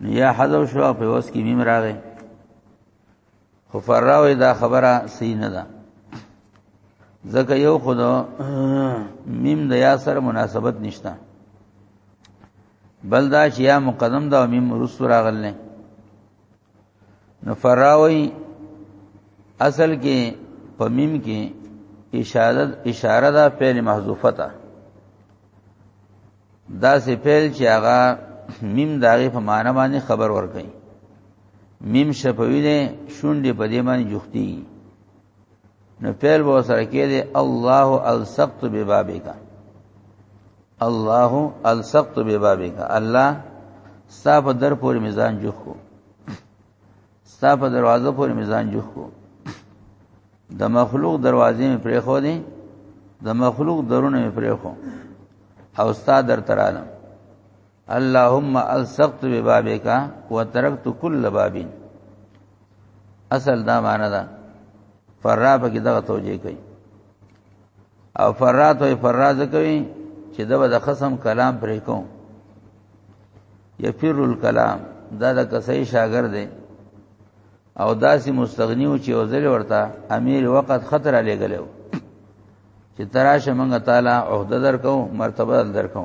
یا حذف شو په وس کې میم راغی خو فراوی دا خبره صحیح نه ده ځکه یو خود میم د یا سره مناسبت نشته بل دا چې یا مقدم دا میم رسو راغل نه نو فراوی اصل کې په میم کې اشاره اشاره ده فعل محذوفه ده دا سه فعل چې هغه میم داغه په معنی باندې خبر ورکړي میم شفوی ده شونډې په دې باندې جوختی نو پیل به سره کې دی الله السقط ببابک الله السقط ببابک الله ستا په در پورې میزان جوخ کو ستا په دروازه پورې میزان جوخ کو د مخلوق دروازې مې پرې خو دي د مخلوق درونه مې پرې خو او ستا در ترالم اللهم الصقت ببابك وتركت كل باب اصل دا معنا ده فرا په کې دغه توجیه کوي او فرا ته فرا ځکوي چې دا د خصم کلام پرې کوم یفر الکلام دا د کسې شاګرد دی او داسې مستغنی و چې وزل ورته امیر وقت خطر علی غلو چې تراشه منګه تعالی عہده درکو مرتبه درکو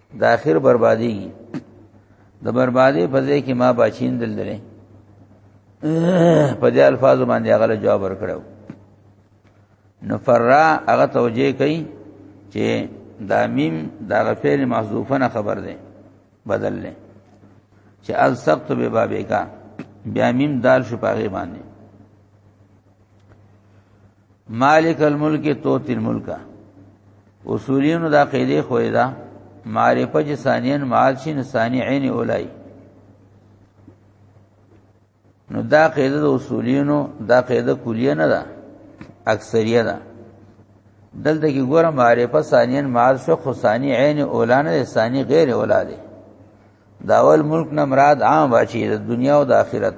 د اخر بربادي د بربادي په ځای کې ما بچین دل درې په دې الفاظ باندې هغه جواب ورکړو نو فرا هغه توجیه کوي چې دا میم دا غفیر محذوفنه خبر ده بدل لې چې از سخت به بابې کا بیا میم دال شپاغه باندې مالک الملک توت الملک اصولین دا قیده خو دا معرفه چې ثانین مال شي نه ثانی عین اولای نو دا قیده د اصولینو دا قیده کلیه نه ده اکثریه ده دلته کې ګوره معرفه ثانین مال شو خو ثانی عین اولا نه ثانی غیر اولا ده داول ملک نه مراد عام واچی د دنیا او د آخرت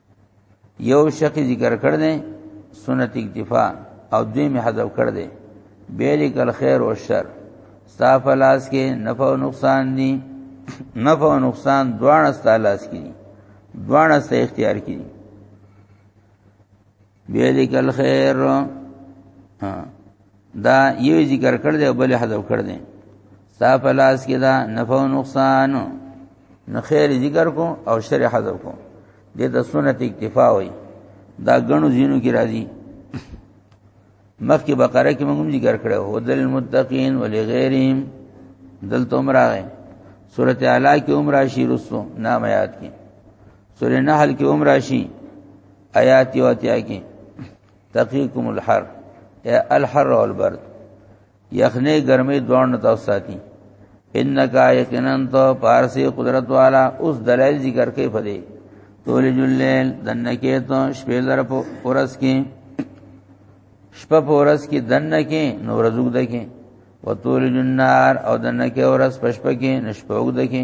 یو شق ذکر کړ دې سنت اکتفا او دوی می حذف کړ دې بیلک الخير او شر صاف لاس کې نفع او نقصان دي نفع او نقصان دواړه ستالاس کې دي دواړه ست اختیار کې دي ذالک الخير دا یو ذکر کړ دی بل حذف کړ دی ستا په لاس کې دا نفع او نقصان نو خیر ذکر کو او شر حذف کو دې ته سنت اکتفا وای دا غنو زینو کې راځي مخکې بقره کې موږ ذکر کړو هدل المتقین ولغیرهم دلته عمره سورته اعلی کې عمره شی رسو نام یاد کې سورې نحل کې عمر شي آیات یو اتیا کې تقیکم الحر یا الحر والبرد یخنه ګرمي دوړ نه تاسو ساتي انک یقینا تو پارسی قدرت والا اوس دلایل ذکر کوي فدی تولج الليل دنکه تو شپې لر پورس کې شپه پورس کې دنکه نو رزق دکې وتولج النار او دنکه ورس پشپ کې نشپوګ دکې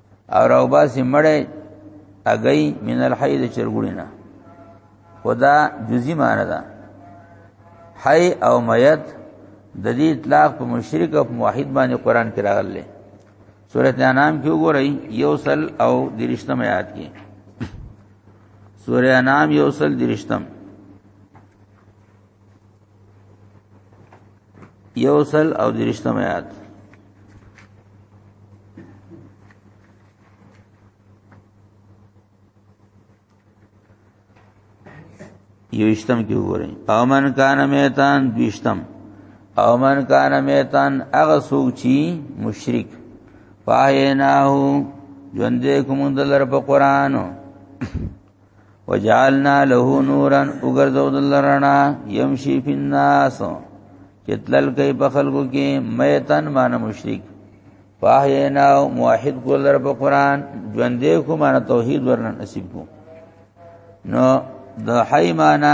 او راو باسي مړې اگئی من الحی د چرګوړي نه خدا جزئی معنی ده حی او میت د دې اطلاق په مشرک او موحد باندې قران کې راغلی سورۃ انعام کې وګورئ یو سل او درشتم آیات کې سورۃ انعام یو سل درشتم یو سل او درشتم آیات یوشتم کې وګورئ او من کان میتان دوشتم او من کان میتان هغه څوک چې مشرک پایناو ژوندې کوم دلر په قران وجعلنا له نورا وګرځو دلرنا يمشي في الناس چتلل کوي په خلکو کې ميتن مان مشرک فاحینا موحد کول در په قران ژوندې کو مان توحید ورن نصیب کو نو د حی معنا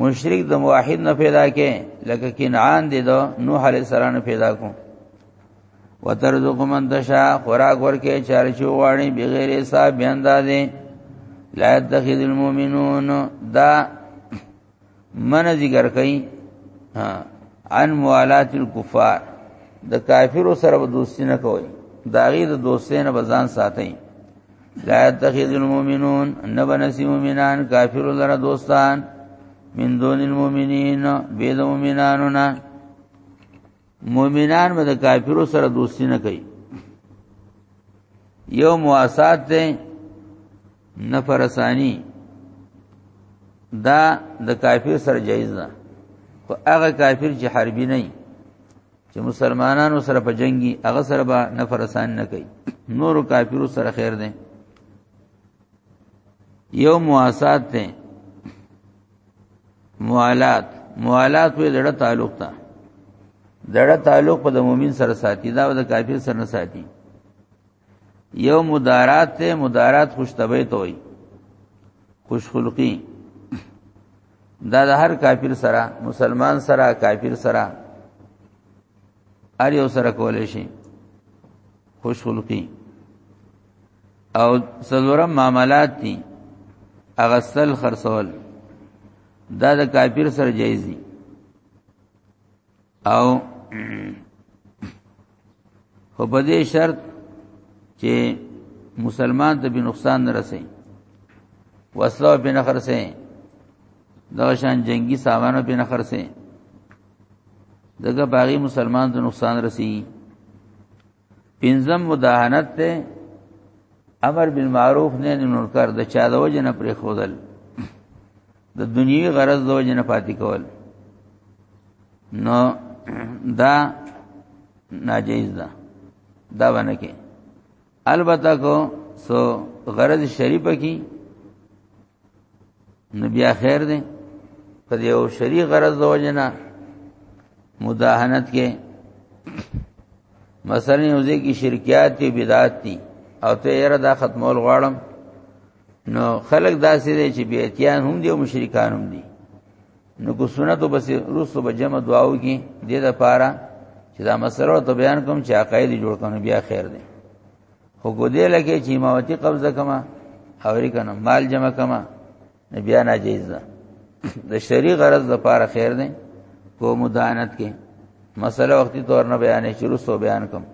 مشرک د موحد نه پیدا کې لکه کنعان دی دو نوح علی السلام نه پیدا کو وترزق من تشا خوراک ورکه چارچو واړي بغیر حساب بیاندازې لا يتخذ المؤمنون دا من ذکر کئ ان موالات الكفار د کافرو سره دوستی نه کوي داغي د دوستۍ نه بزان ساتي لا يتخذ المؤمنون نبنسي مؤمنان کافر لره دوستان من دون المؤمنین بيد مؤمناننا مؤمنان به د کافرو سره دوستی نه کوي یو مواسات ده نفرسانی دا د کافر سره جایز ده خو هغه کافر چې حربي نه چې مسلمانانو سره په جنگي هغه سره به نفر آسان نه کوي نور کافرو سره خیر دی یو مواسات ته موالات موالات وی دړه تعلق تا دړه تعلق په د مؤمن سره ساتي دا د کافر سره نه ساتي یو مدارات ته مدارات خوشتبه ته وي خوش خلقی دا د هر کافر سره مسلمان سره کافر سره ار یو سره کولې شي خوش خلقی او څلورم معاملات دي اغسل خرڅول دا د کافر سره جایز دي او خو په دې شرط چې مسلمان ته به نقصان نه رسي وسله به نه خرڅه دا شان جنگي سامان به نه خرڅه دغه باغی مسلمان ته نقصان رسي پنځم مداهنت ته امر بالمعروف نه نور کار د چا د وجه نه پرې خودل د دنیوي غرض د وجه نه پاتې کول نو دا ناجیز ده دا باندې کې البته کو سو غرض شریف کی نو بیا خیر دی په دې او شری غرض د وجنه مداهنت کې مثلا یو ځکه شرکیات او بدعات دي او ته یې را دا ختمول غواړم نو خلق داسې دي چې بیتیان هم دي او مشرکان هم دي نو کو سنت وبس روسو به جمع دعاو کې د دې لپاره چې دا مسله ته بیان کوم چې عقاید جوړ کړي بیا خیر دی خو کو دې لکه چې امامتي قبضه کما اوري کنه مال جمع کما نه بیا ناجیز ده د شری غرض د پاره خیر دی کو مدانت کې مسله وختي طور نه بیانې شروع سو بیان کوم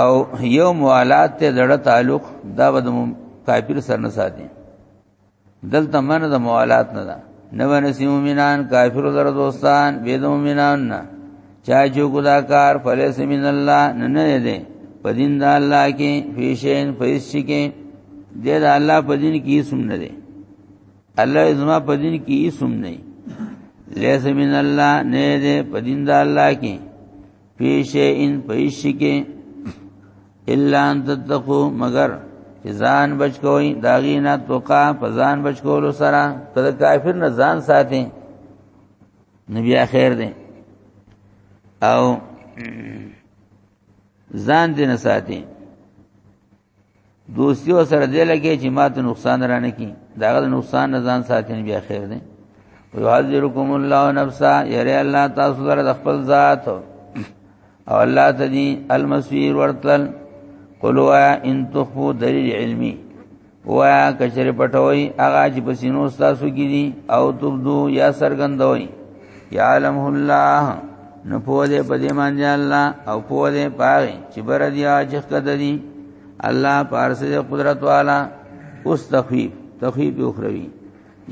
او یو موالات ته دړه تعلق دا به د کافر سره نه ساتي دلته من د موالات نه ده نه ونسی مومنان کافر در دوستان بی د مومنان نه چا جو ګدا کار فلیس من الله نه نه ده په دین د الله کې فیشین فیش کې د الله په دین کې سم نه ده الله ازما په دین کې سم نه لیس من الله نه ده په دین د الله کې فیشین فیش کې الا ان تتقو مگر ځان بچ کوی داغی نه توقا په ځان بچ کولو سره تر کافر نه ځان ساتي نبی اخر دی او ځان دې نه ساتي دوستی و سره دی لګي چې ماته نقصان رانه کی داغه نقصان نه ځان ساتي نبی اخر دی ويعذركم الله نفسا يري الله تاسو سره د خپل ذات او الله ته دی المسیر ورتل قلوا ان تخفو دلیل علمی وایا کچره پټوي هغه چې پسینو تاسو کې دي او تبدو یا سرګندوي یعلم الله نو په دې په دې باندې الله او په دې پاره چې بر دي اجخ کده دي الله پارس دې قدرت والا اوس تخفیف تخفیف اخروی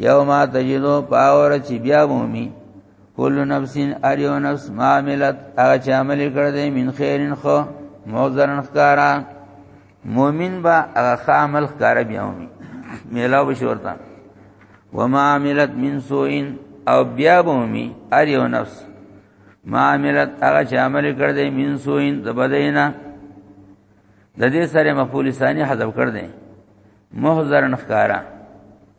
یوم تجدو پاور چې بیا مومي کل نفس ار یو نفس ما عملت هغه چې عمل کړ دې من خیرن خو موزرن خکارا مومن با هغه عمل خکارا بیا ومي میلاو بشورتا وما عملت من سوئن او بیا بومي ار یو نفس ما عملت هغه چې عمل کړ دې من سوئن د بدینا د دې سره مفعول ثانی حذف کړ دې محذرن خکارا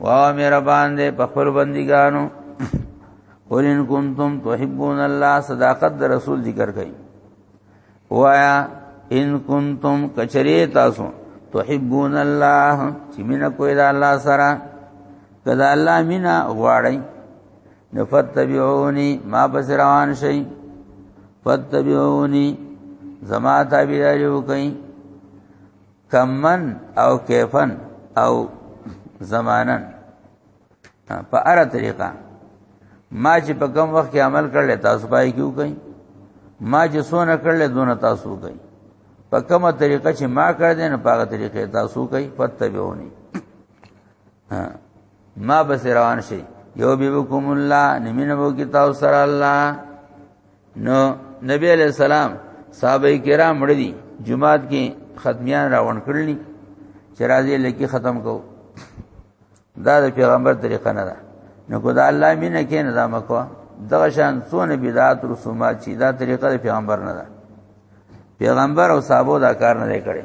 وا مېر باندې په خپل بندګانو ولین کنتم تحبون الله صداقت د رسول ذکر کړي وایا ان کنتم کچری تاسو تحبون الله چې مینا کوی دا الله سره کدا الله مینا غواړي نفتبعونی ما پس روان شي فتبعونی زما تابعداري وکئ کمن او کیفن او زمانن په اره طریقه ما چې په کم وخت کې عمل کړل تاسو پای کیو کوي ما چې سونه کړل دونه تاسو کوي په کومه طریقه چې ما کړ دې نه پاغه طریقې تاسو کوي فتبعوني ما بس روان شي یو بیبکم الله نمینبو کی تاسو سره الله نو نبی علیہ السلام صحابه کرام مړ دي جمعات کې ختمیان راوړل کړل چې راځي لکه ختم کو دا د پیغمبر طریقه نه ده نو کو دا الله مینه کې نه دا مکو دغه شان څونه بدعات رسومات چې دا طریقه د پیغمبر نه ده پیغمبر او صحابه دا کار نه کړي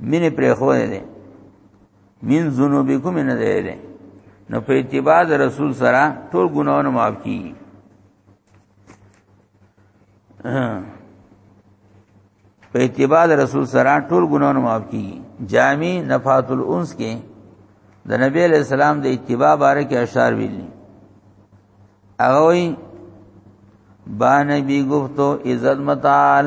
مینه پرې خو نه من ذنوبکم نه دی نو په اتباع رسول سره ټول ګناونه معاف کیږي په اتباع رسول سره ټول ګناونه معاف کیږي جامع نفحات الانس کې د نبی علیہ السلام د اتباع باره کې اشعار ویلي هغه وی با نبی گفتو عزت متعال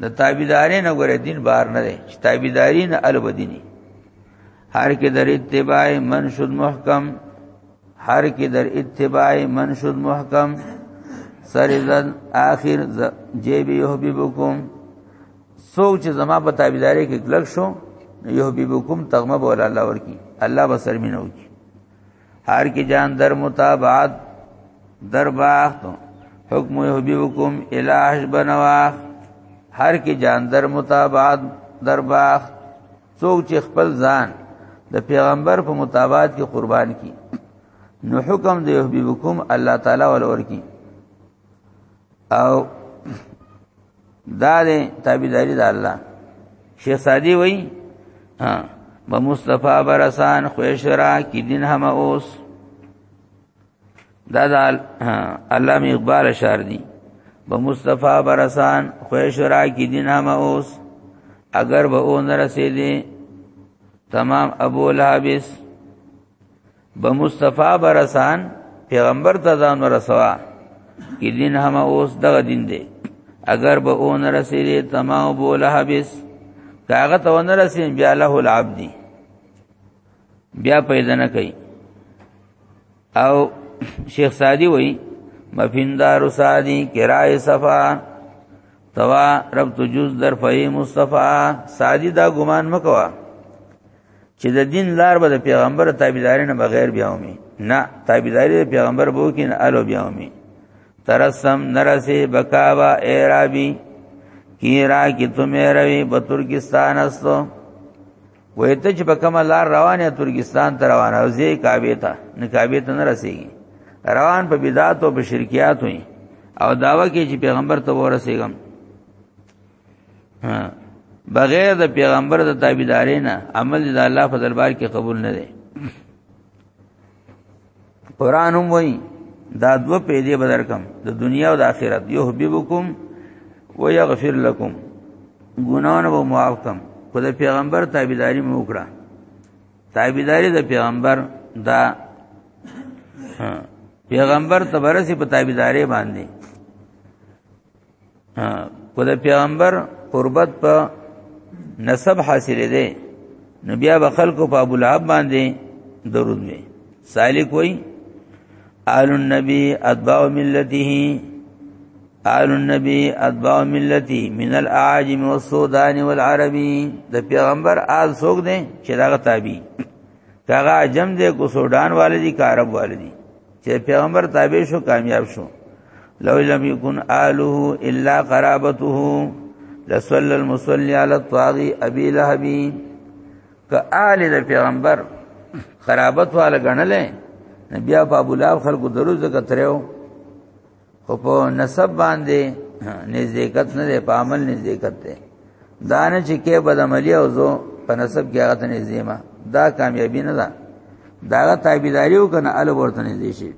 د تابعداري نه ګره دین بار نه دی چې تابعداري نه الو دیني هر کې در اتباع من شد محکم هر کې در اتباع من شد محکم سر زن آخر جیب یحببکم سوچ زما په تابعداري کې کلک شو یحببکم تغمه بول الله ورکی الله بسر مينو کی هر کی جان در متابعت در باخت حکم یحبیبکم الہ بنواخ هر کی جان در متابعت در باخت څوک چې خپل ځان د پیغمبر په متابعت کې قربان کی نو حکم دی یحبیبکم الله تعالی ولور کی او دا دې تابعداري د الله شیخ سادی وای ها به مصطفی برسان خوشرا کی دین هم اوس دا دا علامه اقبال اشار دی به مصطفی برسان خوشرا کی دین هم اوس اگر به اون رسیدې تمام ابو لهابس به مصطفی برسان پیغمبر ته ځان ورسوا کې دین هم اوس دغه دین دی اگر به اون رسیدې تمام بوله حبس کاغه ته ون رسین بیا له العبد بیا پیدا نه کوي او شیخ سادی وای مفیندار سادی کرای صفا توا رب تو جز در فی مصطفی سادی دا ګمان مکوا چې د دین لار به د پیغمبر تابعداري نه بغیر بیا ومي نه تابعداري د پیغمبر بو کې نه الو بیا ومي ترسم نرسه بکاوا اے ربی کیرا کی تمه روی په ترکستان استو وې ته چې په کومه لار روانه ترکستان ته روانه او زی کعبه ته نه کعبه ته نه رسیږي روان په بدعات او په شرکیات وي او داوا کې چې پیغمبر ته ورسېږم بغیر د پیغمبر د تابعداري نه عمل د الله په دربار کې قبول نه دی قران هم وایي دا دو پیدې بدر کم د دنیا او د آخرت یو حبیبکم و یغفر لکم ګناونه به معاف کم خو د پیغمبر تابعداري مو وکړه تابعداري د پیغمبر دا پیغمبر تبرسي په تابعداري باندې کو د پیغمبر قربت په نسب حاصل دی نو بیا به خلکو په ابو لهب باندې درود وي سالک وای آل النبی اتباع ملته آل النبی اتباع ملتی من الاعاجم والسودان والعربی د پیغمبر آل سوګ دي چې داغه تابع کاغه عجم دې کو سودان والدي کارب والدي چې پیغمبر تابع شو کامیاب شو لو لم يكن آله الا قرابته لصلى المصلي على الطاغي ابي لهب ک آل د پیغمبر قرابت والا غنلې نبي ابو لهب خلکو درو زکه ترېو او په نسب باندې نزدېکت نه دی په عمل نزدېکت دی دا نه چې کې بد عملی او زو په نسب کې هغه ته نږدې ما دا کامیابی نه ده دا هغه تابعداري وکنه ال ورته نږدې شي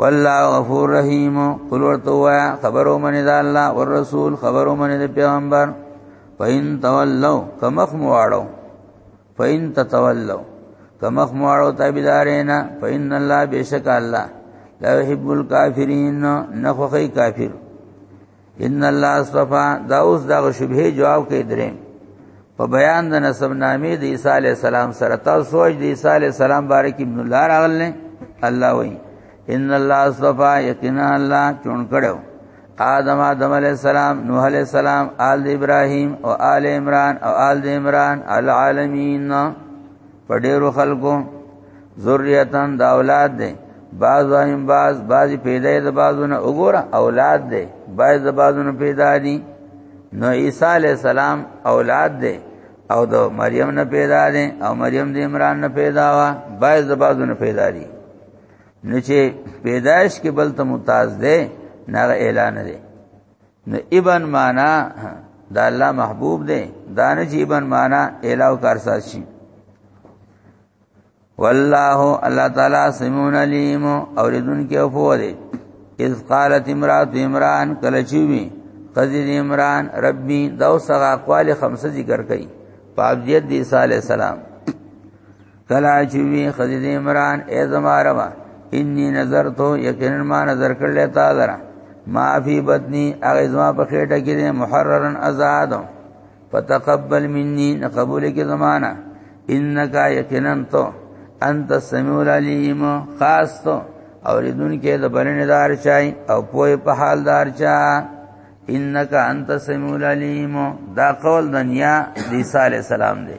والله غفور رحیم قل ورته وایا خبرو من ده الله او رسول خبرو من ده پیغمبر پاین تولو کمخ مواړو فین تتولوا کمخ مواړو تابعدارینا فین الله بیشک الله لا يحب الكافرین نخوخی کافر ان الله اصطفى دا اوس دا شبهه جواب کې درې په بیان د نسب نامې د عیسی علی السلام سره تاسو سوچ د عیسی علی السلام باره کې ابن الله راغله الله وایي ان الله اصطفى یقینا الله چون کړو آدم آدم علیہ السلام نوح علیہ السلام آل دی ابراہیم او آل عمران او آل دی عمران العالمین په ډیرو خلکو ذریاتن دا اولاد دی بعض وایم بعض بعضی پیدا د بعضونه وګوره اولاد دی بعض د بعضونه پیدا دي نو عیسی علیہ السلام اولاد دی او د مریم نه پیدا دي او مریم د عمران نه پیدا وا بعض د بعضونه پیدا دي نو چې پیدائش کې بل ته ممتاز دی نه اعلان دی نو ابن معنا دا الله محبوب دی دا نه چې ابن معنا الهو کارساز شي والله الله تعالی سمون علیم اوریدون کې او فو دی اذ قالت امرات عمران کله چې وی قذر عمران ربي دا اوس هغه اقوال خمسه ذکر کړي په عبدیت دی صلی الله علیه وسلم کلا چې وی خدید عمران ای زماروا انی نظرتو یقینا ما نظر کړل تا درا ما فی بطنی اغه زما په خېټه کې دې محررن آزاد فتقبل مني قبول کې زمانہ انک یقینا تو انت السمیع العلیم خاص تو اوریدون کې د بلنې دار چای او پوهه په حال دار چا انک انت السمیع العلیم دا قول دنیا د عیسی علی السلام دی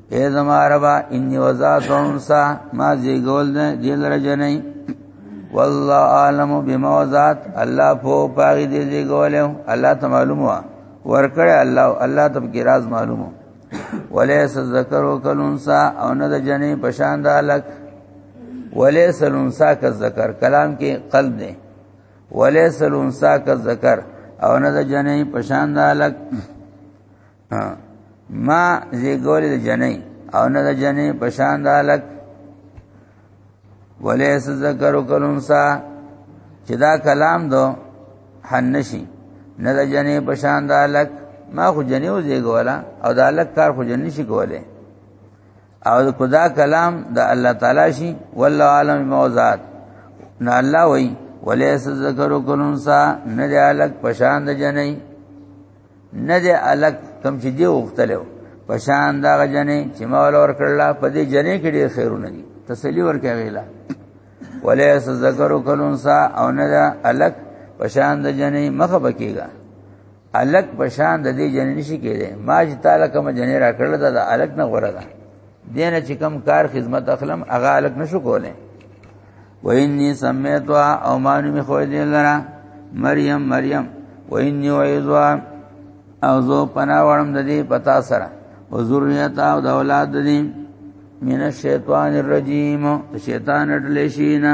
اے زما ربا انی وزات انسا ما زیګول نه دل رجنې والله عالم بما وزات الله په پاغي دې زیګول الله ته معلوم وا ورکړې الله الله ته کی راز معلوم ولیس ذکر وکل انسا او نه د جنې پشان د الک ولیس الانسا ک ذکر کلام کې قلب دی ولیس الانسا ک ذکر او نه د جنې پشان د الک ما زیګولې د جنې او نه د جنې په شان د الک ولې ذکر وکړم سا چې دا کلام دو حنشي نه د جنې په شان د الک ما خو جنې و زیګولا او د الک کار خو جنې شي کوله او خدا کلام د الله تعالی شي والله عالم موضات نه الله وای ولې ذکر وکړم سا نه د الک په شان د جنې نه دی الګ کم چې دی وختلو په شان دا جنې چې مول ور کړل په دې جنې کې ډېر خیرونه دي تسلی ورکې غیلا ولې ذکر کلون سا او نه دا الګ په شان د جنې مخ بکیږي الګ په شان د دې جنې نشي کېده ما چې تعالی کوم جنې را کړل دا الګ نه غره ده دینه چې کم کار خدمت اخلم هغه الک نشو کوله و انی سمیتوا او مانو می خو دې لرا مریم مریم و انی وعظوا او زو پنا وړم د دې پتا سره او ذریات او د اولاد دې من الشیطان الرجیم شیطان ډلې شینه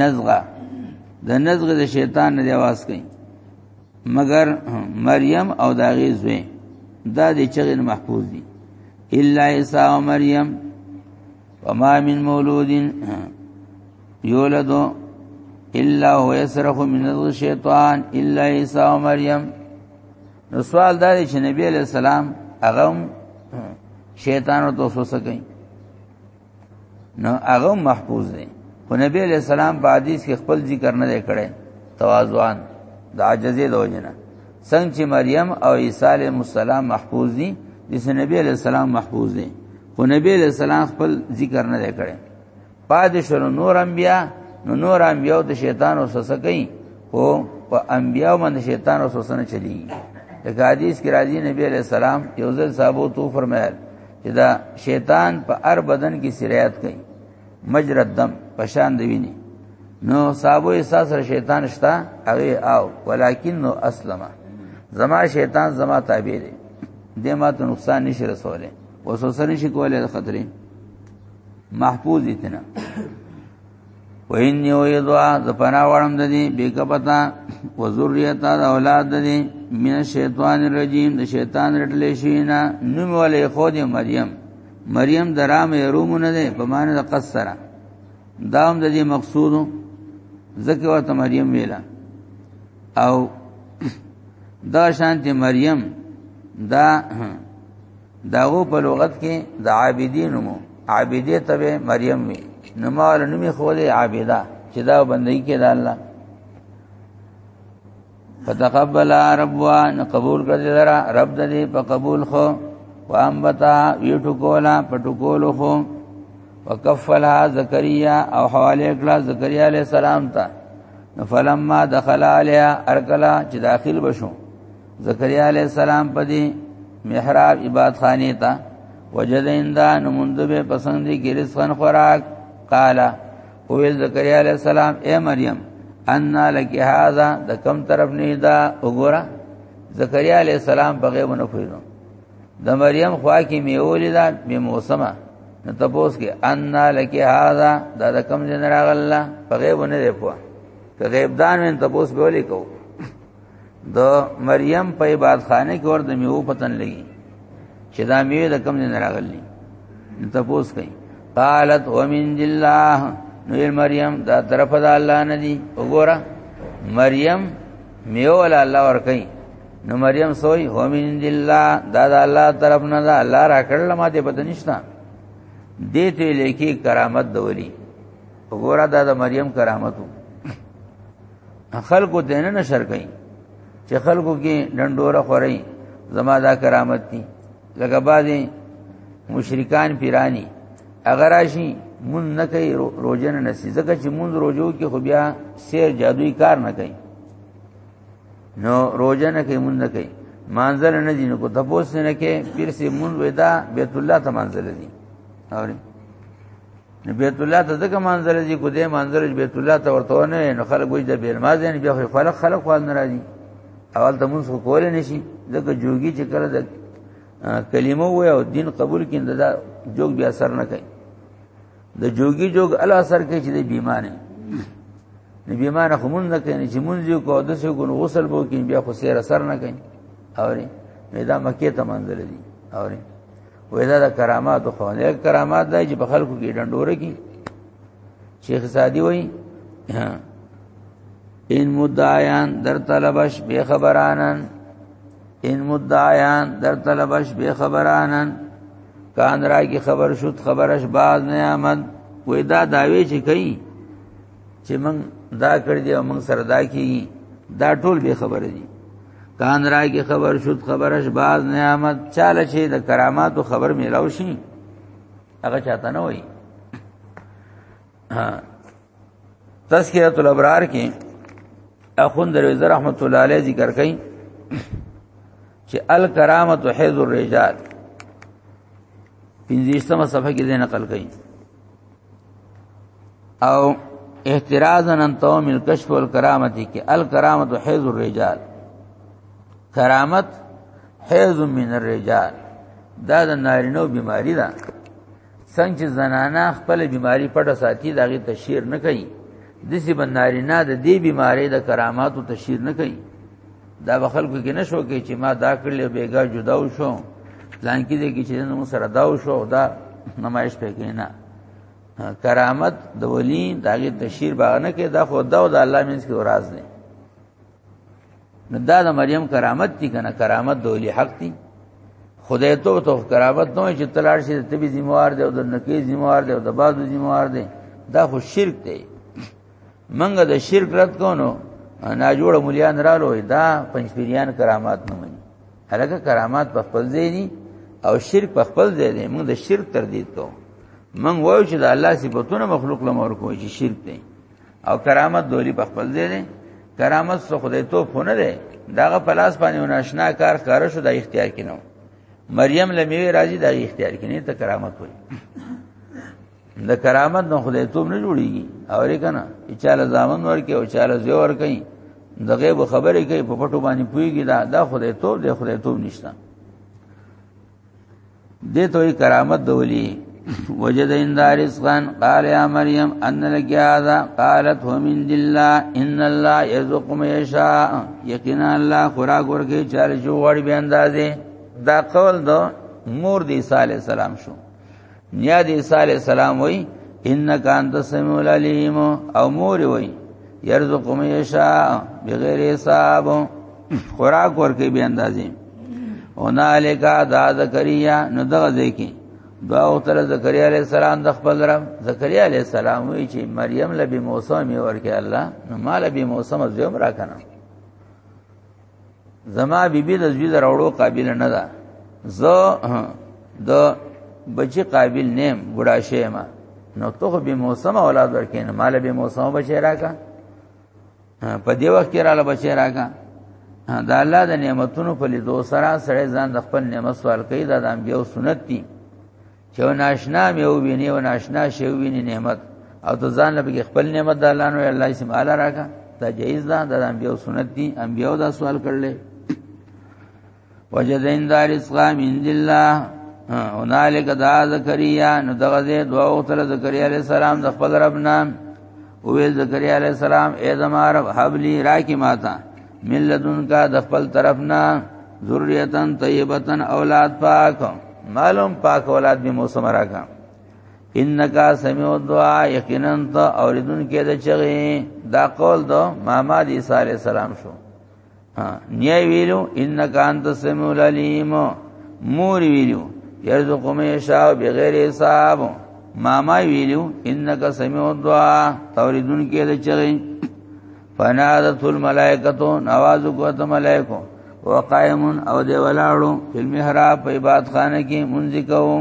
نزغه د نزغه د شیطان نه आवाज کوي مگر مریم او داغه زوی دا د چغې محفوظ دي الا عیسی او مریم وما من مولود یولد الا هو يسرخ من الشیطان الا عیسی او مریم نو سوال دا دی چې نبی علیہ السلام هغه شیطان او توسوسه کوي نو هغه محفوظ دی خو نبی علیہ السلام په حدیث کې خپل ذکر نه دی کړی تواضعان د عجزې د وجنه څنګه چې مریم او عیسی علیہ السلام محفوظ دي د نبی علیہ السلام محفوظ دي خو نبی علیہ السلام خپل ذکر نه دی کړی پاد شنو نور انبیا نو نور انبیا د شیطان وسوسه کوي خو په انبیا باندې شیطان وسوسه نه چلیږي د حدیث کې راځي نبی علیہ السلام یو ځل صحابه تو فرمایل چې دا شیطان په هر بدن کې سرایت کوي مجرا دم پشان دی ویني نو صاحب احساس سره شیطان شتا هغه او ولکن نو اسلمه زما شیطان زما تابع دی دې ما ته نقصان نشي رسوله وسوسه نشي کوله د خطرې محفوظ دي تنه وین یو یدوا ز پنا وړم د دې بیګه پتا و ذریات د اولاد د دې مین شیطان الرجیم د شیطان رټلې شینا نوم ولې خو دې مریم مریم درام یروم نه ده په معنی د قصره دام د دې مقصود زکه ورته مریم ویلا او دا شانتی مریم دا داغو په لغت کې د عابدین مو عابده تبه مریم وی نو مال نومي خو دې عابده چې دا بندګي کې د الله فتقبل ربوا نو قبول کړ دې درا رب دې په قبول خو وانبتا ویټو کولا پټو کولو خو وکفلها زکریا او حواله کړه زکریا علی السلام ته فلما دخل علیا ارکلا چې داخل بشو زکریا علی السلام په دې محراب عبادت خانه تا وجدیندا نموند به پسند کی رزقن خوراک قال او زکریا علی السلام اے مریم ان لک هذا د کم طرف نه دا وګوره زکریا علی السلام په غیب نه پوینو د مریم خوا کې میولې دا به موسمه نو تاسو کې ان لک هذا دا د کم جن راغله په غیب نه دی پوه که غیب دان وین تاسو به ولیکو د مریم په عبادت خانه کې ورته میو پتن لګي چې دا میوه د کم نه راغلی ته پوس کوي قالت ومن الله نو مریم دا طرف د الله نه دی وګوره مریم میو ول الله ور کوي نو مریم سوئی ومن الله دا د الله طرف نه دا الله را کړل ما دې پته نشته دې ته لیکي کرامت د ولی وګوره دا د مریم کرامت وو خلکو ته نه نشر کړي چې خلکو کې ډنډوره خوري زما دا کرامت دي لکه بعضي مشرکان پیرانی اگر راشي مون نه کوي روزه نه نسی ځکه چې مون روزو کې خو بیا سیر جادویي کار نه کوي نو روزه نه کوي مون نه کوي مانزل نه دي نو کو تپوس نه کوي پیر سي مون ودا بیت الله ته مانزل دي اوري بیت الله ته ځکه منظر دي کو دې منظر بیت الله ته ورته نه نو خلک وایي د بیل ماز نه بیا خو خلک خلک خو نه راځي اول ته موږ کول نه شي ځکه جوګي چې کله د کلمه وای او دین قبول کیند دا جوګ بیا اثر نه کوي د جوګي جوګ ال اثر کوي چې د بیمانه نه بیمانه خو مونږ نه کوي چې مونږ یو کو د سې ګون غسل بو کې بیا خو سیر اثر نه کوي اوري مې دا مکه ته منځل دي اوري وې دا د کرامات خو نه کرامات دی چې په خلکو کې ډنډوره کی شیخ سادی وای ان مدعیان در طلبش بے خبرانن ان مدعیان در طلبش بے خبرانن کان را کی خبر شد خبرش باز نه آمد وې دا داوی چې کوي چې موږ دا کړی دی او موږ سره دا کی دا ټول به خبره دي کان را کی خبر شد خبرش باز نعمت چاله چې د کراماتو خبر میلاو شي هغه چاته نه وایي تذکرہ الابرار کې اخوند رضی رحمت الله علیه ذکر کړي چې الکرامت حیز الرجال پنځیشتمه صفحه کې نقل کړي او احترازا ان توم الكشف والكرامه کې الکرامت حیز الرجال کرامت حیز من الرجال دا د نارینو بیماری ده څنګه چې زنانه خپل بیماری پټه ساتي دا غي تشهیر نه کوي دسی بنارینه د دې بیماری د کراماتو تشهیر نه کوي دا به خلکو کې نشو کې چې ما دا کړل بیګا جدا وشو ځان کې دې کې چې نو سره دا وشو دا نمایش پې کې نه کرامت د ولی داغه تشهیر باغنه کې دا خو دا د الله مینس کې راز نه نو دا د مریم کرامت دي کنه کرامت د ولی حق دي خدای ته تو کرامت نه چې تلاړ شي ته به ذمہوار دی او د نکی ذمہوار دی او د بازو ذمہوار دی دا خو شرک دی منګه د شرک رد کونو انا جوړ مليان رالو دا پنځپیریان کرامات نه مني هرګه کرامات په خپل ځای دي او شرک په خپل ځای دي موږ د شرک تردید کو موږ وایو چې د الله صفاتونه مخلوق له مور کوی چې شرک دی او کرامت دوری په خپل ځای دي کرامت څو خدای ته فونه ده داغه پلاس باندې ناشنا کار کار شو د اختیار کینو مریم لمیوی راځي د اختیار کینې ته کرامت وایي د کرامت نو خدای ته نه جوړیږي او ری کنه چاله ځامن ورکه او چاله زی ورکه د غیب خبرې کوي په پټو باندې پويږي دا دا خدای ته دی خدای ته نشته دې ته کرامت د ولی وجد ان رزقان قال يا مريم ان لك هذا قالت هو من الله ان الله يرزق من يشاء يقينا الله خورا ګور کې چاله جو وړ به اندازې دا قول دو مور دی صالح السلام شو نیا دی عیسی علی السلام وای انک انت سمیع العلیم او مور وای یرزق من یشاء بغیر حساب خوراک ورکې به اندازې هنالک دا زکریا نو دغه ځکه دعا وکړه زکریا علی السلام د خپل رب زکریا علی السلام وی چې مریم لبی موسی می ورکه الله نو مال به موسی مزوم را کنه زما بیبي د زوی دراوړو قابل نه ده زه د بچی قابل نیم بډا شیم نو ته به موسم اولاد ورکین مال به موسم بچی راکا په دی وخت کې رااله بچی راکا دا الله د نعمتونو په لیدو سره سړی ځان د خپل نعمت سوال کوي دا د انبیو سنت دي چې ناشنا مې وویني او ناشنا شی وویني نعمت او ته ځان له خپل نعمت د الله نو الله یې سماله راکا دا جایز ده د انبیو سنت دي انبیو دا سوال کړل وجدین دار اسلام ان الله هنالک دا زکریا نو دغه دې دعا وکړه زکریا علی السلام د خپل رب نام او زکریا علی السلام اے زما رب حبلی راکی ماتا ملتون کا د خپل طرف نه ذریتن طیبتن اولاد پاک معلوم پاک اولاد به موسم راکا انکا سمعو دعا یقینا ته اوریدون کې د چغې دا قول دو ماما دی صلی الله علیه وسلم شو نیا ویلو انک انت سمیع العلیم مور ویلو یرزق من یشاء بغیر حساب ماما ویلو انک سمیع الدعاء توریدون کې د چغې فنادت الملائکتو نواز کوت ملائکو وقائم او دی ولاړو فی المحراب په عبادت خانه کې منځ کوو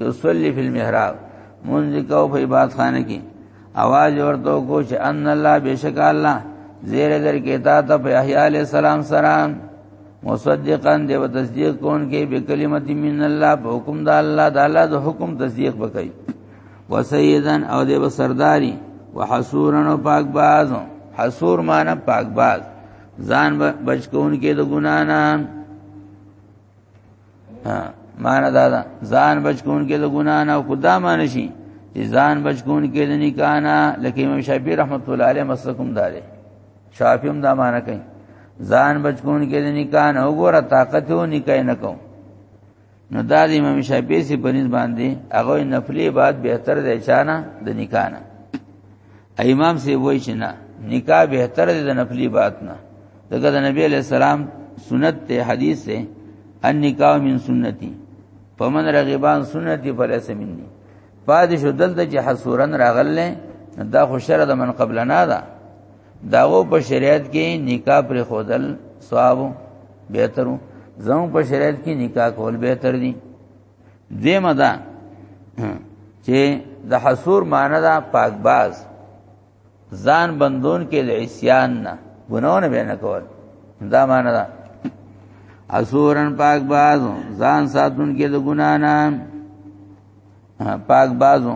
یصلی فی المحراب منځ کوو په عبادت خانه کې आवाज ورته کو چې ان الله بشک الله زیر در کې تا ته په احیا علی السلام سره مصدقا دی و تصدیق کون کې به کلمت من الله په حکم د الله د الله د حکم تصدیق وکړي وسیدن او دی بسرداری وحسورن او پاک باز حسور معنی پاک باز ځان بچ کون کې د ګنا نه معنی دا ده ځان بچ کون کې د ګنا نه خدا معنی شي چې ځان بچ کون کې د نکاح نه لکه امام شافعي رحمت الله علیه مسلکم داري شافعي هم دا معنی کوي ځان بچ کون کې د نکاح نه وګوره طاقت و نکاح نه کوم نو دا د امام شافعي سي په نسبت باندې هغه نفلي بعد به تر د چانه د نکاح نه امام سي وای چې نه نکاح به تر د نفلي بعد نه دغه د نبی عليه السلام سنت ته حدیث ته ان نکاح من سنتي پمن رغبان سنتي فلس مني پادې شو دلته چې حسورن راغله دا خو شر د من قبل نه ده داغو په شریعت کې نکاح پر خودل ثواب بهترو زمو په شریعت کې نکاح کول بهتر دي دې مدا چې د حصور معنی دا پاک باز ځان بندون کې د عصيان نه ګناونه به نه کول دا معنی دا اسورن پاک باز ځان ساتون کې د ګنا نه پاک بازو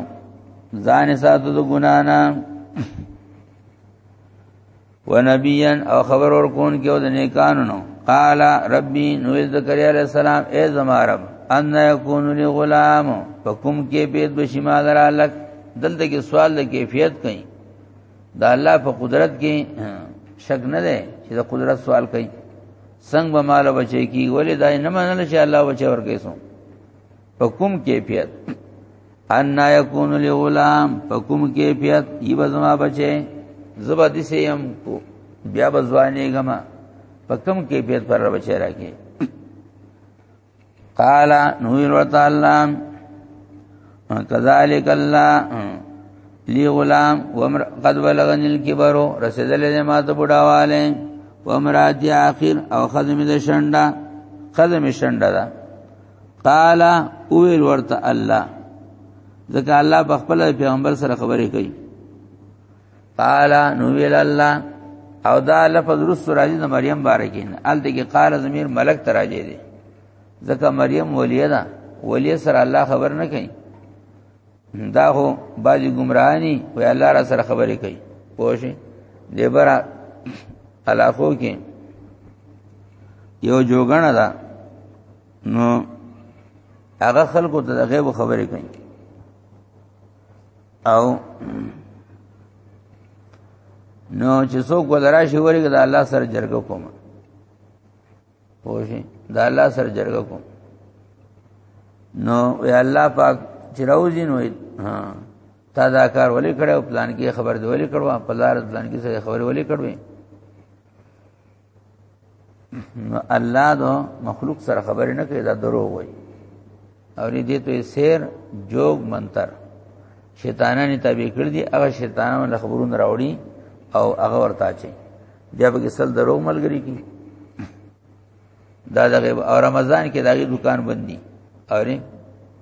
ځان ساتو د ګنا نه ونبيا او خبر ور کون کې او د نیکانو نو قال ربي نو ذکریا علیہ السلام اے زما رب ان یکون لی غلام فکم کې بيد بشما درا لک دلته کې سوال د کیفیت کئ دا الله په قدرت کې شک نه ده چې د قدرت سوال کئ څنګه به مال بچی کی ولې دای نه منل چې الله بچی ورکې سو په کوم کیفیت ان یکون لغلام په کوم کیفیت ای بزما بچي زبا دې سیم کو بیا بزوانې غما په کوم کیفیت پر بچي راکې قال نور تعالی کذالک الله لی غلام ومر قد بلغن الكبر رسیدل دې ما ته بډاواله ومرادی اخر او خدمه دې شنډه خدمه شنډه ده قال اویل ورته الله ځکه الله په خپل پیغمبر سره خبرې کوي قال نو ویل الله او دا لفظ رس راځي د مریم بارکین ال دې کې قال ضمیر ملک تراجه دي ځکه مریم ولیه ده ولیه سره الله خبر نه کوي دا هو باجی گمراهانی وی الله را سره خبرې کوي پوه دی برا علاقو کې یو جوګنه ده نو هغه خلکو ته د غیب خبرې کوي او نو چې څوک ولرا شي ورګه د الله سره جرګه کوم پوه دا الله سره جرګه کوم نو وی الله پاک چې راوځي نو ها تا دا کار ولې کړو پلان کې خبر دی ولې کړو په لار پلان کې څه خبر ولې کړو نو الله دو مخلوق سره خبرې نه کوي دا دروغ وایي اور دې ته سیر جوګ منتر شیطانانی تابع کړ دي هغه شیطانانو له خبرونو راوړي او هغه ورته چي بیا به سل درو ملګری کی دا دغه او رمضان کې دغه دکان بندي اوري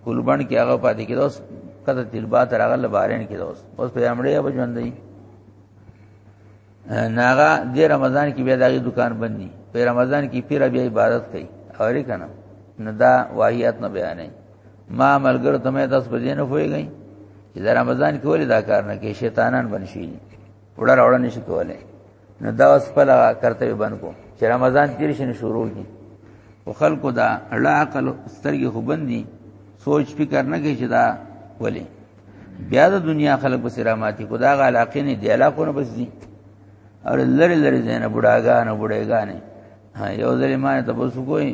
کولبن کې هغه پاتې کې دوس کته تلبات راغله بارین کې دوس اوس په امړې به ژوند دی ناغا د رمضان کې بیا دغه دکان بندي په رمضان کې پیر بیا عبادت کوي اوري کنه نه دا واهیات نه بیانې ما ملګرو ته مې تاسو په دې نه پويږئ چې د رمضان کې ولې دا کار نه کوي شیطانان بنشي وړه راوړه نشي کولای نو دا اوس په لغه کرته بند کو چې رمضان تیر شي نه شروع کی او خلکو دا اړه عقل سترګې خو بندي سوچ فکر نه کوي چې دا ولې بیا د دنیا خلک په سراماتي کو دا علاقې نه دی علاقو نه بس دي او لری لری زین بډاګان بډایګان یو ځل ما ته بس کوی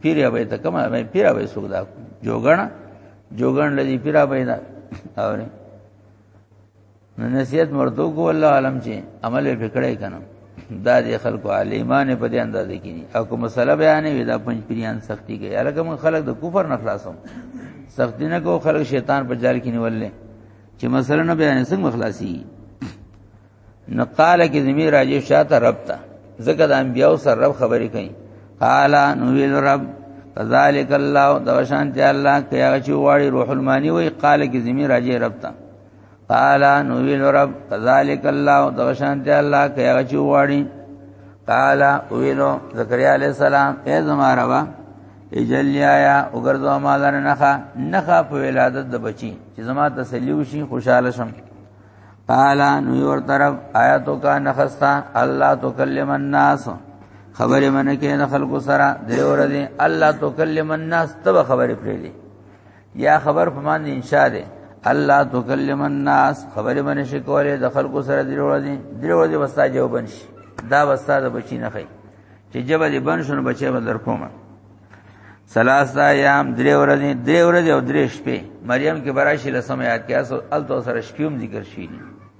پیر به ته کما به پیر به سوګ دا جوګن جوګن لدی پیر به دا اور نو نصیحت مرتو کو الله عالم چې عمل به کړی کنه دا دې خلکو عالمانه په دې اندازې کې دي او کوم مسله بیانې وي دا پنځ پیران سختی کوي الګ من خلک د کفر نه خلاصوم سختی نه کو خلک شیطان په جال کې نیولې چې مسله نه بیانې څنګه خلاصي نو قال کې زمي راجي شاته رب ته ځکه د انبيو سره رب خبرې کوي قال نو ویل رب کذالک الله د شانتی الله کیا چې واړي روح المانی وای قال کې زمي راجي رب ته قال نو ویل رب کذالک الله دوشان ته الله کیا چواړي قال ویلو زکریا علی السلام ای زما ربا اجلیا یا وګرځو ما لره نخا نخا په ولادت د بچی چې زما تسلی وشي خوشاله شم قال نو ور طرف آیاتو کا نخستا الله تکلم الناس خبره منکه نه خلکو سره دیور دي الله تکلم الناس تب خبره پرې دي یا خبر فمان انشاء ده الله تکلم الناس خبر باندې شکوله د خلکو سره دی وړه دي دی وړه دي وستا جواب نشي دا وستا د بچی نه خي چې جبه دې بن شنو بچي به در کومه سلاس دا یام درې ورځې درې ورځې او درې شپې مریم کې براشي لسم یاد کې اسو التو سره شپوم ذکر شي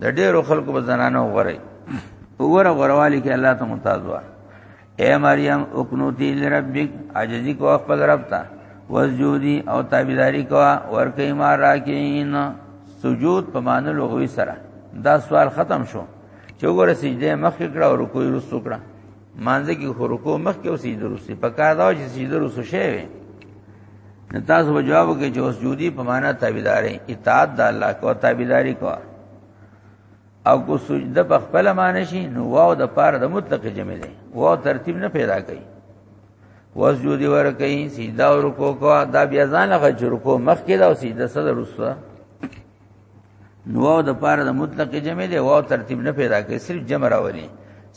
د ډېرو خلکو په زنانه وغوري وګوره غوروالی کې الله ته ممتاز و اے مریم اقنوتی لربک عاجزی کو خپل رب ته وسجودی او تابعداری کو ورکې ما راکین سجود په معنی لغوي سره دا سوال ختم شو چې وګوره سجده مخ کړه او رکوع رسو کړه مانځه کې خورکو مخ کې اوسې درسته پکار دا چې سې درسته شي وي نو تاسو به جواب کې چې اوس جودي په معنا تابعداري اطاعت د الله کو تابعداري کو او کو سجده په خپل معنی شي نو واو د پاره د مطلق جمع دی واو ترتیب نه پیدا کوي وسجود ور کوي سجده او رکوع کو دا بیا ځان له رکوع مخ کې دا او سجده سره رسوا نو واو د پاره د مطلق جمع دی واو ترتیب نه پیدا کوي صرف جمع راولي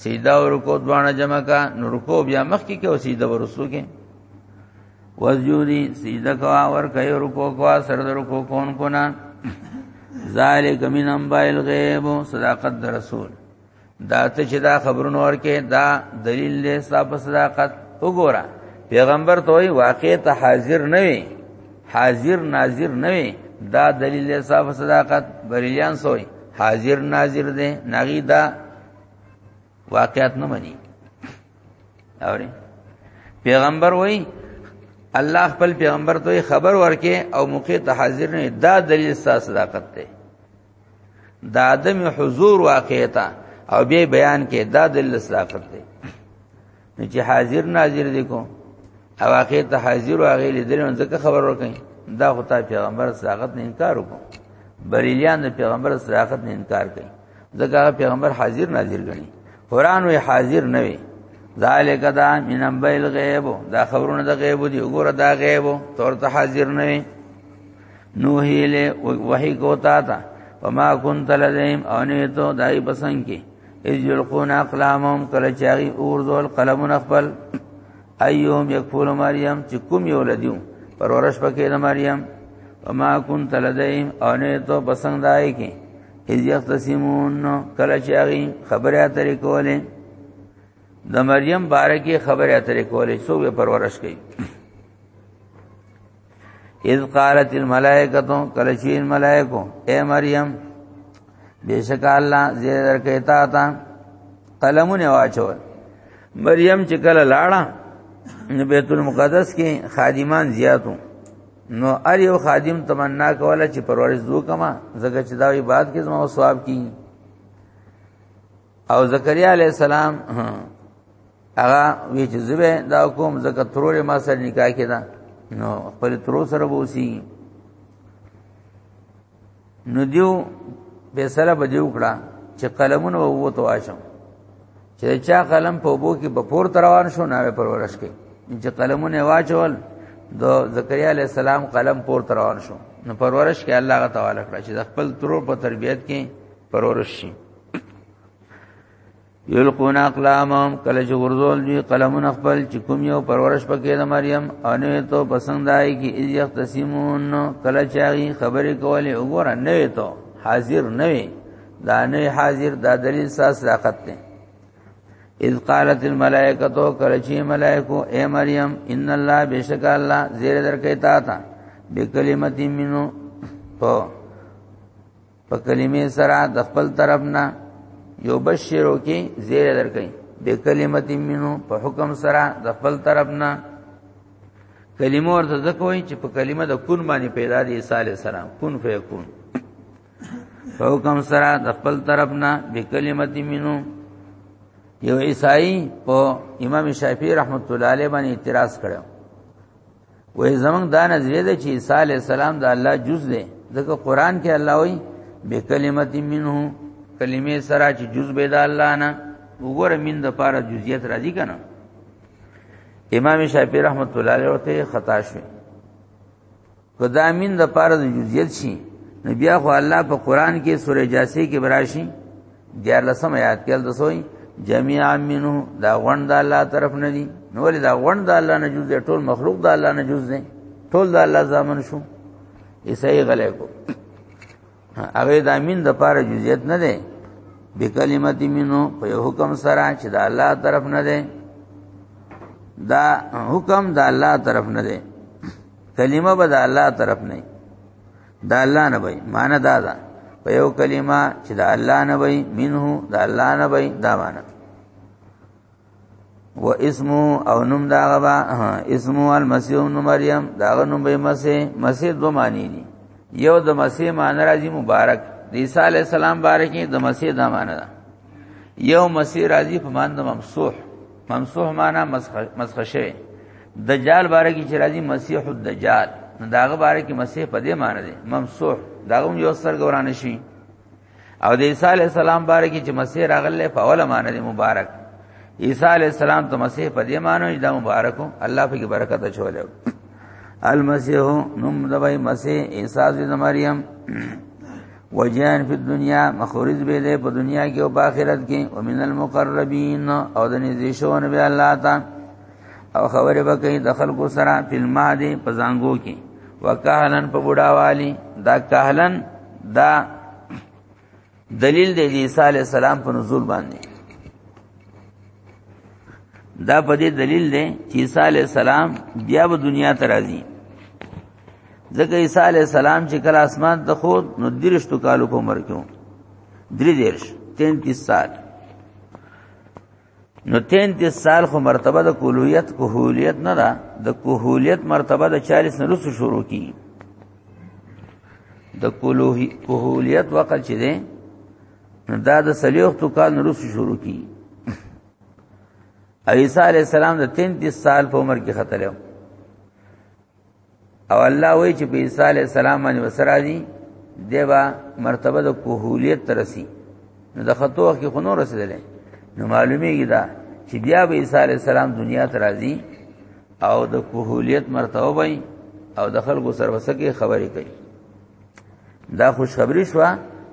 سیدا او رکو دوانه جمع کا نو رکو بیا مخ کې کې او سیدا ورسو کې وسجودی سیدا کوا ور کوي رکو کوا سر د رکو کون کو نه ذالک من انبائل غیب صداقت در رسول دا ته چې دا خبرونه ورکې دا دلیل دې ستاسو صداقت وګوره پیغمبر ته وی واقع ته حاضر نه وي حاضر ناظر نه وي دا دلیل دې ستاسو صداقت بریلیان سوی حاضر ناظر دې نغی دا واقعیت نه مني اوري پیغمبر وای الله خپل پیغمبر ته خبر ورکې او موقع ته حاضر نه دا دلیل ستاسو صداقت دی د عدم حضور واقعیتا او بیا بیان کې دا د لسلافت دی نو چې حاضر ناظر دی کو او واقع ته حاضر او هغه لیدل نو ځکه خبر ورکړي دا خو ته پیغمبر صداقت نه انکار وکړو بریلیان د پیغمبر صداقت نه انکار کوي ځکه پیغمبر حاضر ناظر غني قران وی حاضر نه وي ذالک دا من بیل غیب دا خبرونه د غیب دی وګوره دا غیب تور ته حاضر نه وي نوحی له وحی کوتا تا وما كنت لديهم او نه ته دای پسند کی اذ یلقون اقلامهم کله چاغي اور ذل قلمون خپل ايوم يكفل مريم چې کوم یو لدیو پر ورش پکې د مریم وما كنت لديهم او نه ته پسند دای کی اذ يختصمون کله چاغي خبره اترې کوله د مریم باره کې خبره اترې کولې سو به پرورش کړي اذ قالت الملائکه کله چې ملائکو اے مریم بیشک الله زیر درکې تا تا قلمونه واچول مریم چې کله لاړه نو بیت المقدس کې خادمان زیاتو نو ار یو خادم تمنا کوله چې پرورش دو کما زګه چې دا عبادت کې زما ثواب کی او زکریا علی السلام هغه وی چې زبه دا کوم زکه ترور ما سره نکاح کړه نو خپل ترور سره بوسی نو دیو به سره بجو کړه چې قلمونه وو تو آشم چې چا قلم په بو کې بپور روان شو نه پرورش کې چې قلمونه واچول د زکریا علی السلام قلم پور روان شو نو پرورش کې الله تعالی کړ چې خپل ترور په تربيت کې پرورش شي یلقون اقلامهم کله چې ورزول دي قلمونه خپل چې کوم یو پرورش پکې د مریم انه ته پسند آی کی اذ یختصمون کله چې هغه خبرې کولې وګوره نه ته حاضر نه وي دا نه حاضر دا دلیل ساس راقت نه اذ قالت الملائکه تو کله چې ملائکو اے مریم ان الله بشک الله زیر درکې تا تا بکلمت منو په په کلمې سره د خپل طرف نه یو بشیرو کې زیر درکې به کلمت منو په حکم سره د خپل طرف نه کلمه ورته ځکوي چې په کلمه د کون باندې پیدا دي عیسی علی السلام کون فیکون په حکم سره د خپل طرف نه به کلمت منو یو عیسائی په امام شافعی رحمت الله علیه باندې اعتراض کړو وې زمنګ دا نظریه ده چې عیسی علی السلام د الله جز ده ځکه قران کې الله وایي بکلمت منه کلمې سره چې جز به د الله نه وګوره من د پاره جزئیت راځي کنه امام شافعی رحمت الله علیه ورته خطا شو کدا من د پاره د جزئیت شي نو بیا خو الله په قران کې سورې جاسي کې براشي دیار لسم آیات کې د سوی جميعا منه دا غون د الله طرف نه دي نو ولې دا غون د الله نه جز دی ټول مخلوق د الله نه جز دی ټول د الله ځامن شو ایسای غلې کو هغه د امین د پاره جزئیت نه دی بکلمت منو په حکم سره چې د الله طرف نه دی دا حکم د الله طرف نه دی کلمه به د الله طرف نه د الله نه وای معنی دا ده په یو کلمه چې د الله نه وای منه د الله نه وای دا معنی و اسمو او نوم دا غبا اسمو المسیح ابن مریم دا نوم به مسیح مسیح دو معنی دي یو د مسیح معنی راځي مبارک د عیسی علی السلام بارکه د مسیح دا معنی ده یو مسیح راځي په معنی ممسوح ممسوح معنی مسخ شوی دجال باره کې چې راځي مسیح الدجال داغه باره کې مسیح په دې معنی دی ممسوح داغه یو سر ګوران شي او د عیسی علی السلام باره کې چې مسیح راغله په اوله معنی دی مبارک عیسی علی السلام ته مسیح په دې معنی دا مبارکو الله په کې برکت اچولیو المسیح نوم دبای مسیح عیسی د مریم وجان فی الدنیا مخورز به له په دنیا کې او په آخرت کې او من المقربین او د نږدې شوونه به الله تا او خبره به کوي د خلکو سره په الماده په زنګو کې وکهلن په بډاوالی دا کهلن دا دلیل دی د عیسی علی السلام په نزول باندې دا په دې دلیل دی چې عیسی علی السلام بیا په دنیا ته راځي ځکه عیسی علی السلام چې کله اسمان ته خو نو درشتو کالو په عمر کې درې دیرش 33 سال نو 33 سال خو مرتبه د کولویت کوهولیت نه ده د کوهولیت مرتبه د 40 نه رسو شروع کی د کولوهی کوهولیت وقت چې ده دا د سلیوخ تو کال نه رسو شروع کی عیسی علی السلام د 33 سال په عمر کې ختلو او الله وی چې په عیسی علی السلام باندې وسرا دي دیبا مرتبه د کوهولیت ترسي نو د خطو کې خنو رسیدلې نو معلومیږي دا چې بیا به عیسی علی السلام دنیا ته راځي او د کوهولیت مرتبه وي او د خلکو سره وسکه خبرې کوي دا خوشخبری شو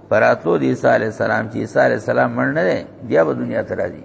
پراتلو د عیسی علی السلام چې عیسی علی السلام مړ نه دی بیا به دنیا ته راځي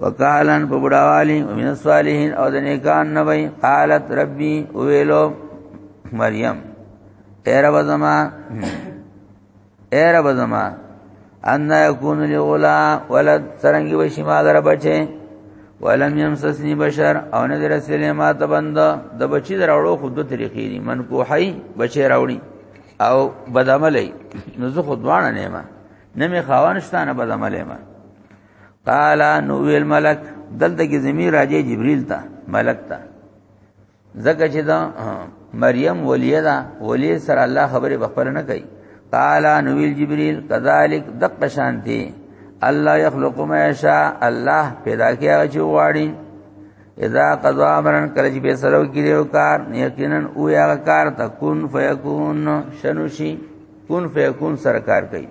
وکالن په بډاوالی ومن الصالحین او د نیکان نه وای قالت ربی ویلو مریم اے رب زما اے رب زما ان یکون لی غلام ولد سرنګي وشي ما در بچي ولم يمسسني بشر او نه در سلې ما ته بند د بچي دراوړو خود دوه طریقې دي من کوحي بچي راوړي او بدعملې نو زه خود وانه نه ما نه می خاوانشتانه بدعملې ما قال نو ویل ملک دلته کې زمير راځي جبريل ته ملک ته زکه چې دا مریم ولیه دا ولیه سره الله خبره بخبر نه کوي قال نو ویل جبريل كذلك دق شانتي الله يخلق ما يشاء الله پیدا کیږي چې واړي اذا قضا امرن کله چې به سره کې یو کار یقینا او یا کار تکون فیکون شنوشی کون فیکون سرکار کوي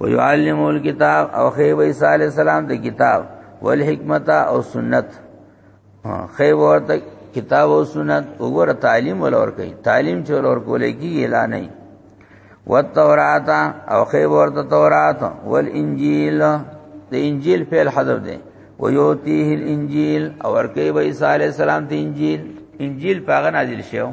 ويعلم الكتاب او خي عيسى عليه السلام د کتاب والحکمت او سنت خي ورته کتاب او سنت وګوره تعلیم ولور کوي تعلیم چې ولور کولې کیږي لا نه والتورات او خي ورته تورات والانجيل د انجیل فعل حذف ده ويوتيه الانجيل او ورکه عيسى عليه السلام ته انجيل انجيل پاغه نازل شوی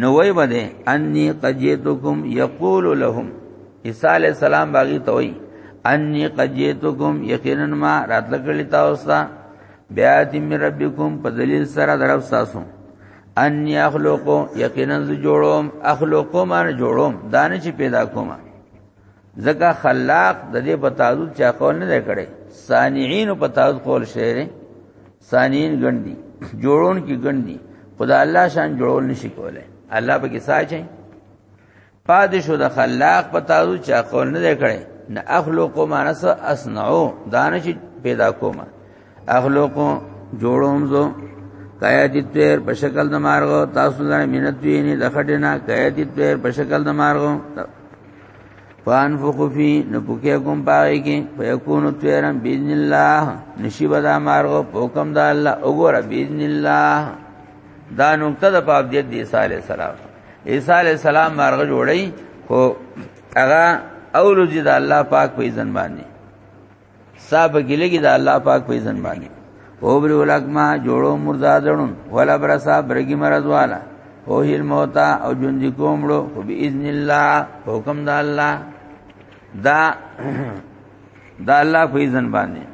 نو وای بده انی قد جئتکم یقول لهم عیسی علی السلام باغی ته وای انی قد جئتکم یقینا ما راتلکلی تاسو ته بیات من ربکم په دلیل سره درو تاسو انی اخلقو یقینا ز جوړوم اخلقو مان جوړوم دانه چې پیدا کوم ځکه خلاق د دې په تعدد چا قول نه کړي صانعين په تعدد قول شعر صانعين ګڼدي جوړون کې ګڼدي خدا الله شان جوړول نشي کولای الله په کې ساجي پادشو د خلاق په تعدد چا قول نه کړي نه اخلق ما نس اصنعو دانش پیدا کوما اخلوقو جوړوم زو کایا دې تیر په شکل د مارغو تاسو لپاره مینت وی نه د خټینا کایا دې تیر په شکل د مارغو فانفخ فی نپوکیا کوم پای کې فیکون تیرم باذن الله نشی بدا مارغو حکم د الله وګوره باذن الله دا نقطه د پاپ دې د عیسی علی السلام عیسی علی السلام مارغ جوړی خو هغه اولو جی د الله پاک په اذن باندې صاحب ګلګي د الله پاک په ځن باندې او بر ولکما جوړو مردادړون ولا برسا برګي مرز والا او هیل موتا او جون دي کومړو خو باذن الله حکم د الله دا دا الله په ځن باندې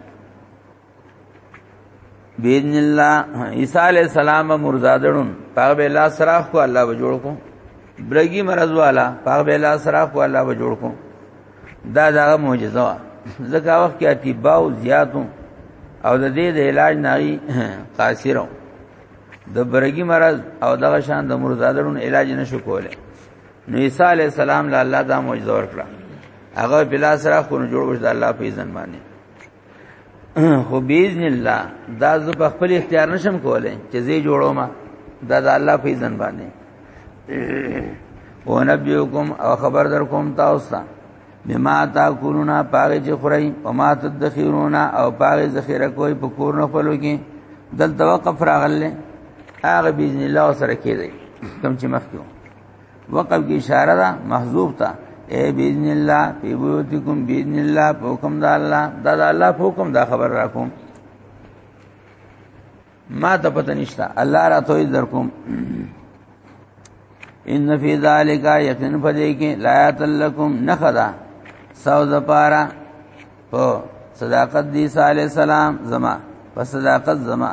باذن الله عیسی علی السلام مرزادړون پاغه به الله سراخ کو الله به جوړ کو برګي مرز والا پاغه به الله سراخ کو الله به جوړ کو دا دا معجزه وا ځکه وخت کې اتباع زیاتو او د دې د علاج ناری قاصرو د برګي مرض او دغه شان د مرزادرون علاج نشو کوله نو عیسی علی السلام له الله دا معجزه ورکړه هغه بلا سره خو جوړ وځ الله په ځن باندې خو باذن الله دا زه په خپل اختیار نشم کولای چې زه جوړوم دا د الله په اذن باندې او نبيكم او خبر در کوم تاسو ته بما تاکلون پاره چې خوري او ما تدخرون او پاره ذخیره کوي په کور نه خپلو کې دل توقف راغله هغه باذن الله سره کېږي کوم چې مخکې وقف کی اشاره ده محذوف ته اے باذن الله فی بیوتکم باذن الله په حکم د الله دا د الله په حکم دا خبر را کوم ما ته پته نشتا الله را توې در کوم ان فی ذالک یقین فدی کې لایات لکم نخدا سوز پارا په صداقت دی صلی الله علیه وسلم زما په صداقت زما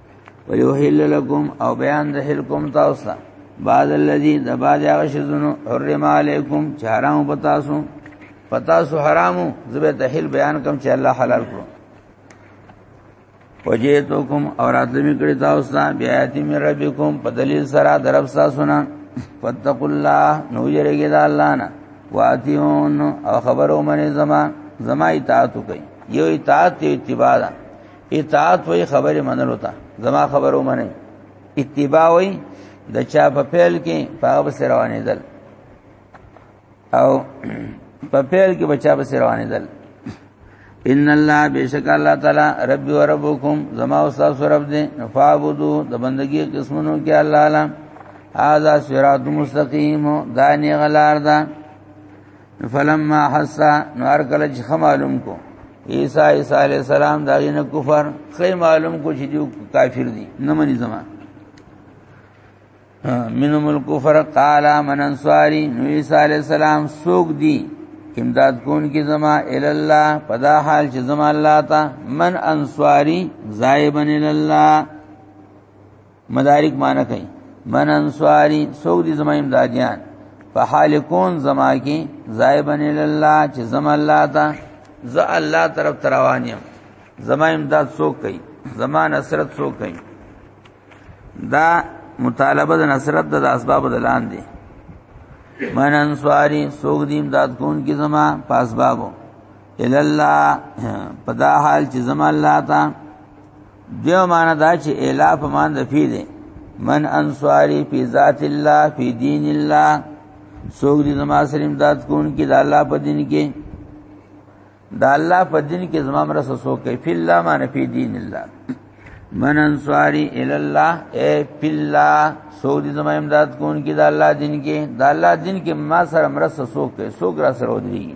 ويحل لكم او بيان د حلکم تاسو ته بعد الذي د بعد هغه شذونو حرم عليكم چارم پتاسو پتاسو حرامو زبه ته حل بیان کوم چې الله حلال کړو وجئتكم اور ادمی کړي تاسو ته بیات من ربکم په دلیل سره درب تاسو نه فتقوا الله نو یریږي د الله نه واتیون او خبرو منی زما زما اطاعت کوي یو اطاعت اتباع اطاعت وای خبره منلو ته زما خبرو منه اتباع وای د چا په پیل کې پاغه بس روانې دل او په پیل کې بچا بس روانې دل ان الله بیشک الله تعالی رب و ربکم زما او تاسو رب دې فعبدو د بندگی قسمونو کې الله اعلی هذا صراط مستقیم دا نه غلار ده فلما حسا نو هر کله چې معلوم کو عیسی عیسی علی السلام دا نه کفر خې معلوم کو چې دیو کافر دي نه مني زما منهم الكفر قال من انصاری نو عیسی علی السلام سوق دي امداد کون کی زما ال الله پدا حال چې زما الله تا من انصاری زایبن ال الله مدارک معنی کوي من انصاری سوق دي زما امدادیان په حال کون زما کې زایبن الله چې زما الله تا ز الله طرف تروانیم زما امداد سوق کوي زما نصرت سوق کوي دا مطالبه د نصرت د اسباب دلان دي من انصاری سوق دي امداد کون کې زما پاسبابو الا الله پدا حال چې زما الله تا دیو معنا دا چې الا په مان د فی دی من انصاری فی ذات الله فی دین الله سوګ دې زما سره امداد کون کې د الله په دین کې د الله په دین کې زما مر سره سو کې فی الله مان فی دین الله من انصاری ال الله اے فی الله سوګ دې زما امداد کون کې د الله دین کې د الله دین کې ما سره مر سره سو کې سوګ را سره ودی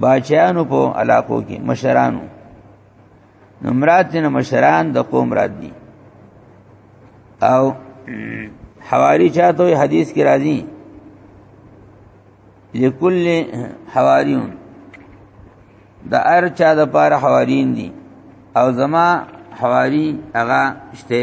باچیانو په علاقو کې مشرانو نو مراد دین مشران د قوم مراد دي او حواری چاته حدیث کې راځي لکل حواریون د ار چا د پار حوارین دي او زما حواری هغه شته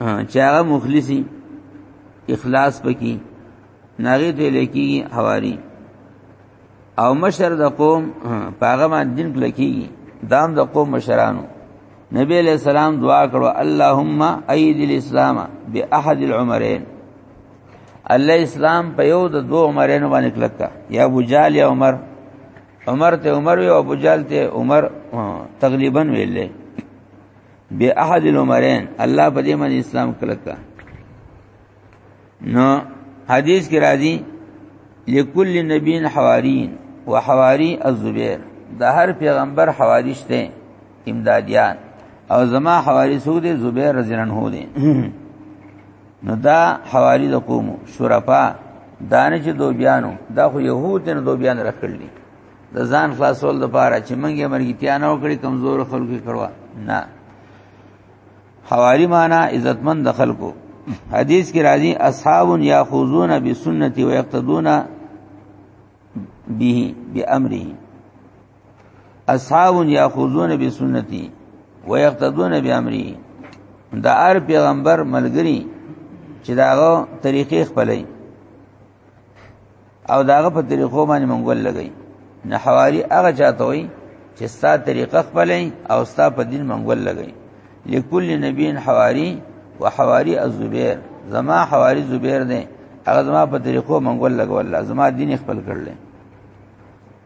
چې هغه مخلصي اخلاص پکې ناغي ته لکی حواری او مشر د قوم پاغه ما دین لکی دام د قوم مشرانو نبی علیہ السلام دعا کړو اللهم اید الاسلام باحد العمرین الله اسلام په یو د دوه عمرینو باندې کلکا یا ابو جال یا عمر عمر ته عمر او ابو جال ته عمر تقریبا ویلې بی احد العمرین الله په دې باندې اسلام کلکا نو حدیث کې راځي لکل نبی حوارین وحواری الزبیر د هر پیغمبر حواری شته امدادیان او زما حواری سو دي زبیر رضی الله عنه دي نو دا حواری د قوم شرفا دانه چې دو بیانو دا خو يهود نه دو بیان رکړل دي د ځان خلاصول د پاره چې منګه مرګتیا نه وکړي کمزور خلکو کړوا نه حوالی معنا عزتمن د خلکو حدیث کې راځي اصحاب یاخذون بسنتی ويقتدون به بامره اصحاب یاخذون بسنتی ويقتدون بامره د ار پیغمبر ملګری چې داغه طریقې خپلې او داغه په طریقو باندې منګول لګی نه حواری هغه چاته وي چې ستا طریقه خپلې او ستا په دین منګول لګی لکل نبی حواری و حواری الزبیر زما حواری زبیر دی هغه زما په طریقو منګول لګول زما دین خپل کړل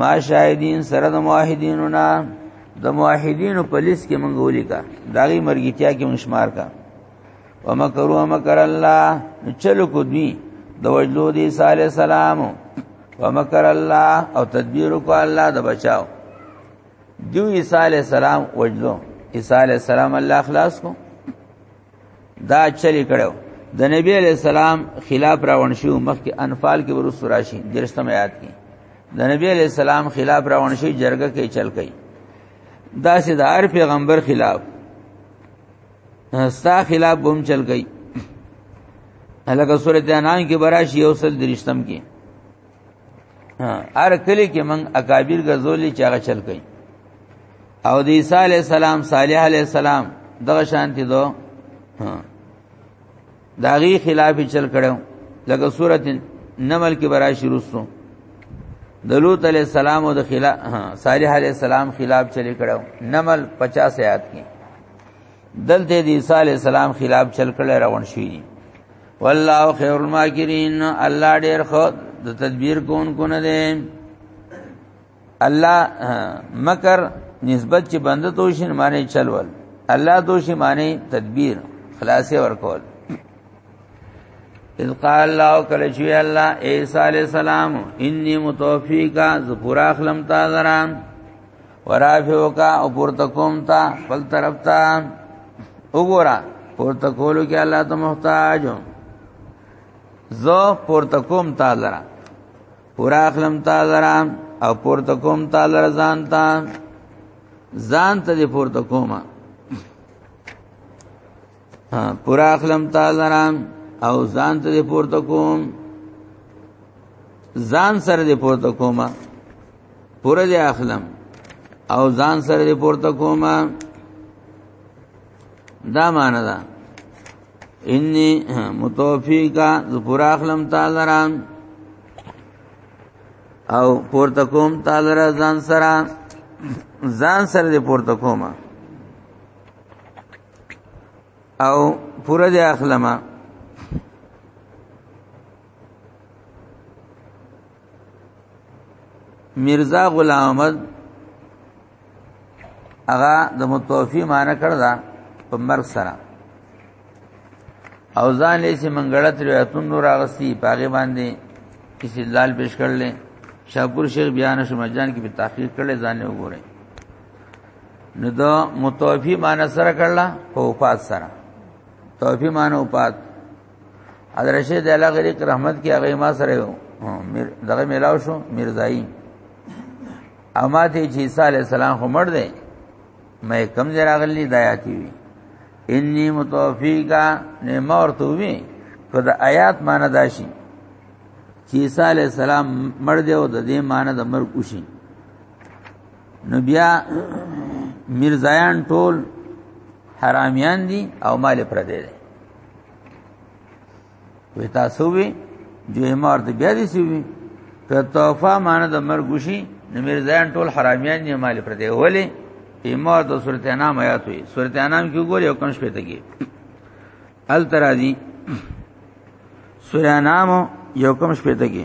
ما شاهدین سره د موحدینو نه د موحدینو په لیست کې مونږ ولیکا داغي مرګیتیا کې مونږ شمار کا ومکروا مکر الله چلو کو دی د وجلو دی صالح سلام ومکر الله او تدبیر کو الله د بچاو دیو عیسی علیہ السلام وجلو عیسی علیہ السلام الله خلاص کو دا چلی کړو د نبی علی السلام خلاف راون شو مخکې انفال کې ورس راشي درشتم آیات کې د نبی علی السلام خلاف راون شو جرګه کې چل کړي دا سید هر پیغمبر خلاف ستا خلاف بم چل گئی الګه سورته انعام کې براشي او سل درشتم کې هر کلی کې من اکابر غزولې چې هغه چل کوي او د عیسی علی السلام صالح علی السلام دغه شانتی دو داغي خلاف چل کړو لکه سورۃ نمل کې برا شروع سو د لوط علی السلام او د خلاف صالح علی السلام خلاف چلی کړو نمل 50 آیات کې دلته د عیسی علی السلام خلاف چل کړي روان شي والله خیر الماکرین الله ډیر خو د تدبیر کون کو نه دی الله مکر نسبت چې بنده توشین معنی چلول الله دوشی معنی تدبیر خلاصې ورکول اذ قال الله کله چې الله عیسی علی السلام انی متوفیکا ز پورا خلم تا درام ورافیو کا او پورته کوم تا خپل طرف تا وګورا پورته کولو کې الله ته محتاج زه پورته کوم تا لرا پورا اخلم تا لرا او پورته کوم تا لرا ځان تا ځان ته دې پورته کومه پورا اخلم تعالی رام او ځان ته پورته کوم ځان سره دې پورته کوما پورا دې اخلم او ځان سره دې پورته کوما دا معنا ده انی متوفیقا ز پورا اخلم تعالی رام او پورته کوم تعالی را ځان سره ځان سره دې پورته کوما او پوره دی اخلمه مرزا غلام احمد هغه د متوفی معنی کړ دا په مرګ سره او ځان یې چې منګړت روایتون نور اغستی پاګې باندې کسی دلال پیش کړل شاپور شیخ بیان شمجان کې په تحقیق کړل ځان یې وګورئ نو دا متوفی معنی سره کړلا په وفات سره توفی معنی وفات حضرت شیخ الله غریق رحمت کې هغه ما سره دغه ملاو شو مرزایی او ما ته چې عیسی علی السلام خو مړ دی مې کم ځای راغلی دایاتی وی انی متوفی کا نه مورته وی په د آیات معنی داشي چې عیسی علی السلام مړ دی او د دې معنی د مرګ وشي نو بیا مرزایان ټول حرامیان دي او مال پر دی دی وی تاسو وی جو امارت بیا دي سی وی که توفا مان د مرګ شي نو مرزایان ټول حرامیان دي مال پر دی ولی امارت د سورۃ انام آیات وی سورۃ انام کې ګوري او کنه شپته کې ال ترازی سورانام یو کم شپته کې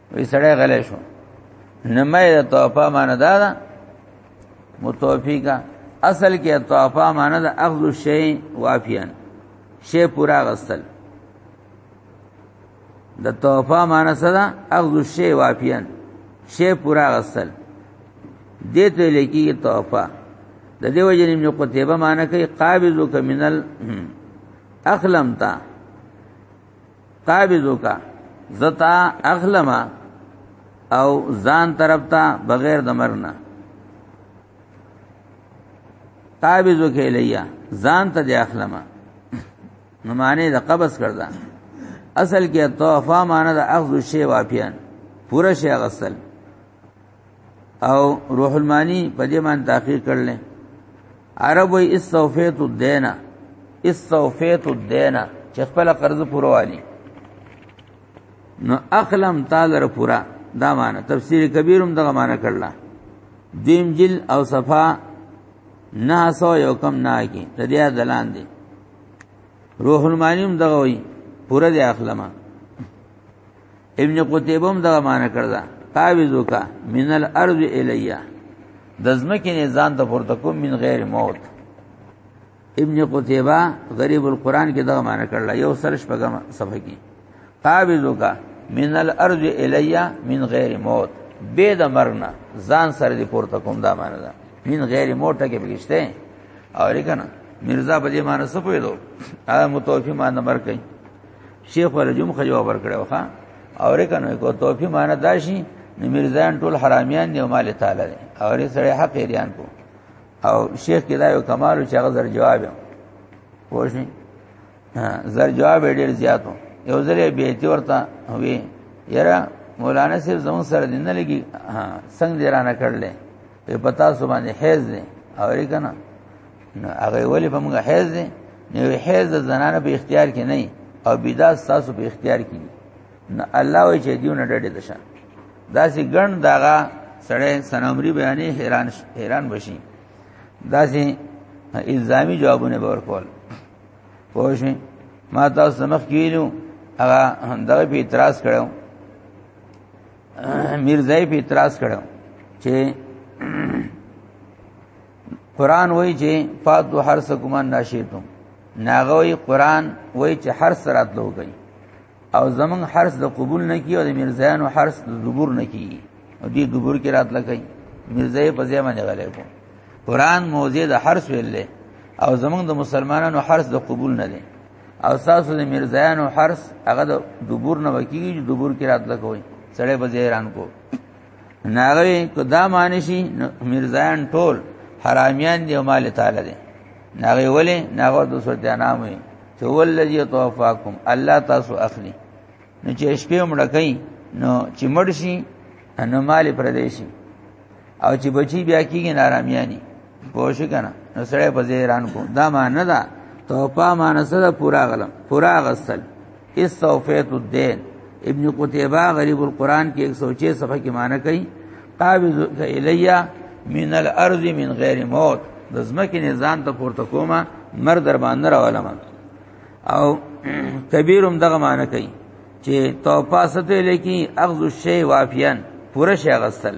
وی سړی غلې شو نه مې توفا معنی دا ده متوفیقا اصل کې توفا معنی ده اخذ شی وافیان شی پورا غسل د توفا معنی څه ده اخذ شی وافیان شی پورا غسل دې ته لیکي توفا د دې وجه ابن قتيبه معنی کوي قابضو کمنل اخلم تا قابضو کا زتا اخلما او ځان طرف ته بغیر د مرنا قابضو کې لیا ځان ته د اخلما نو معنی د قبض کړدا اصل کې توفا معنی د اخذ شی واپیان پورا شی غسل او روح المانی په دې باندې تحقیق کړل عرب وی استوفیت الدینا استوفیت الدینا چې خپل قرض پوره والی نو اقلم تعالی را پورا دا معنی تفسیر کبیرم دغه معنی کړل دیم جل او صفا نه سو یو کم نه کی تدیا دلان دی روح المانیم دغه وی پورا دی اخلمه ابن قتيبه هم دا معنی کړدا تعویذ وکا من الارض الیا د زمکه نه ځان ته پورته کوم من غیر موت ابن قتيبه غریب القرآن کې دا معنی کړل یو سرش پګم صفحه کې تعویذ وکا من الارض الیا من غیر موت به د مرنا ځان سره دې پورته کوم دا معنی ده من غیر موت کې بغشته او لیکنه مرزا په دې معنی څه پوهیدو هغه متوفی معنی مرکې شیخ ول جمع خجو ور کړو ها اور کنه کو توفی مان داشي میرزان ټول حرامیان دی مال تعالی دی اور سره حق ایران کو او شیخ کدا یو کمال چې غزر جواب وښني زر جواب ډیر زیاتو یو ځلې به تی ورته وی یرا مولانا صاحب زمون سره دین نه لګي څنګه درانه کړلې په پتا سو باندې حیز دی اور کنه نو هغه ولی په موږ حیز دی نو حیز د زنانه په اختیار کې نه او بيدا تاسو په اختیار کې دي نو الله وی چې دیونه ډډه ده شه داسې ګڼ داغه سړی سنامري بیانې حیران حیران بشي داسې الزامي جوابونه به ورکول پوه شئ ما تاسو مخ کیلو هغه دغه په اعتراض کړو میرزای په اعتراض کړو چې قران وای چې فات دو هر څه ګمان ناشیتم ناغوی قران وای چې هر سرات لوګي او زمون حرس د قبول نه کی او د مرزایانو حرس د دبر نه کی او دې دبر کې رات لګي مرزای په ځای باندې غلې کو قران موزه د حرس ویل او زمون د مسلمانانو حرس د قبول نه دی او تاسو د مرزایانو حرس هغه د دبر نه وکیږي دبر کې رات لګوي سړې په ځای ایران کو ناغوی کو دا معنی شي مرزایان ټول حرامیان دی او مال تعالی دی ناغوی ولی ناغو د سورت انام وی چې ولذي توفاکم الله تاسو اخلي نو چې شپې مړ کئ نو چې مړ شي نو مال پردیشي او چې بچي بیا کیږي نارامیانی پوه شي کنه نو سړی په زیران کو دا معنی ده توپا معنی سره پورا غلم پورا غسل استوفیت الدین ابن قتیبه غریب القرآن کې 106 صفحه کې معنی کوي قابض الیا من الارض من غیر موت د زمکه نه ځان ته پورته کومه مر در باندې راولم او کبیرم دغه معنی کوي چې توپا سته لکی اخذ الشی وافیان پوره شی غسل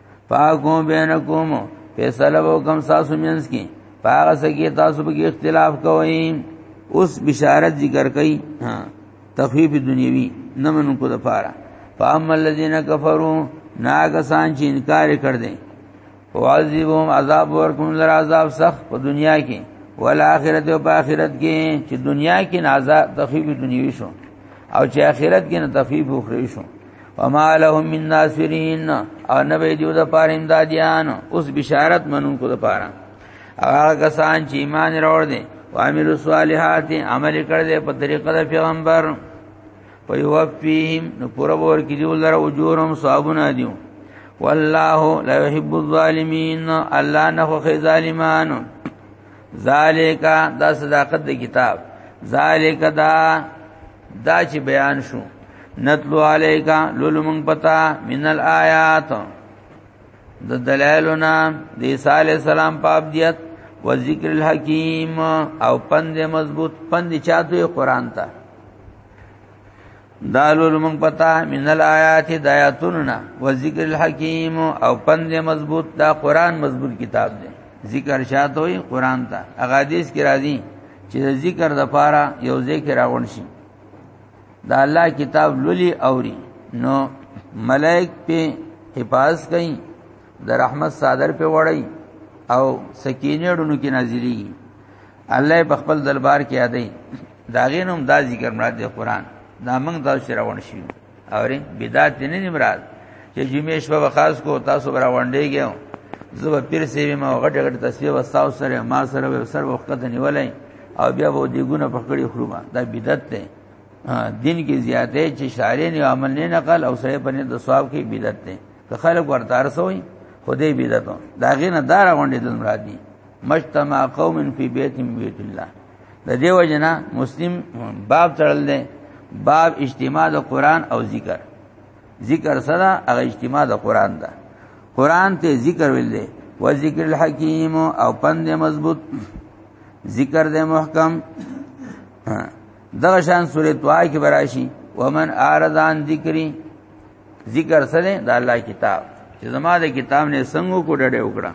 فاقو بینکم فیصله وکم تاسو مینس کی پاغه سکی تاسو به اختلاف کوئ اوس بشارت ذکر کئ تخفیف دنیوی نمن کو د پاره فاما الذين كفروا ناګسان چې انکار کړ دې وعذبهم عذاب ورکم لر عذاب سخت په دنیا کې ول اخرت او په اخرت کې چې دنیا کې عذاب تخفیف دنیوي شو او چې اخرت کې نه تخفیف اخروی شو وما لهم من ناصرین او نبی دیو د پاره امدادیان اوس بشارت منون کو د پاره هغه کسان چې ایمان راوړ دي وعمل الصالحات عمل کړ دې په طریقه د پیغمبر په یو فیهم نو پورا ور کې دیو لره اجورهم صابونه دیو والله لا يحب الظالمين الله نه خو ظالمانو ذالک دا صداقت د کتاب ذالک دا دا چې بیان شو نتلو علیکا لولو من پتا من الآیات د دلائلنا د عیسی علی السلام په ابدیت و ذکر الحکیم او پند مضبوط پند چاته قرآن ته دالول من پتا من الآیات دایاتنا و ذکر الحکیم او پند مضبوط دا قرآن مضبوط کتاب دی ذکر شاته وي قران ته هغه حدیث کې راځي چې ذکر د پاره یو ذکر راغون شي دا الله کتاب لولي اوري نو ملائک په حفاظ کوي د رحمت صادر په وړي او سکینه ډونو کې نازلي الله په خپل دربار کې یادې داغینوم دا ذکر مراد دی قران دا موږ دا شراون شي اوري بدعت دې نه مراد چې جمعې شپه وخاص کو تاسو برا وانډې ګیو زه به پیر سی ما غټ غټ تصویر وستاو سره ما سره و سر وخت نه نیولای او بیا به دی ګونه پکړی خروما دا بدعت ده دین کې زیاتې چې شارې نه عمل نه نقل او سره پنه د ثواب کې بدعت ده که خلک ورته ارسوي خدای بدعت دا غینه دار غونډې د مرادي مجتمع قوم فی بیت من بیت الله د دیو جنا مسلم باب تړل دی باب اجتماع د قران او ذکر ذکر سره هغه اجتماع د قران ده قران ته ذکر ویل دی و ذکر الحکیم او پند مضبوط ذکر د محکم دغه شان سورۃ وای کې براشي ومن اعرض عن ذکری ذکر سره د الله کتاب چې زما د کتاب نه څنګه کو ډډه وکړه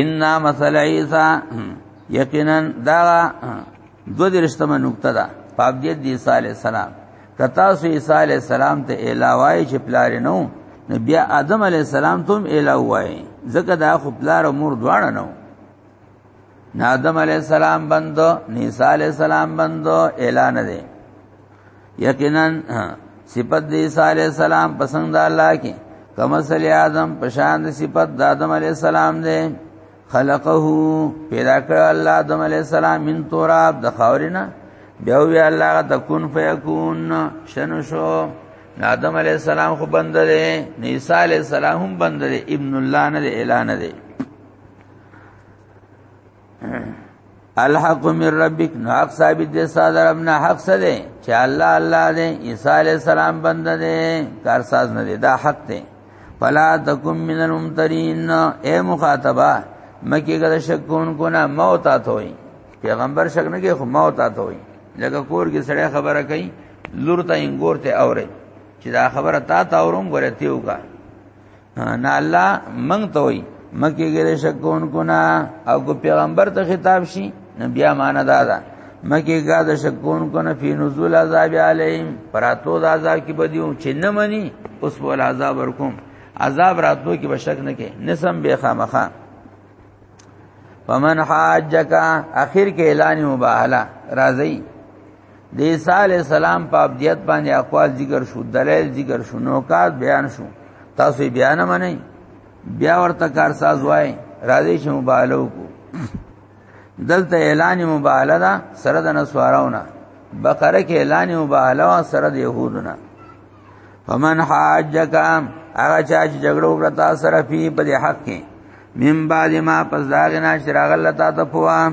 ان مثل عیسی یقینا دا دو درشتمه نقطه ده پاپ دې دی عیسی علی السلام کتا سو عیسی علی السلام ته الوای چې پلار نو نو بیا آدم علی السلام ته هم الوای ځکه دا خو پلار او مور دواړه نو نه آدم علی السلام بندو نه عیسی علی السلام بندو اعلان دی یقینا صفت د عیسی علی السلام پسند الله کې کما سل آدم پشان د صفت د آدم علی السلام دی خلقه پیدا کړ الله آدم علی السلام من تراب د خاورینا بیا وی الله تکون فیکون شنو شو آدم علی السلام خو بند دی عیسی علی السلام هم بند دی ابن الله نه اعلان دی الحق من ربک نو حق ثابت دې صادر ابنا حق څه دې چې الله الله دې عیسی علی السلام بند دې کار ساز نه دې دا حق دې فلا تکم من الممترین اے مخاطبہ مکی ګر شک کون کو نه موت اتوي پیغمبر شک نه کې خو موت اتوي لکه کور کې سړی خبره کوي لور ته انګور ته اوري چې دا خبره تا تا اورم غره تیوګه نه الله مونږ ته وي مکه ګره شکون کو نه او کو پیغمبر ته خطاب شي نبي امانه دادا مکه ګا د شکون کو نه فی نزول عذاب علیهم پراتو د عذاب کې بدیو چې نه مني اوس ول عذاب ورکوم عذاب راتلو کې بشک نه کې نسم به خامخه فمن حاجک اخر کې اعلان مباهله راځي د عیسی علی السلام په ابدیت باندې اقوال ذکر شو دلایل ذکر شو نوکات بیان شو تاسو بیان منئ بیا ورته کارساز وای راځي چې مبالغه وکړو دلته اعلان مبالغه ده سره د نسواراونه بقره کې اعلان مبالغه سره د يهودونه فمن حاجک هغه چا چې جګړه وکړه تاسو سره په دې حق کې من بعد ما پس داغنا شراغ الله تعالی په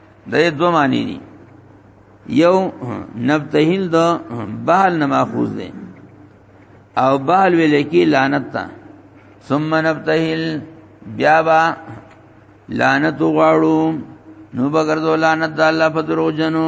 د دوه معنی دي یو نبتهیل د بحل نه ماخوذ دی او بحل ویل کی لعنت تا ثم نبتهیل بیا با لعنت غواړو نو بغرزو لعنت د الله په درو جنو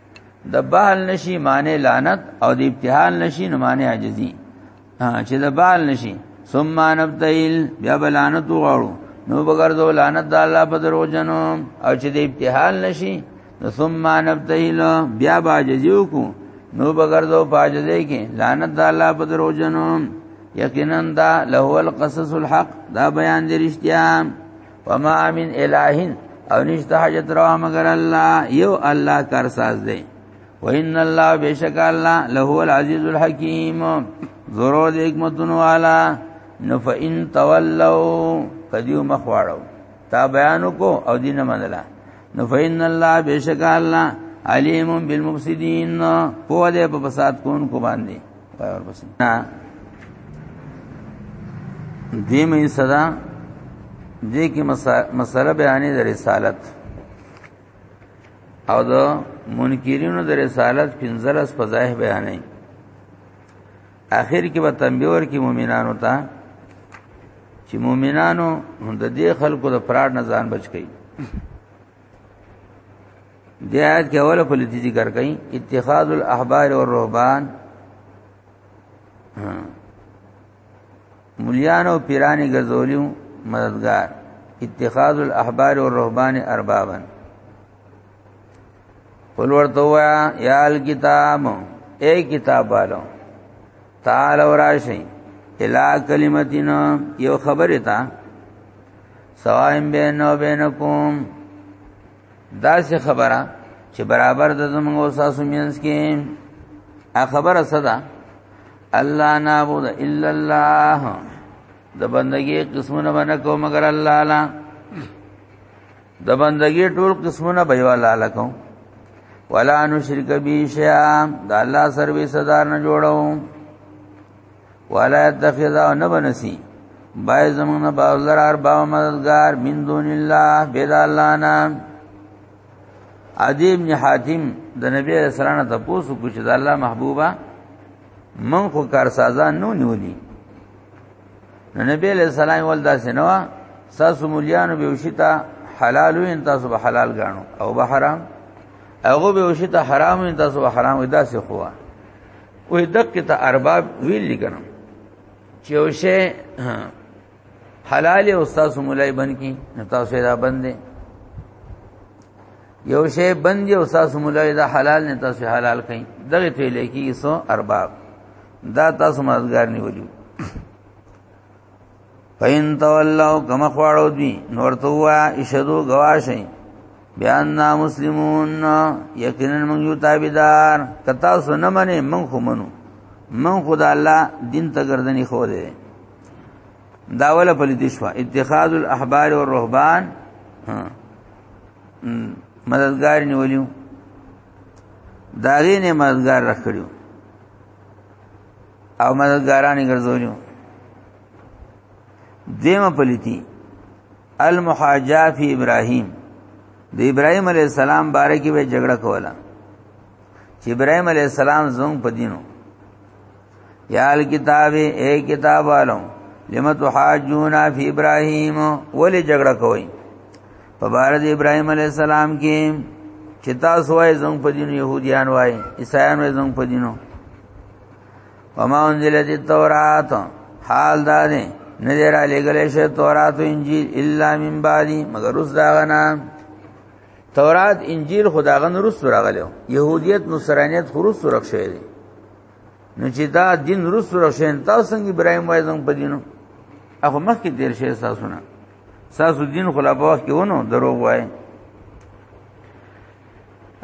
د بال نشي معنی لعنت او د ابتحال نشي نو معنی عاجزي چې د بال نشي ثم نبتئل بیا بلانت وغړو نو بغرزو لعنت د الله په درو جنو او چې د ابتحال نشي نو ثم نبتئل بیا باجزیو کو نو بغرزو باجزې کې لعنت د الله په درو جنو یقینا دا له القصص الحق دا بیان دی رښتیا وما من الہین او نشته حاجت روا مگر الله یو الله کار ساز دی وان الله بشک الله له العزیز الحکیم ضرور حکمتون والا نو فإن تولوا کدیو مخواړو تا بیان کو او دینه منلا نو فإن الله بشک الله علیم بالمفسدین په دې په فساد کون کو باندې دیمه صدا دې کې مسله بیانې د رسالت او د منکرینو د رسالت 15 فضایح بیانې اخر کې به تنبیور کې مؤمنانو ته چې مؤمنانو د دې خلکو د فراډ نه ځان بچ کړي دی آیت کې اوله په لتی ذکر کړي اتخاذ الاحبار والرهبان مليان او پیرانی ګرځولیو مددگار اتخاذ الاحبار والرهبان اربابا قل ورته وایا یا الکتاب اے کتاب والو تعال وراشی الا کلمتنا یو خبره تا سوایم بین او بینکم دا څه خبره چې برابر د زمونږ او تاسو مینس کې ا خبره صدا الله نعبد الا الله د بندگی قسمونه باندې کو مگر الله الا د بندگی ټول قسمونه به والا الا کو ولا نشرک بی شیام د الله سروي صدر نه جوړو ولا يتخذ او نه بنسي بای زمون باولر اربا مددگار من دون الله بيد الله نه عدی ابن حاتم د نبی اسلام ته پوسو کوچ د الله محبوبا من خو کار سازان نو نیولی نو نبی علیہ السلام ول داسې نو ساسو مليانو به وشتا حلال وي تاسو به حلال غاڼو او به حرام هغه به وشتا حرام وي تاسو به حرام وي داسې خو وې دقه ته ارباب ویل لګنم چې وشه حلال او استاد مولای بن کی تاسو را بندې یو شی بند یو استاد مولای دا حلال نه تاسو حلال کئ دغه ته لکی سو ارباب دا تاسو مددگار نیولیو پاین تولو کم خواړو دی نور تو وا اشهدو گواشی بیان نا مسلمون یقینا من یو تابعدار کتا سو نه منی من خو منو من خدا الله دین ته گردنی خو دی داوله په دې شو اتخاذ الاحبار والرهبان مددگار نیولیو داغی نه مددگار رکھ کړیو او مددګاران ګرځولیو دیمه پلیتی المحاجا فی ابراهیم د ابراهیم علی السلام باره کې به جګړه کوله چې ابراهیم علی السلام زوم پدینو یا الکتاب اے کتاب والو لم تحاجونا فی ابراهیم ولی جګړه کوي په بار د ابراهیم علی السلام کې چې تاسو وای زنګ په دین يهوديان وای عیسایان وای زنګ په دینو وما انزلت التوراۃ حال دا دی نه دی را لګلې شه تورات او انجیل الا من بعدی مگر اوس دا غنا تورات انجیل خداغن رس راغلو يهودیت نصرانیت خروس رخ شوی دی نو چې دا دین رس رخ شوی تاسو څنګه ابراهیم وای زنګ پدینو هغه مخکې تیر شي تاسو نه تاسو دین خلا په وخت کې ونه دروغ وای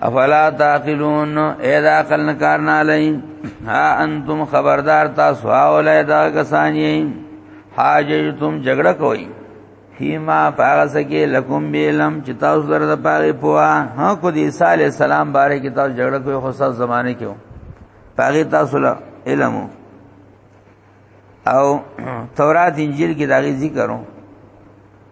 افلا تعقلون اذا قلن کارنا لئ ها انتم خبردار تاسو اولای دا کسان یې حاجتم جګړه کوي فيما پاغس کې لکم بیلم چې تاسو درته د پاره پوا ها کو دي عیسی علی السلام باره کې تاسو جګړه کوي خو ساز زمانه کې پاغي تاسو له علم او تورات انجیل کې داغي ذکرو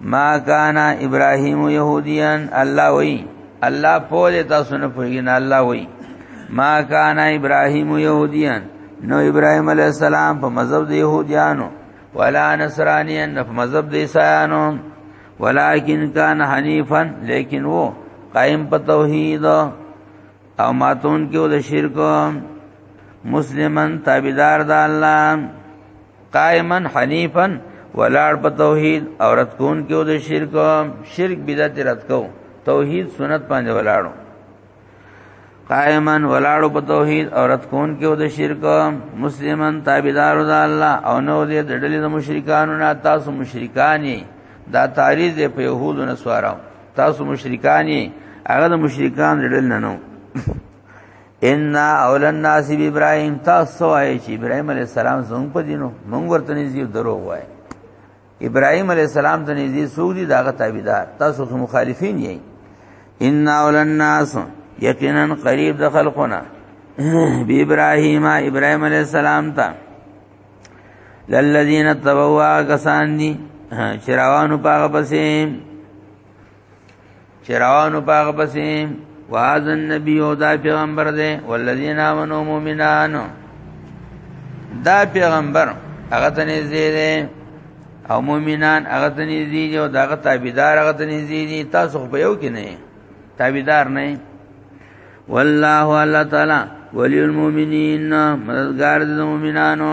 ما کان ابراهیم يهوديان الله وی الله په دې تاسو نه پوهیږئ الله وی ما کان ابراهیم يهوديان نو ابراهيم عليه السلام په مذهب د يهوديانو ولا نصرانيان په مذهب د عیسایانو ولكن كان حنيفا لیکن وو قائم په توحید او ماتون کې د شرک مسلمان تابعدار د الله قائما حنیفا ولاړ په توحید او رد کون کې د شرک شرک بدعت رد کو توحید سنت باندې ولاړو قائما ولاړو په توحید او رد کون کې د شرک مسلمان تابعدار د الله او نو دې د ډلې د مشرکانو نه تاسو مشرکانی دا تعریض دی په يهودو نسوارو تاسو مشرکانی هغه د مشرکان ډل نه نو ان اول الناس ابراهيم تاسو وایي چې ابراهيم عليه السلام زموږ په دینو موږ ورته نږدې درو وایي ابراهيم عليه السلام ته نږدې سوق دي داغه تابعدار تاسو خو مخالفین یې ان اول الناس یقینا قریب د خلقنا بی ابراهیم ابراهیم علیہ السلام ته للذین تبوا کسان دي چراوانو پاغه پسې چراوانو باغ بسیم واذ النبی او دا پیغمبر دی والذین آمنو مومنانو دا پیغمبر هغه ته نږدې دی او مومنان هغه ته نږدې دي او داغه تابعدار هغه ته نږدې دي تاسو خو په یو کې نه تابعدار نه والله الله تعالی ولی المؤمنین مددگار د مومنانو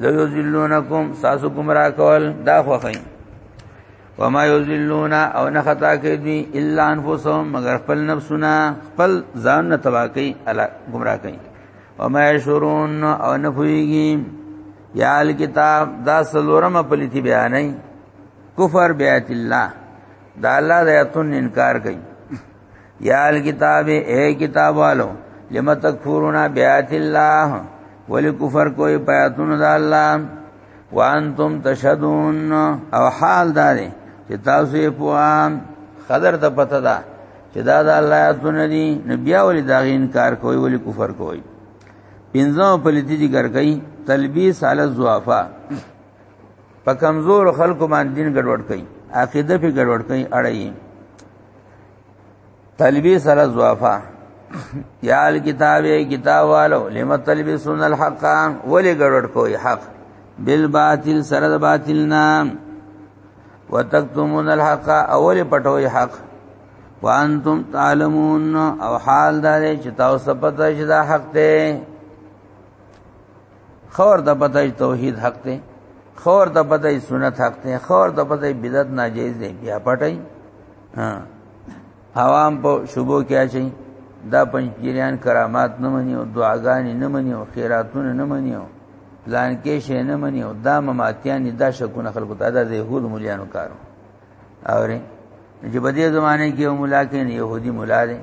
لو یذلونکم ساسو گمراه کول دا خوخی وما یذلون او نه خطا کوي دوی الا انفسهم مگر خپل نفسونه خپل ځان نه تبا کوي الا گمراه کوي وما یشرون او نه پويږي یا الکتاب دا سلورم پلیتی بیانای کفر بیات الله دا الله د ایتون انکار کوي یا الکتاب اے کتاب والو لم تکفرون بیات الله ولی کفر کوئی پیاتون دا الله وانتم تشهدون او حال دا دی چې تاسو یې پوهان خضر ته پته ده چې دا د الله آیاتونه دي نبیا ولې دا غي انکار کوي ولې کفر کوي پنځم په لتی ذکر کوي تلبیس علی الضعفاء په کمزور خلکو باندې دین ګډوډ کوي عقیده په ګډوډ کوي اړایي طلبی سره زوافه یا الکتاب کتاب والو لم تلبسون الحق ولی ګډوډ کوی حق بالباطل سره د باطل نام وتکتمون الحق اول پټوی حق وانتم تعلمون او حال دار چې تاسو پته چې دا حق دی خور د بدای توحید حق دی خور د بدای سنت حق دی خور د بدای بدعت ناجیز دی بیا پټای ها عوام په شوبو کې اچي دا پنځپیران کرامات نه مني او دعاګانې نه مني او خیراتونه نه مني او پلان کې شي نه مني او دا مماتیان دا شکونه خلکو ته دا زهود مليانو کارو اوري چې په دې زمانه کې یو مولا کې نه يهودي مولا دی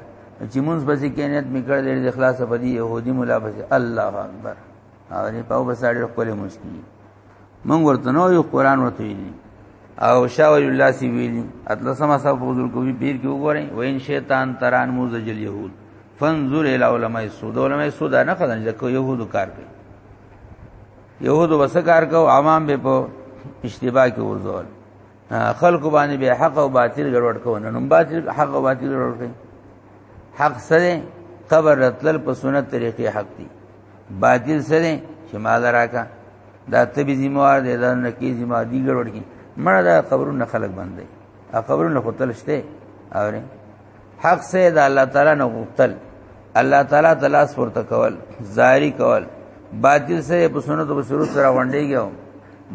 چې مونږ پسې کېنیت میکړ دې د اخلاص په دې يهودي مولا پسې الله اکبر او نه پاو بساړي خپل مسکی مونږ ورته نو یو قران ورته ویلي او شاول الله سی ویلي اتلسمه صاحب حضور کو به پیر کې وګورئ وین شیطان تران موزجل يهود فانظر الى علماء السود علماء السود نه خدان ځکه يهودو کار کوي يهودو وسکار کو عوام به په اشتباه کې ورزول خلق باندې به حق او باطل ګډوډ کو نه نو باطل حق او باطل ګډوډ کړي حق سره قبر رتل په سنت طریقې حق دي باطل سره چې مال راکا دا تبي ذمہوار دي دا نکی ذمہ دي ګډوډ کی مړه دا قبرونه خلق باندې ا قبرونه خپل شته اور حق سره دا الله تعالی نه غوښتل الله تعالی تلاش ورته کول زاری کول باطل سره په سنت او شروع سره وندېږي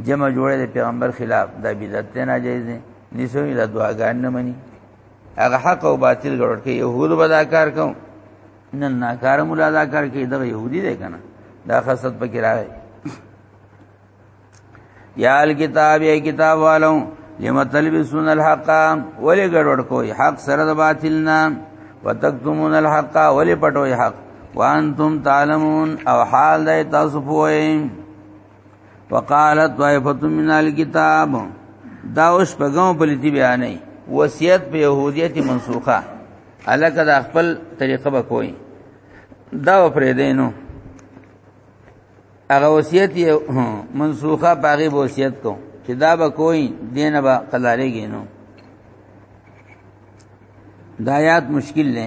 جمع جوړه د پیغمبر خلاف دا بدعت نه ناجیز دي نسوي دا دعاګان نه مني هغه حق او باطل ګډوډ کوي يهود به دا کار کوم نن ناکار مولا دا کار کوي دا يهودي دی کنه دا خاصت پکې راغی یا الکتاب یا کتاب والو لم تلبسون الحق ولې ګډوډ کوي حق سره د باطل نه وتکتمون الحق ولې پټوي حق وانتم تعلمون او حال د تاسو پوهئ وقالت طائفه من الكتاب دا اوس پګاو بلتی بیانې وصیت په يهودیت منسوخه الکه دا خپل طریقه به کوی دا پرې دینو هغه وصیت منسوخه باغی وصیت کو چې دا به کوی دینه به قلارې گینو دا آیات مشکل نه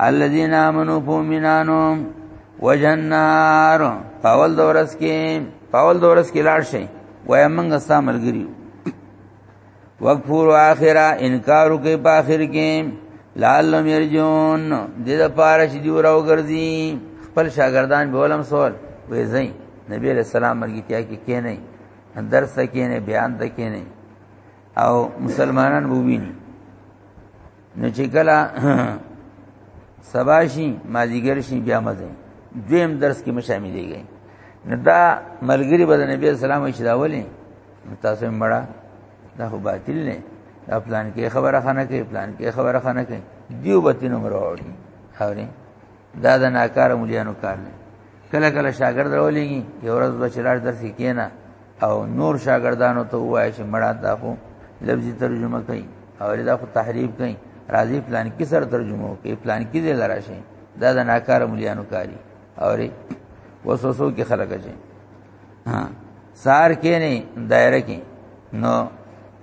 الذين امنوا فمنانو وجنار پاول دورس کې پاول دورس کې لاړ شي وای موږ ستا ملګری وقفور اخره انکار کوي په اخر کې لعلم يرجون دې د پاره چې دی ورو ګرځي خپل شاګردان به علم سوال وې زين نبی رسول الله مرګتیا کې کې نه درس کې نه بیان د کې نه او مسلمانان وویني نو چې کله سباشي مازیګر شي بیا مزه دویم درس کې مشاملېږي نو دا ملګری به د نبی اسلام چې دا ولې تاسو مړه دا خو باطل نه دا پلان کې خبره خانه کې پلان کې خبره خانه کې دیو بتینو مروړي خبره دا د ناکاره مليانو کار دی کله کله شاګرد راولېږي یو ورځ بچلار درس کې کېنا او نور شاګردانو ته وایي چې مړه دا خو لفظي ترجمه کوي او دا خو تحریف کوي راځي پلان کې سره ترجمه کوي پلان کې دې لراشي دا د ناکاره مليانو کاری او وسوسو کې خلک اچي ها سار کې نه دایره کې نو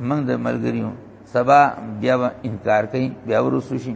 موږ د ملګریو سبا بیا انکار کوي بیا ورسو شي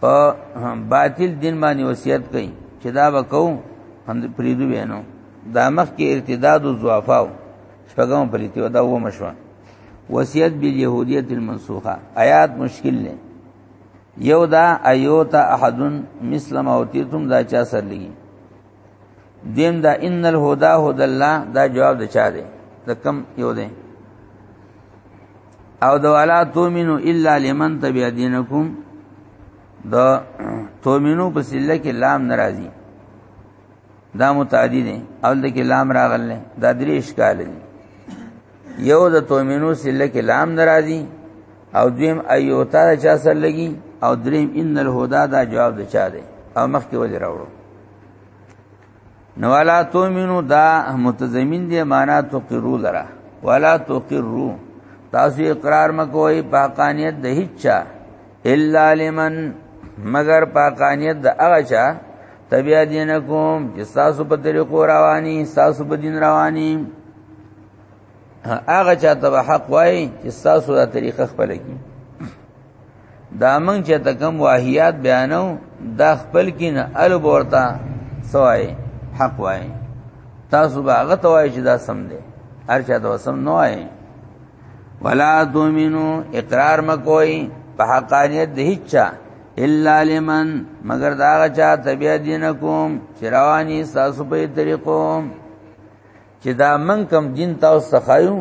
په باطل دین باندې وصیت کوي چې دا وکاو هم پریدو وینو دا مخ کې ارتداد او ضعفاو شپږم پلیتی او دا و مشو وصیت بی یهودیت المنسوخه آیات مشکل نه یو دا ایوتا احدن مثل ما اوتیتم دا چا سر لګي دیم دا ان الهدى هدى الله دا جواب د چا دی د کم یو دی او د ولا تؤمنو الا لمن تبع دینکم د تؤمنو په سله کې لام ناراضي دا متعدی دی اول د کې لام راغل نه دا درې اشکال دي یو د تؤمنو سله کې لام ناراضي او دیم ایوتا چا سره لګي او دریم ان الهدى دا جواب د چا دی او مخ کې ولې راوړو نو ولا تومنو دا متضمن دی معنا تو قرو لرا ولا تو قرو تاسو اقرار مکوئ پاکانیت د هیچا الا لمن مگر پاکانیت د هغه چا تبیا دینکم چې تاسو په طریقو رواني تاسو په دین رواني هغه چاته به حق وای چې تاسو دا طریقه خپل کی دا موږ چې تکم واهیات بیانو دا خپل کی نه ال ورتا سوای حق وای تاسو به هغه توای چې دا سم دی هر چا دا سم نه وای ولا دومینو اقرار مکوئ په حقانیت د هیڅ الا لمن مگر دا چا تبع دینکم چروانی ساسو په طریقو چې دا من کم دین تاسو ته خایو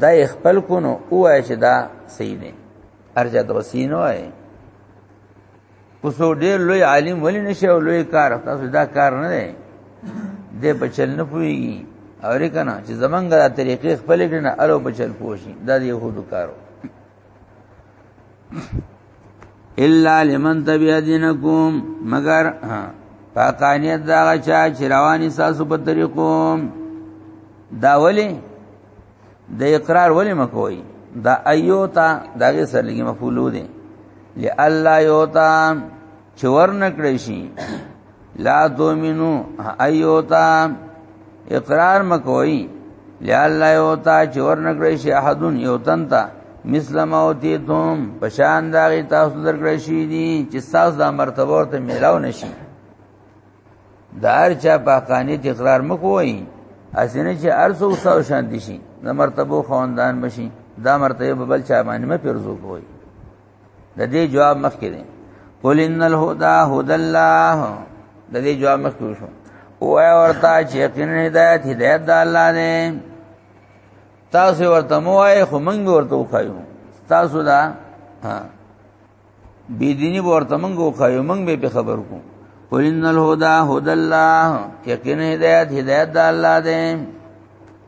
دا خپل کو نو وای چې دا صحیح نه ارجه د وسین وای اوسو ډیر لوی عالم ولی نشه او لوی کار تاسو دا کار نه دی دې بچل نه پويږي اور کنا چې زمنګ دا طریقې خپل کړي نه الو بچل پوشي دا د يهودو کارو الا لمن تبع دینکم مگر پاکانیت دا چا چې رواني ساسو په طریقو دا ولی د اقرار ولی مکوئ دا ایوتا داګه سره لګي مفعول دي لالا یوتا چې ورنکړې شي لا دومینو ایوتا اقرار مکوئی لالا یوتا چې ورنکړې شي احدن یوتن تا مثل موتی دوم پشان داغي تاسو درکړې شي دي چې تاسو د مرتبه ورته میلاو نشي دار چا پاکانی اقرار مکوئی اسنه چې ارسو وسو شان دي شي د مرتبه خواندان مشي دا مرتبه بل چا باندې مې پرزو کوي د دې جواب مخکې دی قل ان الهدى هدى الله د دې جواب مخکې شو او ورته چې یقین هدایت هدایت د الله نه تاسو ورته موای خو موږ ورته وخایو تاسو دا ها بی دینی ورته موږ وخایو موږ به خبر کو قل ان الهدى هدى الله یقین هدایت هدایت د الله ده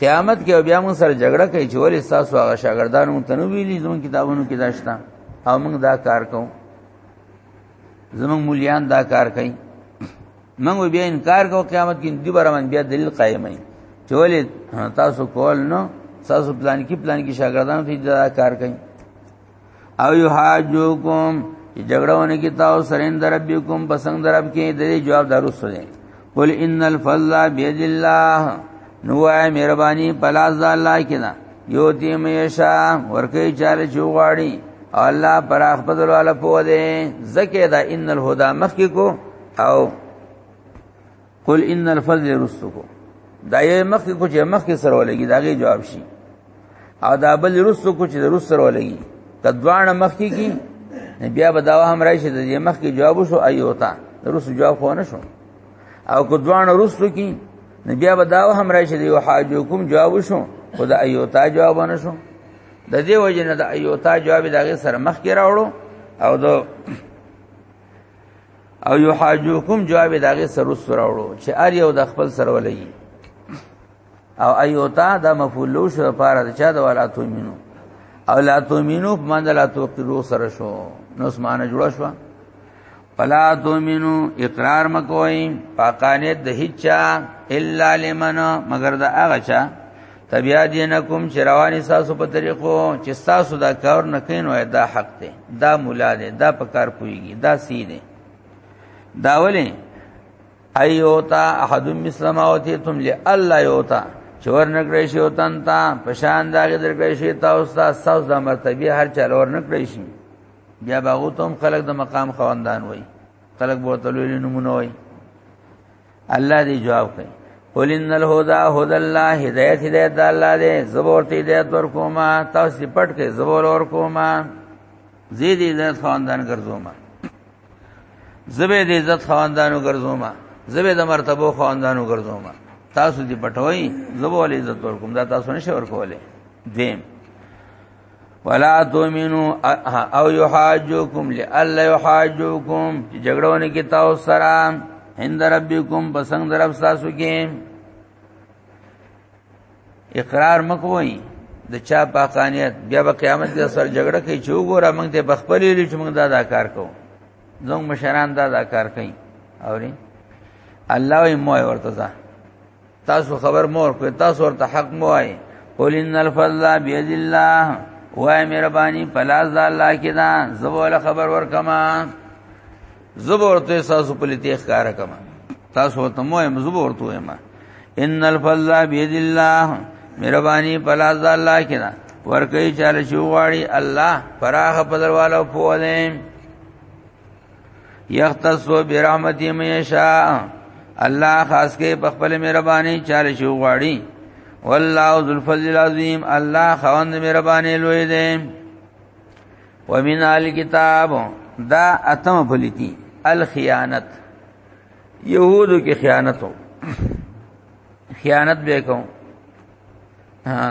قیامت کې بیا موږ سره جګړه کوي چې ولې تاسو هغه شاګردان مونږ ته نو ویلي زموږ کتابونو کې داشتا او موږ دا کار کوو زموږ مليان دا کار کوي موږ بیا انکار کوو قیامت کې دی برمن بیا دلیل قائمای چې ولې تاسو کول نو تاسو پلان کې پلان کې شاګردانو ته دا کار کوي او یو حاجو کوم جګړهونه کې تاسو سره اند رب کوم پسند رب کې د جواب درو سره قل ان الفضل بيد الله نو اي مهرباني پلاز الله کې نه یو دې مېشا ورکه چاله چوغاړي الله پر اخبد الله په دې زکه دا ان الهدى مخکې کو او قل ان الفضل رسکو دا یې مخ کو چې مخ کې سره ولګي داغه جواب شي او دا بل رسو کو چې رس سره ولګي کدوان مخ کې کی بیا به دا هم راشي د یې مخ کې جواب شو ایوتا رس جواب خو نه شو او کدوان رسو کی بیا به دا هم راشي د یو حاجوکم جواب شو خدا ایوتا جواب نه شو د دې وجه نه د ایوتا جواب دغه سره مخ کې راوړو او د او یو حاجوکم جواب داغه سر سره وړو چې ار یو د خپل سره ولګي او ایوتا د مفعول لو شو لپاره د چا د ولا تومینو او لا تومینو په مند لا توقیرو سره شو نو اسمانه جوړ شو فلا تومینو اقرار مکوئ پاکانیت د هیچا الا لمن مگر د هغه چا تبیا دینکم چې رواني تاسو په طریقو چې تاسو دا کار نه کینو دا حق دی دا مولا دی دا په کار پويږي دا سی دی دا ولې ایوتا احد مسلم اوتی تم لالا یوتا چور نکړې شي وطن ته پشان داګه درکړې شي تاسو تاسو د مرتبه هر چا لور نکړې شي بیا باغو تم خلق د مقام خواندان وای خلق بوتلو نمونه وای الله دې جواب کړي قل ان الهدى هدى الله هدایت هدایت د الله دې زبور ته هدایت ور کوما تاسو پټ کې زبور ور کوما زید عزت خواندان ګرځوما زبې دې عزت خواندانو ګرځوما زبې د مرتبه خواندانو ګرځوما تاسو دې پټوي زبور عزت ور کوم دا تاسو نشه ور کوله دیم ولا تؤمنو او يحاجوكم لالا يحاجوكم چې جګړونه کې تاسو سره هند ربکم بسنګ درب تاسو کې اقرار مکوئ د چا پاکانیت بیا به قیامت کې سر جګړه کوي چې وګوره موږ ته بخپلې لې چې موږ دا دا کار کوو زموږ مشران دا دا کار کوي اوري الله یې مو ورته ځه تاسو خبر مور کوي تاسو ورته حق مو وای قل ان الفضل بيد الله وای مهرباني پلاز د الله کې دا زبول خبر ور کما زبور ته تاسو په لتی ښکارا کما تاسو ته مو هم زبور ته ما ان الفضل بيد الله مهرباني پلاز د الله کې دا ور کوي چاله شو غاړي الله فراخ پدروالو پوه دې یختص برحمت میشا الله خاص کې په خپل مهرباني چاله شو غواړي والله ذو الفضل العظیم الله خوند مهرباني لوی دی ومن آل کتاب دا اتم فلیتی الخیانت یهودو کې خیانت وو خیانت به کوم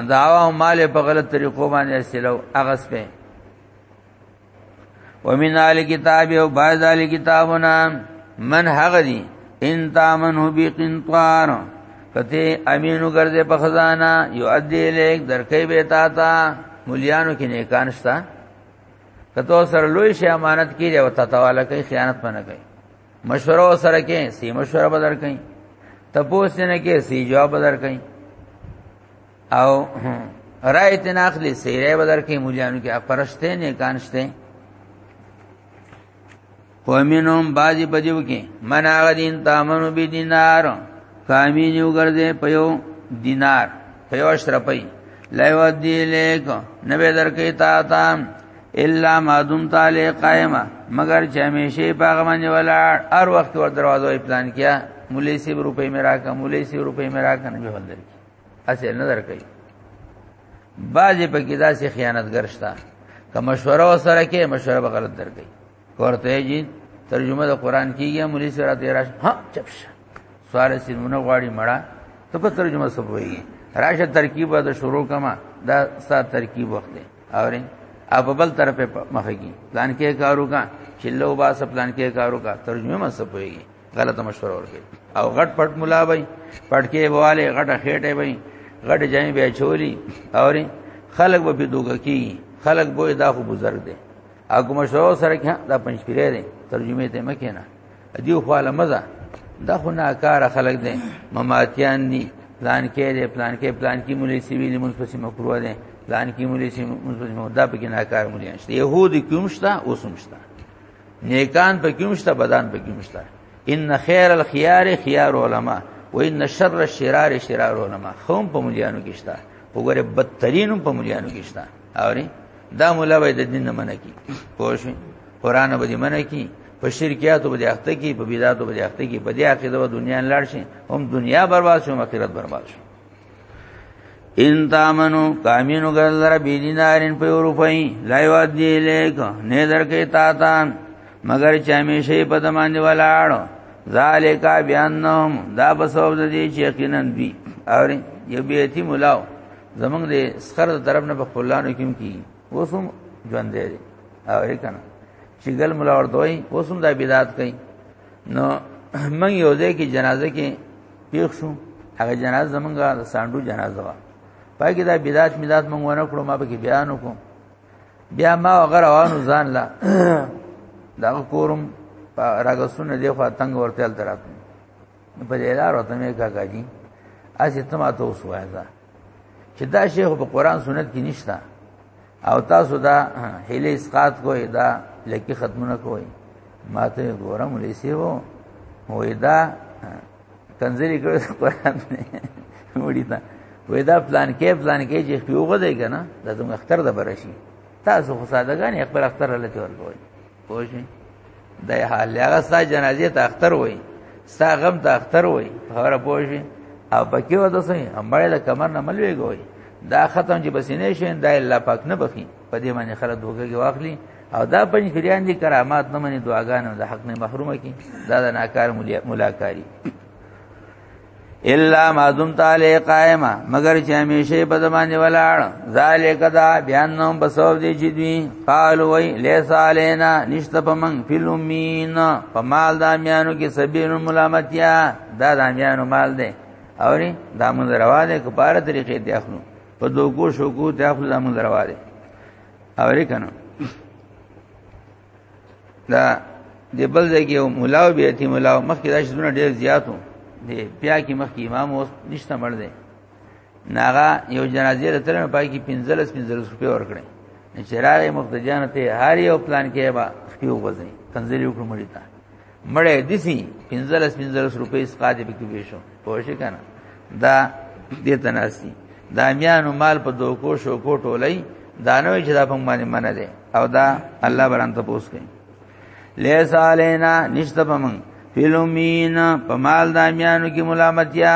داوا مال په غلط طریقو باندې استلو اغس په ومن آل کتاب او بعض آل کتابنا من هغه دي ان تامنه بقنطار کته امینو ګرځي په خزانه یو ادي لیک درکې به تا تا مليانو کې نه کانشتا کته سره لوی شي امانت کیږي او تتواله کوي خیانت پنه کوي مشوره سره کې سی مشوره بدر کوي تپوس نه کې سی جواب بدر کوي او رائے تناخلی سیرے بدر کې مولیانو کې اپرشته نه کانشته ومنهم بعضی پدیو کې من هغه دین تامنو بی دینار کامی نیو ګرځې پيو دینار پيو اشرپي لایو دی لیک نبی درکې تا تام الا ما دم تعالی قائمه مگر چې همیشه باغ باندې ولاړ هر وخت ور دروازه پلان کیا مولې سی روپې میرا کا مولې سی روپې میرا کا نه به ولر اسه نه درکې بعضې په کې داسې خیانتګر شته که مشوره وسره کې مشوره به غلط درکې ورته جی ترجمه د قران کیږي مولوی سره دې راش ها چپ شه سوال سیمونه غواړي مړه ته په ترجمه سپوي راشه ترکیب د شروع کما دا سات ترکیب وخت دی اورین اب بل طرف مخه کی پلان کې کارو کا چلو با سب پلان کې کارو کا ترجمه ما سپوي غلطه مشوره ورکړي او غټ پټ مولا وای پټکي بواله غټه خېټه وای غټ جامې به چولی او خلک به په دوګه کی خلک به دا خو بزرګ دي او کوم شو سره کې دا پنځ پیری دي ترجمه ته مکه نه دیو خواله مزه دا خو ناکار خلک دي مماتیان دي پلان کې دي پلان کې پلان کې مولې سیویل مونږ پسې مکروه دي پلان کې مولې سیویل مونږ پسې مو دا پکې ناکار مولې نشته يهودي کوم شته اوسم شته نیکان په کې مشته بدان په کې مشته ان خیر الخيار خيار علما و ان شر الشرار شرار علما خوم په مليانو کې شته وګوره بدترین په مليانو کې شته اوري دا مولا به د دین منه کی پوښ قران به دې منه کی په شرکیاتو به اخته کی په بدعاتو به اخته کی په دې عقیده و دنیا لاړ شي هم دنیا برباد شي هم آخرت برباد شي ان تامنو کامینو ګل را بی دینارین په اروپای لایواد دی لیک نه درکې تا تا مگر چې همیشه په دمانه ولاړ ذالک بیانهم دا بسوب د دې چې یقینا دی اور یو بیتی ملاو زمنګ دې سخر طرف نه په خپلانو کې کی وسوم ژوند دی او یې کنه چې ګل ملاور دوی وسوم دا بدعت کوي نو من یو ځای کې جنازه کې پیښ شو هغه جنازه زمونږه د سانډو جنازه وا پای کې دا بدعت مدات مونږ ونه کړو ما به کې بیان وکړو بیا ما هغه روانو ځان لا دا کورم راګسونه دی خو تنگ ورته تل درات په دې لار وته مې کاکا جی اسی تما ته اوس وایزا چې دا شیخ په قران سنت کې نشتا او تاسو دا هله اسقات کوی دا لکی ختمونه کوی ماته ګورم لیسی وو وې دا کنځري کړو قرآن نه وړي تا وې دا پلان کې پلان کې چې پیوغه دی کنه دا زموږ اختر د برشي تاسو خو سادهګان خپل اختر لته ورکوي پوجي د حال هغه ستا جنازې ته اختر وای ستا غم ته اختر وای خبره پوجي او پکې و تاسو همړې د کمر نه ملوي ګوي دا ختم چې بسینې شي دا الله پاک نه بخي په دې باندې خلک دوګه واخلي او دا پنځ فریان دي کرامات نه مني دعاګانو د حق نه محرومه کی دا د ناکار ملاکاری الا ما دمت علی قائما مگر چې همیشه په زمانه ولاړ ذالک دا بیان نو په سبب دی چې دوی قال وای لیس علینا نشته په من فل امین په مال د امیانو کې سبیل ملامتیا دا د امیانو مال دی اوري دا مون روا ده کو پاره طریقې دی اخلو په دوکو شوکو ته اخلو دا مون روا ده اوري کنه دا د بل ځای کې مولا او بیتی مولا مخکې دا شونه ډېر زیاتو دی بیا کې مخکې امام اوس نشته مړ دی ناغا یو جنازې ته ترنه پای کې 15 15 روپے ورکړي چې راغې مقتدیان ته هاري او پلان کې با خپل وځي کنځلې وکړو مړی ته مړې دسی 15 15 روپۍ اسقاط به کې وشو پوه شي کنه دا دې تناسي دا میانو مال په دوه کو شو کو ټولای دا نو چې دا په باندې منه ده او دا الله بران ته پوس کوي لیس علینا نشته پمن فلمین په مال دا میانو کې ملامتیا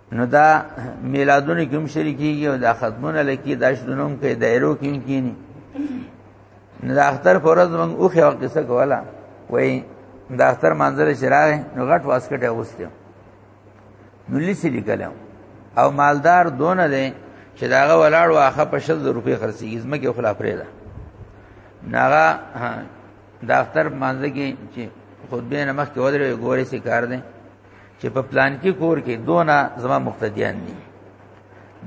نو دا میلادونه کوم شریکیږي او دا ختمونه لکه دا شدونم کې دایرو کې کینی نو دا اختر فرض مونږ او خو قصه کوله وای دا اختر منظر شراغ نو غټ واسکټ اوسته نو لیسی لیکلم او مالدار دونه دی چې داغه ولاړ واخه په 100 روپۍ خرڅیږي زمکه خلاف پرې ده ناغه دا اختر منځ کې چې خود به نمخ کې ودرې ګورې سي کار دي چې په پلان کې کور کې دونه زما مقتدیان دي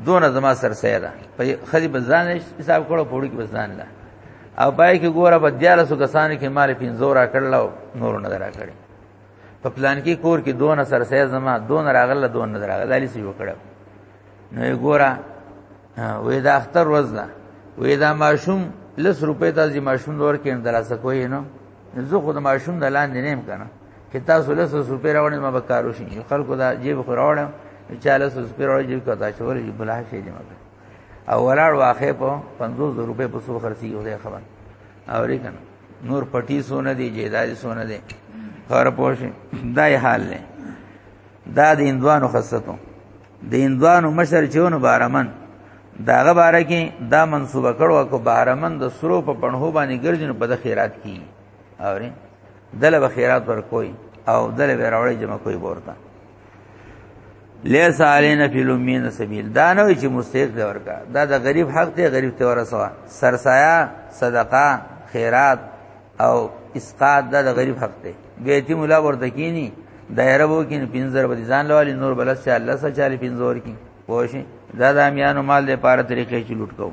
دونه زما سر سیدا په خدي بزان حساب کړو پوری کې بزان لا او پای کې ګوره په 1400 کسان کې مال پینځورا کړل نور نه درا کړی په پلان کې کور کې دونه سر سیدا زما دونه راغله دونه نه دراغله علي سی وکړو نو ګوره وې دا اختر ورځ ده وې دا ماشوم لس روپې ته چې ماشوم ور کې دراسه کوی نو زه خو د ماشوم د لاندې نیم کنه که تاسو له سو سپیر راوړې ما به کارو شي خلکو دا جیب خو راوړم چاله سو سپیر راوړې جیب کا تا چورې جیب بلا شي دې مګر او ولاړ واخې په 500 روپے په سو خرڅي یو ځای خبر او ری کنه نور پټي سونه دي جیداد سونه دي خبر پوښ دای حال نه دا د اندوانو خصتو د اندوانو مشر چېونو بارمن داغه باره کې دا منسوبه کړو کو بارمن د سرو په پنهو باندې ګرځنو په د خیرات کې اوري دله به خیرات ور کوي او دله به راوړي جمع کوي ورته لیس علینا فی لمین سبیل دا نه وی چې مستحق دی ورکا دا د غریب حق دی غریب ته ورسوا سرسایا صدقه خیرات او اسقاط دا د غریب حق دی بیتی مولا ورته کینی دایره وو کین 15000 به ځان لوالي نور بل سه الله سه چالي 15000 کی پوښی دا د امیانو مال د پاره طریقې چې لوټ کوو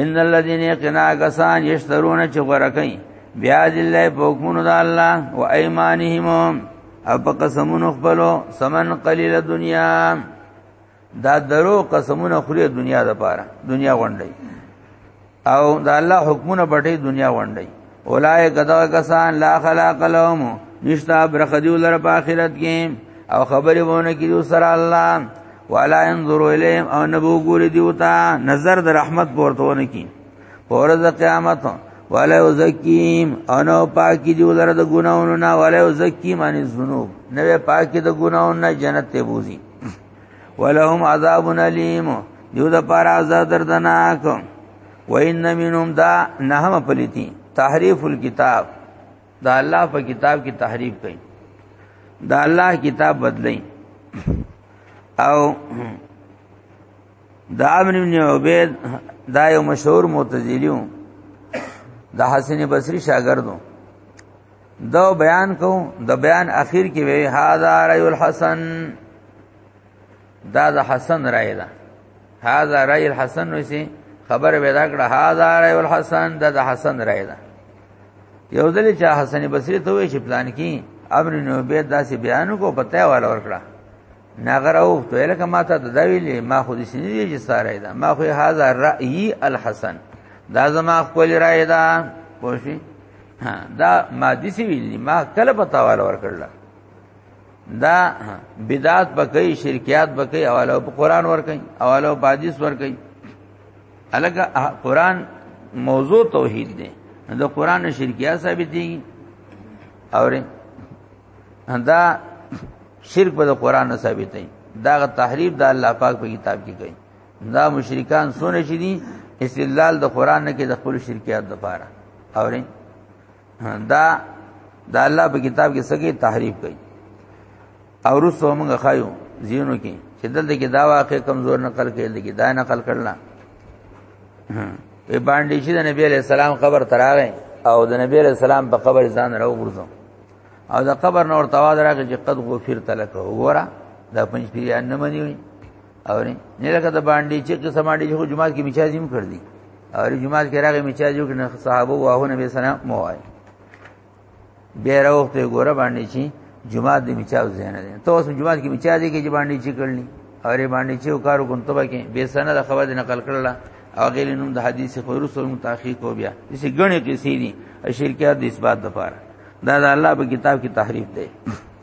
ان الذين يقنا غسان يشترون چې ورکې بیا ذله بوکمن د الله او ايمانهم او په قسمونو خپلو سمن قليل دنیا دا درو قسمونه خوري دنیا د پاره دنیا غونډي او دا الله حکمونه بټي دنیا غونډي اولای کدا کسان لا خلاق لهم نشتا برخدیو لر په اخرت کې او خبرې وونه کیدو سره الله ولا ينظر اليهم او نبو ګور دیوتا نظر د رحمت پورته ونه کی پورز قیامت ولا یزکیم انا پاکی دی ولر د ګناونو نه ولا یزکیم ان ذنوب نو پاکی د ګناونو نه جنت ته بوزي ولهم عذاب الیم دیو د پار عذاب دردناک وان منهم دا نهم پلیتی تحریف الكتاب دا الله په کتاب کې تحریف کړي دا الله کتاب بدلی او دا ابن ابن عبید دا یو مشهور معتزلیو د حسن بصری شاګردو دا بیان کو د بیان اخیر کې وی هاذا رای الحسن دا د حسن رائے ده هاذا رائے الحسن وسی خبر ودا کړه هاذا رائے الحسن دا د حسن رائے ده یو ځل چې حسن بصری ته وی چې پلان کې امر نو به داسې بیان کو پته والا ورکړه ناغر او ته لکه ما ته دا ویلې ما خو دې سنې دي چې ساره ده ما خو هاذا رأي الحسن دا زما خپل رائے ده پوښي دا ما دې سی ویلې ما کله پتا والا ور کړل دا بدعات بکې شرکیات بکې اواله په قران ور کوي اواله په حدیث ور کوي الګه قران موضوع توحید دی د قران شرکیات ثابت دي اور دا شرک په قران نه ثابت دی دا تحریف د الله پاک په کتاب کې کوي دا مشرکان سونه شي دي استدلال د قران نه کې د خپل شرکیات د پاره اورین دا د الله په کتاب کې سګي تحریف کوي او رسو موږ خایو زینو کې چې دلته کې دا واقع کمزور نقل کې دلته کې دا نقل کړل په باندې چې د نبی له سلام قبر تراغه او د نبی له سلام په قبر ځان راو ګرځو او د قبر نور تواضع راغی چې قد غفر تلک وګوره دا پنځ پیران نه مني او نه لکه د باندې چې قسم باندې چې جمعه کې میچا زم کړ دي او جمعه کې راغی میچا جو کنه صحابه واه نبی سلام مو وای به راوخته ګوره باندې چې جمعه دې میچا زین دي ته اوس جمعه کې میچا دې کې باندې چې کړلې او ری باندې چې کارو کوم ته کې به سنه د خبر نقل کړل او غیر نوم د حدیث خورو سره متحقق کو بیا دې ګڼې قصې دي شرکیات د اثبات لپاره دا د الله په کتاب کې تحریف دی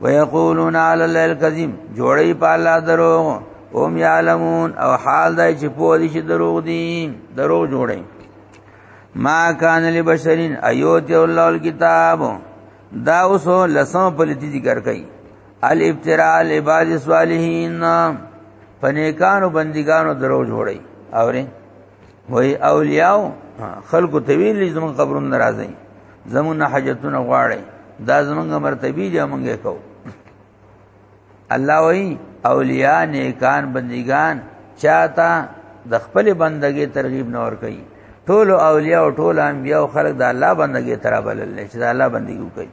ويقولون على الله الكذب جوړي په الله درو هم يعلمون او حال دای چې په دې چې دروغ دي درو جوړي ما کان لبشرین ایوتی الله الكتاب دا اوسو لسم په لتی ذکر کوي الابتراء لبعض الصالحین پنیکانو بندگانو درو جوړي اوري وای اولیاء خلکو ته ویلې زمون قبرون ناراضي زمون حاجتونه غواړي دا زمونږ مرتبه دي مونږه کو الله وای اولیاء نیکان بندگان چاته د خپل بندګي ترغیب نور کوي ټول اولیاء او ټول انبیاء او خلق د الله بندګي ترابل لې چې د الله بندګي کوي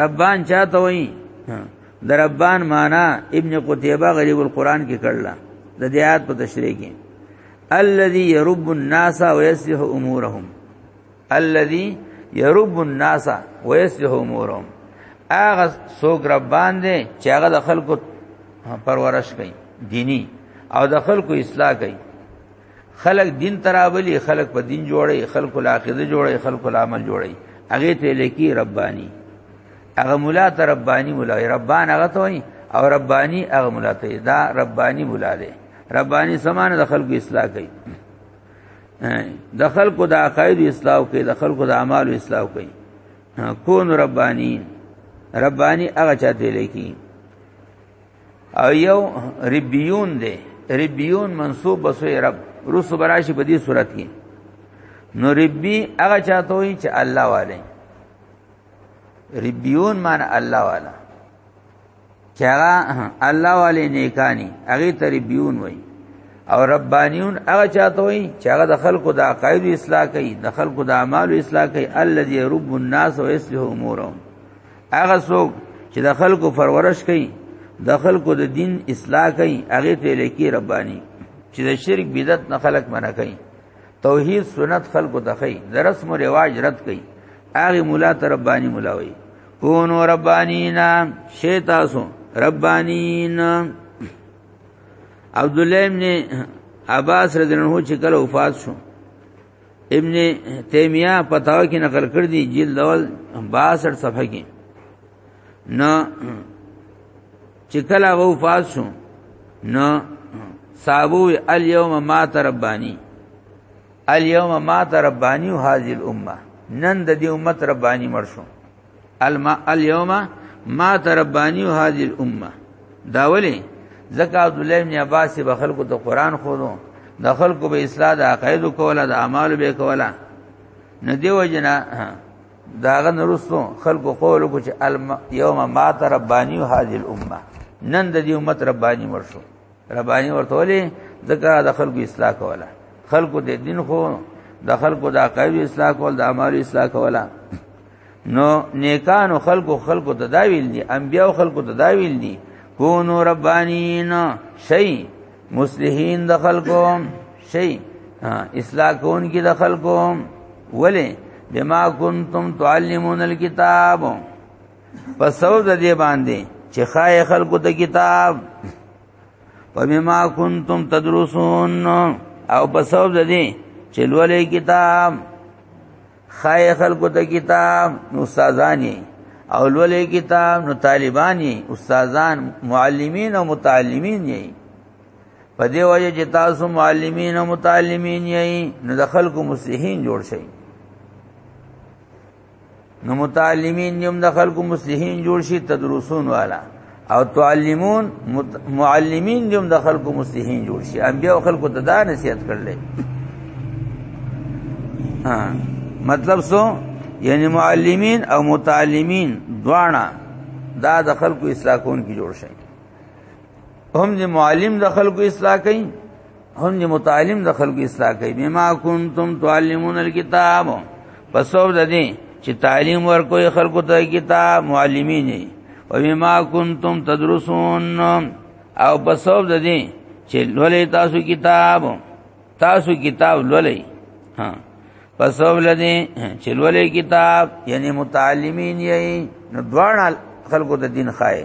ربان چاته وایي د ربان معنا ابن قتيبه غریب القرآن کې کړل د دې آیات په تشریح کې الذي يرب الناس ويصلح امورهم الذي يرب الناس ويصلح امورهم هغه څوک ربان دي چې هغه د خلکو پرورش کوي دینی او د خلکو اصلاح کوي خلق دین تراولی خلق په دین جوړي خلق الاخره جوړي خلق العمل جوړي هغه ته لکی ربانی هغه مولا ته ربانی مولا ربان هغه ته وي او ربانی هغه مولا ته دا ربانی مولا دی ربانی سمانه د خلق اصلاح کوي د خلق د عقاید اصلاح کوي د خلق د اعمال اصلاح کوي کون ربانی ربانی هغه چاته لکی او یو ربیون دی ربیون منصوب بسوی رب رسو براشی په دې صورت کې نو ربی هغه چاته وي چې الله والے ربیون معنی الله والا چې هغه الله والے نیکانی هغه ته ربیون وایي او ربانیون هغه چاته وي چې هغه د خلکو د عقاید اصلاح کوي د خلکو د اعمال اصلاح کوي الذي يرب الناس ويصلح امورهم هغه څوک چې د خلکو پرورش کوي د خلکو د دین اصلاح کوي هغه ته لیکي ربانی چې د شرک بدعت نه خلق منع کوي توحید سنت خلکو ته کوي د رسم او رواج رد کوي هغه مولا ته ربانی مولا وي کونو ربانینا شیتاسو ربانین عبد الله ابن عباس رضی الله عنه چې کله وفات شو ابن تیمیه پتاو کې نقل کړ دی جلد اول 62 صفحه کې نو چې کله هغه وفات شو نو صابو الیوم ما تربانی الیوم ما تربانی هذه الامه نن د دې امت ربانی مرشو الما اليوم ما تربانی هذه الامه دا ولی زکه عبد الله ابن عباس به خلکو ته قران خورو د خلکو به اصلاح د عقاید کوله د اعمال به کوله نه دی وجنا داغه نرسو خلکو قول کو چې اليوم ما تربانی هذه الامه نن د دې امت ربانی مرشو ربانی ورته ولي ځکه د خلکو اصلاح کوله خلکو د دین خو د خلکو د عقاید اصلاح کول د اعمال اصلاح کوله نو نیکانو خلکو خلکو ته دا ویل دي انبیاو خلکو ته دا ویل دي کونو ربانین شی مصلحین د خلکو شی اصلاح کون کی د خلکو ولی بما کنتم تعلمون الكتاب په سبب د دې باندې چې خای خلکو ته کتاب پمما کنتم تدرسون او په سبب د دې چې لولې کتاب خای خلکو ته کتاب نو استادان یې او لولې کتاب نو طالبان یې استادان معلمین او متعلمین یې په دې وجه چې تاسو معلمین او متعلمین یې نو د خلکو مسیحین جوړ شئ نو متعلمین یم د خلکو مصلحین جوړ شي تدرسون والا او تعلمون معلمین یم د خلکو مصلحین جوړ شي انبیا خلکو ته دا نصیحت کړل ها مطلب سو یعنی معلمین او متعلمین دواړه دا د خلکو اصلاح کون کی جوړ شي هم د معلم د خلکو اصلاح کوي هم دې متعلم د خلکو اصلاح کوي بما کنتم تعلمون الكتاب پس او د دې چې تعلیم ورکوي خلکو ته کتاب معلمین او بما کنتم تدرسون او پس او د دې چې لولې تاسو کتاب تاسو کتاب لولې ها پس او لدې چې لولې کتاب یعنی متعلمین یې نو دوړ خلکو ته دین خای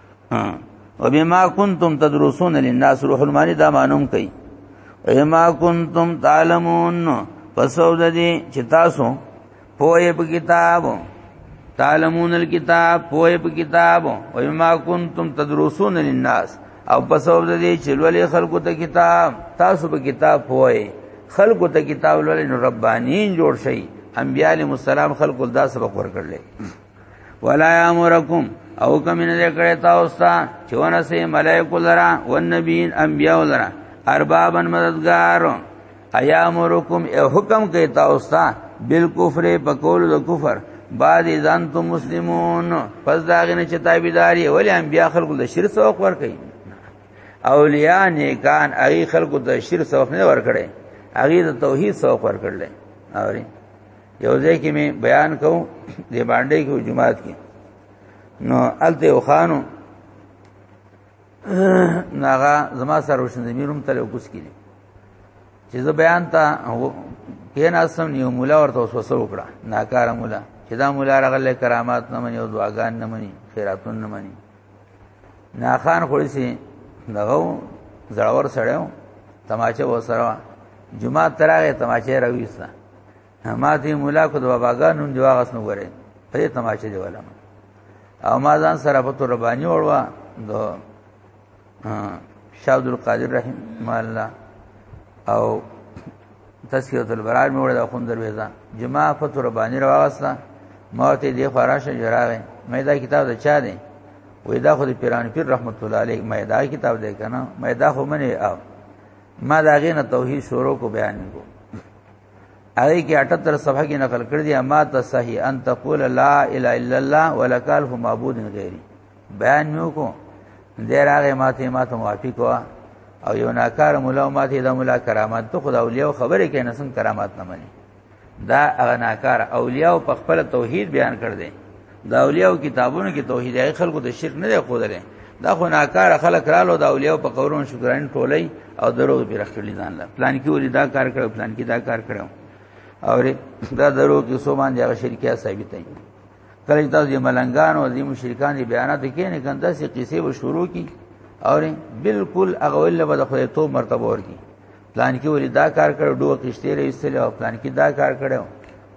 وبما كنتم تدرسون للناس روح المانی دا مانوم کوي وبما كنتم تعلمون پسو د دې چې تاسو پوهه په کتاب تعلمون الكتاب پوهه په کتاب وبما كنتم تدرسون للناس او پسو د دې چې ولې خلکو ته کتاب تاسو په کتاب پوهه خلکو ته کتاب ولې ربانین جوړ شي انبیاء علیهم السلام خلکو دا سبق ورکړل ولا یامرکم او کوم نه ذکر تاسو ته چونه سي ملائکه لرا او نبیین انبیاء لرا اربابن مددگار ایامرکم او حکم کوي تاسو ته بالکفر بقول د کفر بعد ځان ته مسلمون پس داغه نه چتابیداری ولی انبیاء خلق د شرک سوق ور کوي اولیاء نیکان اغي خلق د شرک سوق نه ور کړي اغي د توحید سوق ور کړل اوري یو ځای کې می بیان کوم د باندې کې جمعات کې نو الته یو خانو ناغه زما سره وشن زمیروم تل وکوس کړي چې زه بیان تا کین اسم نیو مولا ورته وسوسه وکړه ناکاره مولا چې دا مولا رغله کرامات نه مني او دعاګان نه مني خیراتون نه مني ناخان خوري سي دغه زړور سړیو تماچه وسره جمعه تراغه تماچه راويسته ما دې مولا کو د باباګانو دی واغس نو غره په تماشه دی ولا او ما ځان سره په تور باندې وړوا دو شاه عبد القادر رحم الله او تسکیه البرار مې وړه د خوند دروازه جما په تور باندې راغستا ما ته دې خراشه جراغه مې دا کتاب د چا دی وې دا خو د پیران پیر رحمت الله علیه مې دا کتاب دی کنه مې دا خو منه او ما دا غینه توحید شروع کو بیان کو هغه کې 78 صفحه کې نقل کړی دی اما ته صحیح ان تقول لا اله الا الله ولکال هو معبود غیری بیان نو کو دیر هغه ماته ماته موافق وا او یو ناکار مولا ماته د مولا کرامات ته خدا اولیاء خبره کې نه سن کرامات نه مني دا هغه ناکار اولیاء په خپل توحید بیان کړ دي دا اولیاء کتابونو کې توحید یې خلکو د شرک نه دی خودره دا خو ناکار خلک رالو دا اولیاء په قبرونو شکران ټولې او درو به رخلی ځان لا پلان کې ولې دا کار کړو پلان کې دا کار کړو او دا درو کې سو باندې هغه شرکیا ثابت دي کله تاسو یې ملنګان او دې مشرکان دې بیانات کې نه کنده سي قصې و شروع کی او بالکل هغه ول به د خدای تو مرتبه ورکی پلان کې ولې دا کار کړو دوه کشته لري استل او پلان کې دا کار کړو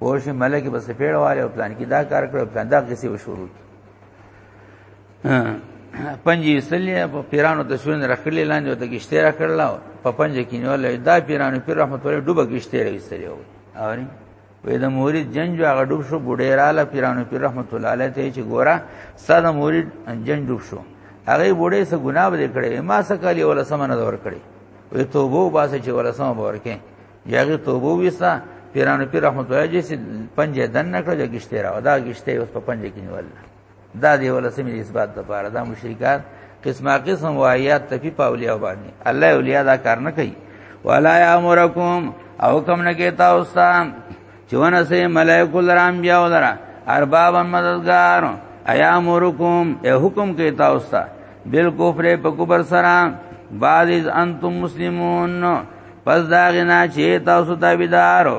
او شي ملک بس پیړواله او پلان کې دا کار کړو پلان دا کیسې وشورو پنځه استل په پیرانو د سوین رخلې لاندې د کشته را کړل په پنځه کې نو دا پیرانو پیر رحمت الله ډوبه کشته لري استل او وې د مورید جنج هغه ډوب شو بډې رااله پیرانو پیر رحمت الله علیه ته چې ګورا ساده مورید جنج ډوب شو هغه بډې سه ګناه به کړې ما سه کالی ولا سمنه دور کړې وې توبه باسه چې ولا سم ورکې یاغه توبه وستا پیرانو پیر رحمت الله جی سي پنځه دن نکړه جګشته را دا گشته اوس په پنځه کې نیول دا دی ولا سمې اثبات د پاره دا مشرکان قسمه قسم وایات تفی پاولیا باندې الله اولیاء دا کار نه کوي ولا یامرکم او کم نه کیتا اوستان چونه سه ملائک الرام بیا ولرا ارباب مددگار ایا امرکم ای حکم کیتا اوستا بل کفر په کبر سره بعد از انتم مسلمون پس دا غنا چې تاسو تابعدارو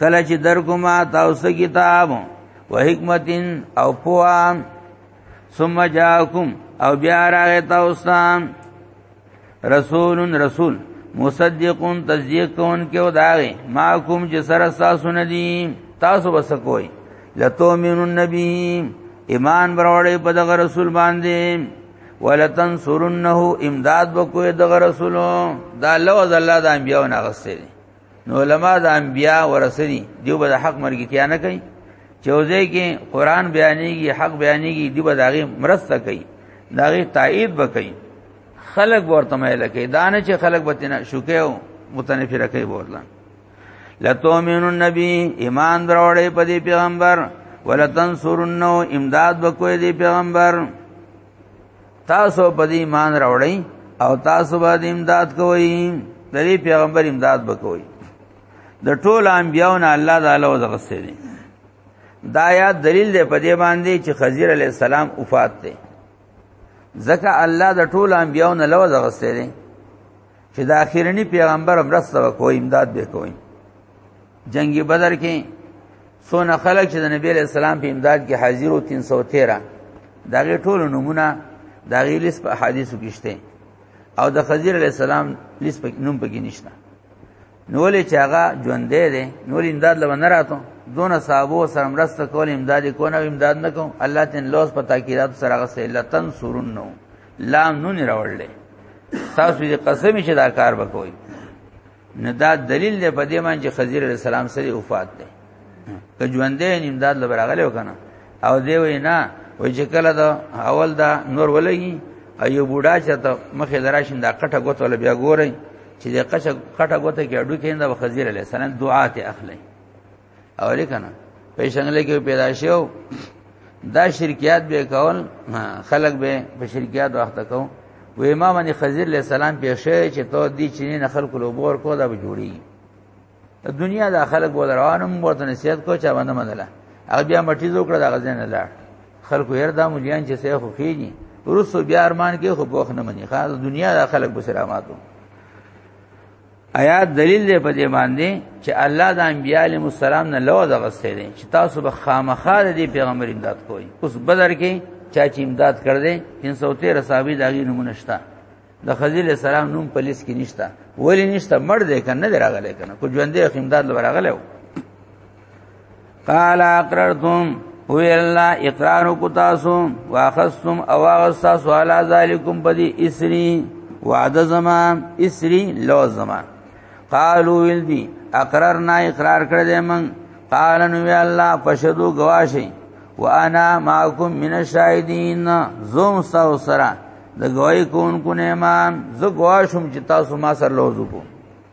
کله چې درکو ما تاسو کتاب او حکمت او پوهه ثم جاءکم او بیا راغی تاسو رسول رسول مصدقون تصدیق کون کې او داغه ما کوم چې سره تاسو نه دي تاسو بس کوی لتومن النبی ایمان بروړې په دغه رسول باندې ولتنصرنه امداد وکوي دغه رسولو دا لوز الله د انبیو نه غسته نو علما د انبیا ورسنی دیو به د حق مرګ کیا نه کوي چوزه کې قران بیانېږي حق بیانېږي دی به داغه مرسته کوي داغه تایید وکړي خلق ورته مې لکه دانه چې خلق بتنه شوکیو متنفر کوي ورته لتومن النبی ایمان دروړې په دې پیغمبر ولتنصرنه امداد وکوي دې پیغمبر تاسو په دې ایمان راوړئ او تاسو باندې امداد کوئ د دې پیغمبر امداد وکوي د ټول انبیانو الله تعالی وزغسته دي دا یا دلیل دی په دې باندې چې خضر علی السلام وفات دی ځکه الله د ټول انبیانو له وزغسته دي چې د اخیرنی پیغمبر مرسته وکوي امداد به کوي جنگي بدر کې سونه خلک چې د نبی علیہ السلام په امداد کې حاضر وو 313 دغه ټول نمونه دغه لیس په حدیثو کې شته او د خضر علیہ السلام لیس په نوم پکې نشته نولې چې هغه ژوندې دي نولې امداد لو نه راتو دون صحابو سره مرسته کول امداد کو نه امداد نه کوم الله تن لوز په تاکیدات سره غسه لتن سورن نو لام نون راوړل تاسو یې قسم چې دا کار وکوي نه دا دلیل دی په دې باندې چې خضر علیہ السلام سره وفات دی که ژوندې امداد لبرغله وکنه او دی وی نه وای چې کله دا اول دا نور ولګي ایو بوډا چې ته مخې دراشین دا کټه غوته ول بیا ګورئ چې د قشه کټه غوته کې اډو کېنده خضر علیہ السلام دعا ته اخلي او لیکنه په شنګله کې پیدا شو دا شرکیات به کول خلق به په شرکیات وخت کو و امام ان خضر علیہ السلام پیښه چې تو دی چینه نه خلق له بور کو دا به جوړی ته دنیا د خلق و روانم ورته نصیحت کو چا باندې مدله هغه بیا مټی زو کړ دا غزنه لاړ خلق هر دا مليان چې سه خو خېږي ورسو بیا ارمان کې خو بوخ نه مني خاص دنیا د خلق بسراماتو آیات دلیل دی په دې باندې چې الله د انبیاء علیهم السلام نه لو د غسته دي چې تاسو به خامخا د پیغمبر امداد کوئ اوس بدر کې چا چې امداد کړ دې 313 صحابي داغي نمونه شته د خزیل السلام نوم په لیست کې نشته ولی نشته مړ دی کنه نه راغلی کنه کو ژوندې امداد لور راغلی قال اقررتم هو الله اقرار کو تاسو واخستم اواغسا سوال ذالکم بدی اسری وعده زمان اسری لو زمان قالو ویل دی اقرار نه اقرار کړ دې من قال نو وی الله فشدو گواشي وانا معكم من الشاهدين زوم ساو سرا د گواہی کوونکو نه ما زه گواشم چې تاسو ما سره لوځو کو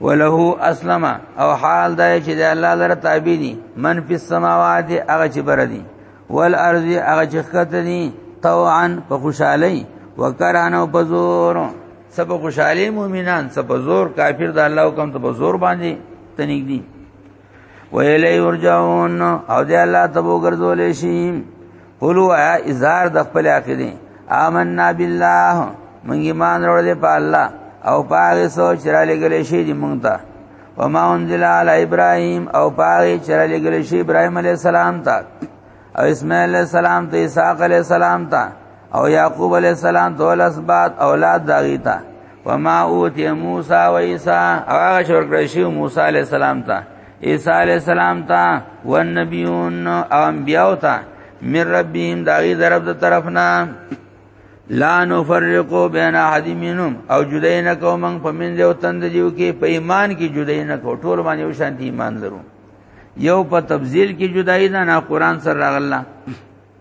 وله اسلم او حال دا چې د الله لپاره تابع دي من فی السماوات هغه چې بر دي والارض هغه چې خکته دي طوعا په خوشحالي وکرانه په زور سب خوشحالي مؤمنان سب زور کافر د الله حکم ته په زور باندې تنګ دي ویلی ورجاون او دی الله تبو ګرځولې شي قولوا اظهار د خپل عقیده آمنا بالله مونږ ایمان وروړي په الله او پاره سوچ را لګلې شي دی مونږ ته وما انزل على ابراهيم او پاره چې را لګلې شي ابراهيم عليه السلام ته او اسماعیل عليه السلام ته اسحاق عليه السلام ته او يعقوب عليه السلام ته ول اسبات اولاد داغي ته وما اوتی موسی و عیسی هغه شور کړی شو موسی علی السلام ته عیسی علی السلام ته و نبیون او انبیاء ته من ربهم داغي درب د طرفنا لا نفرقو بین احد منهم او جدای نه کوم من پمن یو تند دیو کې په ایمان کې جدای نه کو ټول باندې یو شانتی ایمان لرو یو په تفضیل کې جدای نه نه قران سره راغلا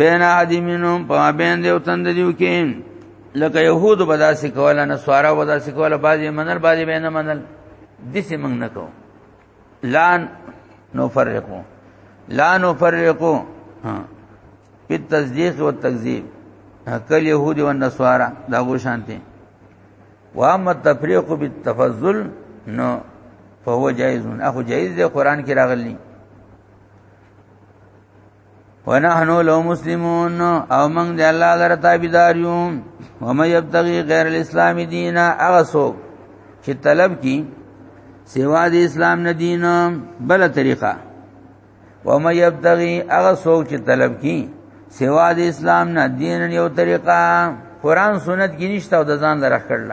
بین احد منهم په بین دیو تند دیو کې لکه يهود بدا سکواله نه سوارا بدا سکواله بازي منل بازي بینه منل دسی موږ نه کو لان نو فرقو لا نو فرقو ها په تصدیق او تکذیب کل يهود او نصارا دا غو شانتي واما التفريق بالتفضل نو فهو جائز اخو جائز دی قران کې راغلی ونحن لو مسلمون او موږ د الله لپاره تابعدار یو و مې یبتغي غیر الاسلام دینا هغه څوک چې طلب کی سوا د اسلام نه دین بل طریقه و مې یبتغي هغه څوک چې طلب کی سوا د اسلام نه دین یو طریقه قران سنت کې نشته او د ځان درخ کړل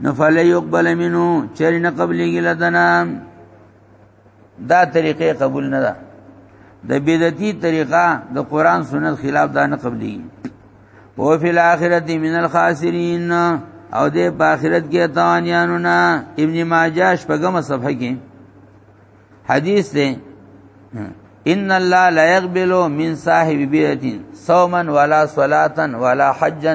نفل يقبل منه چر نه قبليږي لدنا دا طریقې قبول نه ده د بدعتي طریقه د قران سنت خلاف دا نه قبلي او فی الاخرت من الخاسرین او د باخرت کې تانیانو نه ابن ماجه شپږم صفحه کې حدیث ده ان الله لا يقبل من صاحب بدعه صوما ولا صلاه ولا حجا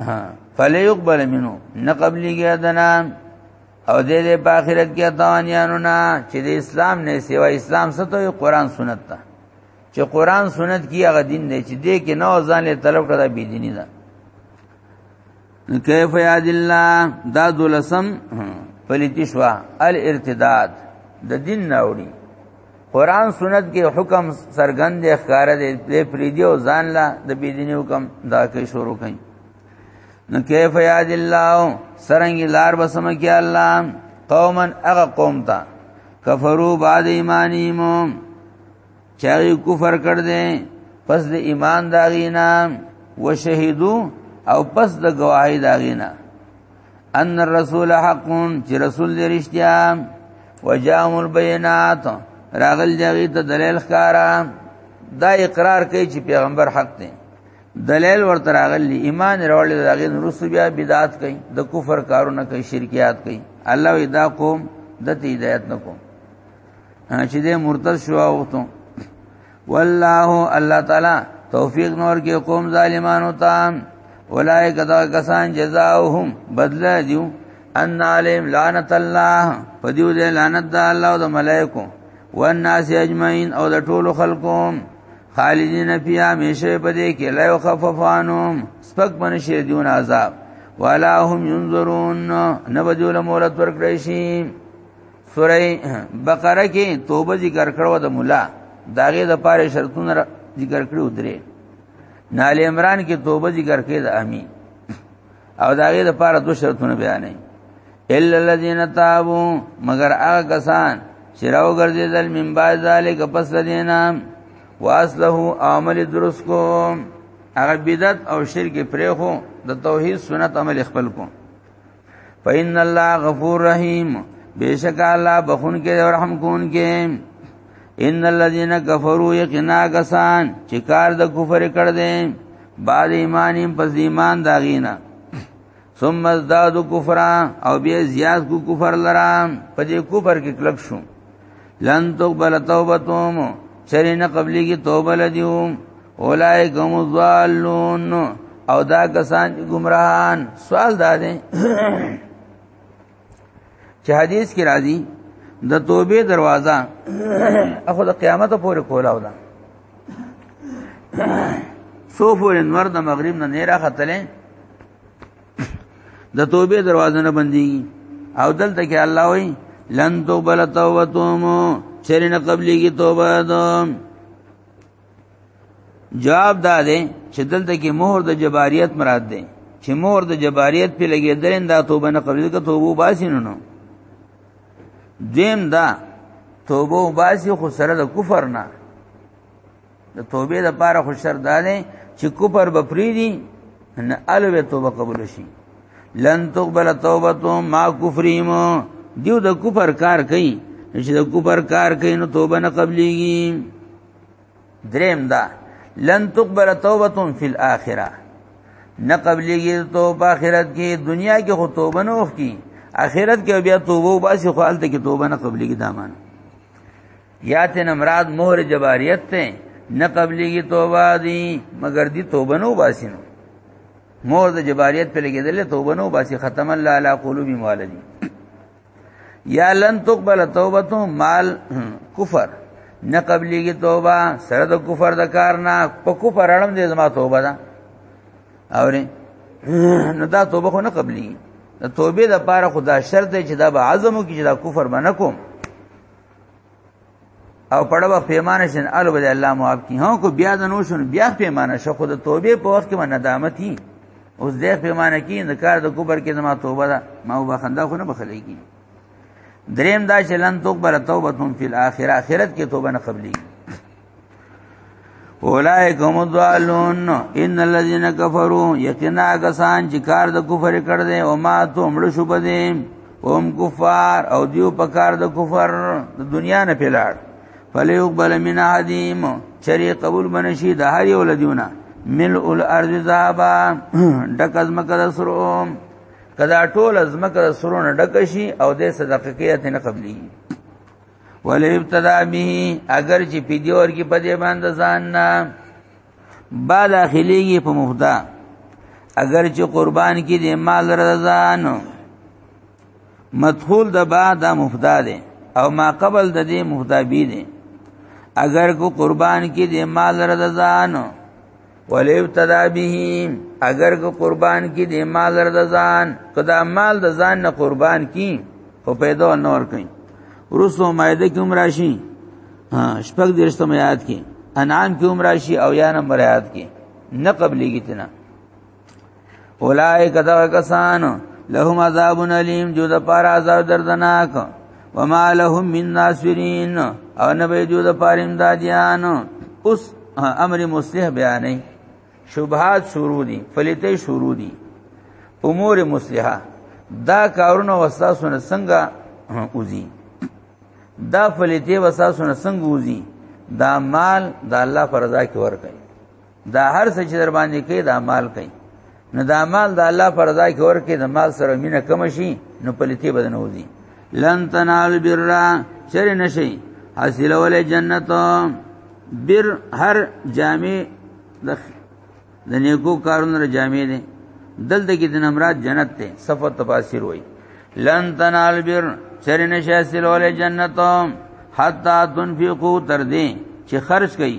ها فلا يقبل منه نه قبلي کې دنا او دې دې په آخرت کې تاوانيانو نه چې د اسلام نه سیوا اسلام ستو قرآن سنت ته چې قرآن سنت کې هغه دین دی چې دې کې نو ځان له طلب کړه بي دیني ده کیف یاد الله دا دولسم پلیتی شوا الارتداد د دین ناوړي قران سنت کې حکم سرګند اخکار دې دې فریدي او ځان لا د بيدینی حکم دا کې شروع کړي نو کیف یاد الله سرنګ لار بسم کې الله قومن اغه قوم تا کفرو بعد ایمانیم چاغي کفر کړ دې پس د ایمان داغینا وشهیدو او پس د گواهی داغینا ان الرسول حق چې رسول دې رښتیا وجاهم البينات راغل دغه ته دلیل ښکارا دا اقرار کوي چې پیغمبر حق دی دلیل ورته راغلی ایمان راوړل دغه نورس بیا بدعت کوي د کفر کارونه کوي شرکیات کوي الله ادا کوم د هدایت نکوم چې دې مرتد شو او ته والله الله تعالی توفیق نور کې قوم ظالمانو ته اولائک دا کسان جزاؤهم بدلا دیو ان علیم لعنت الله پدیو دې لعنت د الله او د ملائکو والناس اجمعین او د ټول خلقو خالدین فی همیشه پدې کې لا یخففانهم سپک بنشي دیون عذاب ولا هم ينظرون نبذول مولت ورکړی شي سوره بقره کې توبه ذکر کړو د مولا داغه د پاره شرطونه ذکر کړو درې نال عمران کې توبه ذکر کړي د امي او داغه د پاره دو شرطونه بیانې الا الذين تابوا مگر هغه کسان چې راو ګرځیدل من بعد ذلک پس دینا واسله عمل درست کو هغه بدعت او شرک پرې خو د توحید سنت عمل خپل کو فإن الله غفور رحیم بیشک الله بخون کې او رحم کون کې ان الذين كفروا يقنا غسان چې کار د کفر کړ دې بعد ایمانیم پس ایمان داغینا ثم ازداد کفرا او بیا زیاد کو کفر لرام په دې کفر کې کلک شوم لن تقبل توبتهم چرې نه قبلي کی توبه لدیوم اولائک هم الضالون او دا کسان گمراهان سوال دا دی چې حدیث کې راځي د توبې دروازه اخو د قیامت پورې کولاو ده سو پورې نور د مغرب نه نه راختلې د توبې دروازه نه بندي او دلته کې الله وایي لن توبل توبتهم چرین قبلی کی توبه ده جواب دا دی چې دلته کې مهر د جباریت مراد ده چې مهر د جباریت په لګې درین دا توبه نه قبلی که توبه باسي نه نو دیم دا توبه باسي خو سره د کفر نه د توبې د پاره خو شرط دا دی چې کوپر بپری دي نه الوه توبه قبول شي لن تقبل توبته ما کفرهم دیو د کوپر کار کوي چې د کوپر کار کوي نو توبه نه قبليږي دریم دا لن تقبل توبه فی الاخره نه قبليږي توبه آخرت کې دنیا کې خو توبه نه وکړي آخرت کې بیا توبه وباسي خو حالت کې توبه نه قبليږي دامن یا تن مراد مہر جباریت ته نه قبليږي توبه دي مگر دي توبه نو باسینو مور د جباریت په لګیدل توبه نو باسي ختم الله علی قلوب والدی یا لن تقبل توبته مال کفر نه قبليږي توبه سره د کفر د کار نه په کفر اړم دې زما توبه ده اورې نو دا توبه خو نه قبلي د توبې د پاره خدا شرط دی چې دا به عزم وکړي چې دا کفر باندې کوم او پړه وخت پیمانه شین ال به الله معاف کی هو کو بیا د نو شون بیا پیمانه شو خو د توبې په وخت کې من ندامت هی اوس دې پیمانه کی د کار د کوبر کې زما توبه ده ما وب خندا خو نه بخلې کی دریم دا چې لن توبه توبه فی الاخره اخرت کې توبه نه قبلې اولائک هم الضالون ان الذين كفروا یقینا کسان چې کار د کفر کړ دې او ما ته مړ شو بده هم کفار او دیو په کار د کفر د دنیا نه پیلاړ فلیقبل من عدیم چری قبول منشی د هر یو لدیونه ملء الارض ذهبا ډک از مکه سرو کدا ټول از مکه سرو نه ډک شي او د صدقه کې نه قبلي ولې ابتدا به اگر چې پیډیور کې په دې باندې ځان نه با داخليږي په مفدا اگر چې قربان کې دې مال رضان مدخول د با د مفدا دې او ما قبل د دې مفدا بي دې اگر کو قربان کې دې مال رضان ولی ابتدا به اگر کو قربان کی دی مال در ځان کدا مال د ځان نه قربان کی او پیدا نور کین ورسو مایده کی عمر شي شپږ درشتم یاد کی انعام کی عمر شي او یا نمبر یاد کی نه قبلې کی تنه اولائک دغه کسان لهم عذاب الیم جو د پار عذاب دردناک وما لهم من ناصرین او نه به جو د پار امدادیان اوس امر مصلح بیانې شبهات شروع دي فلیته شروع دي امور مصلحه دا کارونه وساسونه څنګه اوزي دا فلیته وساسونه څنګه اوزي دا مال دا الله فرضا کې ور کوي دا هر څه چې در باندې کې دا مال کوي نو دا مال د الله پر ځای کې ورکې د مال سره مینه کم شي نو پلیتی بدن وځي لن تنال بر چر نشي حاصل ولې جنت بر هر جامع د د نیکو کارونو را جامع دي دلته کې د نمراد جنت ته صفه تفاسیر وای لن تنال بر چر نشي حاصل ولې جنت حتا تنفقوا تر دې چې خرج کړي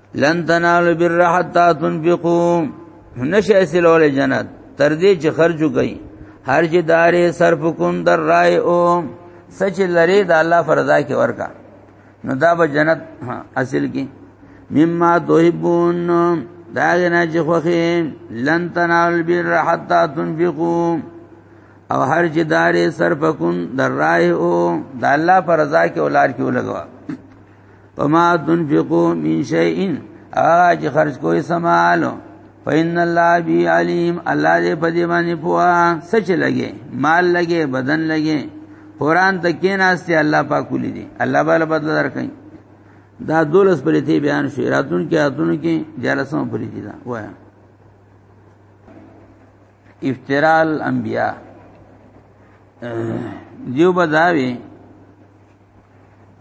لن تنالوا البر حتى تنفقوا نشه اسلول جنت تر دې چې خرج کوي هر چې دارې صرف کوم در رائے او سچ لري د الله فرضا کې ورکا نو دا به جنت حاصل کی مما توحبون دا غنا چې خوخه لن تنال البر حتا تنفقوا او هر چې دارې صرف کوم در رائے او د الله فرضا کې اولاد کې ولګوا وما تنفقوا من شيء اج خرج کوئی سمالو فإن الله بي عليم الله دې په دې باندې پوها سچ لګي مال لګي بدن لګي قران ته کې ناشته الله پاک ولې دي الله بالا بدل درکې دا دولس پرې ته بیان شي راتون کې اتون کې جلسه پرې دي دا وایا افتراء الانبیاء دیو بداوی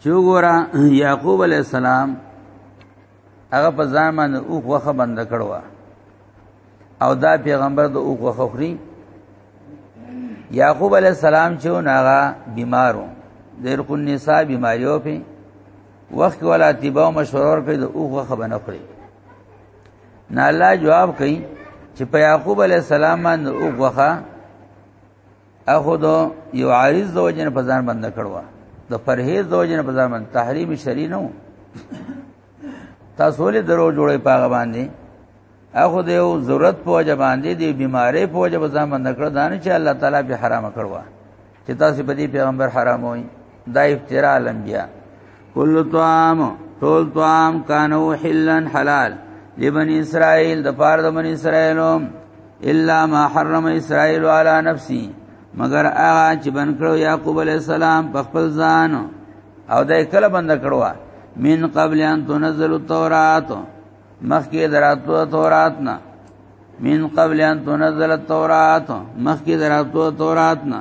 چې وګوره یعقوب علی السلام هغه په ځان باندې او خوخه بند کړو او دا پیغمبر د او خوخه خوري یعقوب علی السلام چې ناغه بیمارو دیر کو نساء بیماریو په وخت ولا تیبا مشورور په د او خوخه بند کړی نه الله جواب کوي چې په یعقوب علی السلام باندې او خوخه اخو دو یو عارض د وجنه په ځان بند کړو د پرهیز د وجنه په ځان بند تحریم شری نو تاسو له درو جوړې پاغه باندې اخو د یو ضرورت په وجه باندې دی بیمارې په وجه ځان بند کړو دانه چې الله تعالی به حرام کړو چې تاسو په دې پیغمبر حرام وایي دا افترا الانبیاء کل طعام ټول طعام کانو حلن حلال لبن اسرائیل د پاره د بن اسرائیلو الا ما حرم اسرائیل علی نفسی مگر هغه چې بن کړو یعقوب علی السلام په خپل ځان او د کله بند کړو من قبل ان تنزل التوراۃ مخکې دراتو تورات نه من قبل ان تنزل التوراۃ مخکې دراتو تورات نه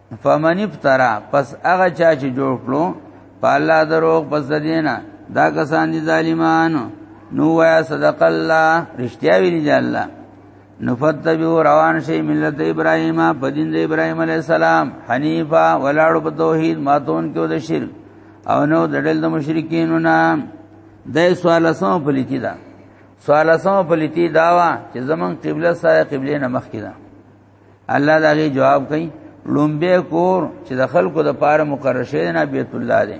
فمن افترا پس هغه چا چې جوړ کړو په الله دروغ پس دینا دا کسان دي ظالمان نو ویا صدق الله رښتیا ویلي دی الله نفتبو روان شي ملت ابراهیم په دین د ابراهیم علی السلام حنیفا ولاړو په توحید ماتون کې د شرک او نو د ډل د مشرکین نه د سوال سم په لیکي دا سوال سم په لیکي داوا چې زمون قبله سره قبله نه مخ کیدا الله دا غي جواب کوي لومبه کور چې د خلکو د پاره مقرر شوی نه بیت الله دی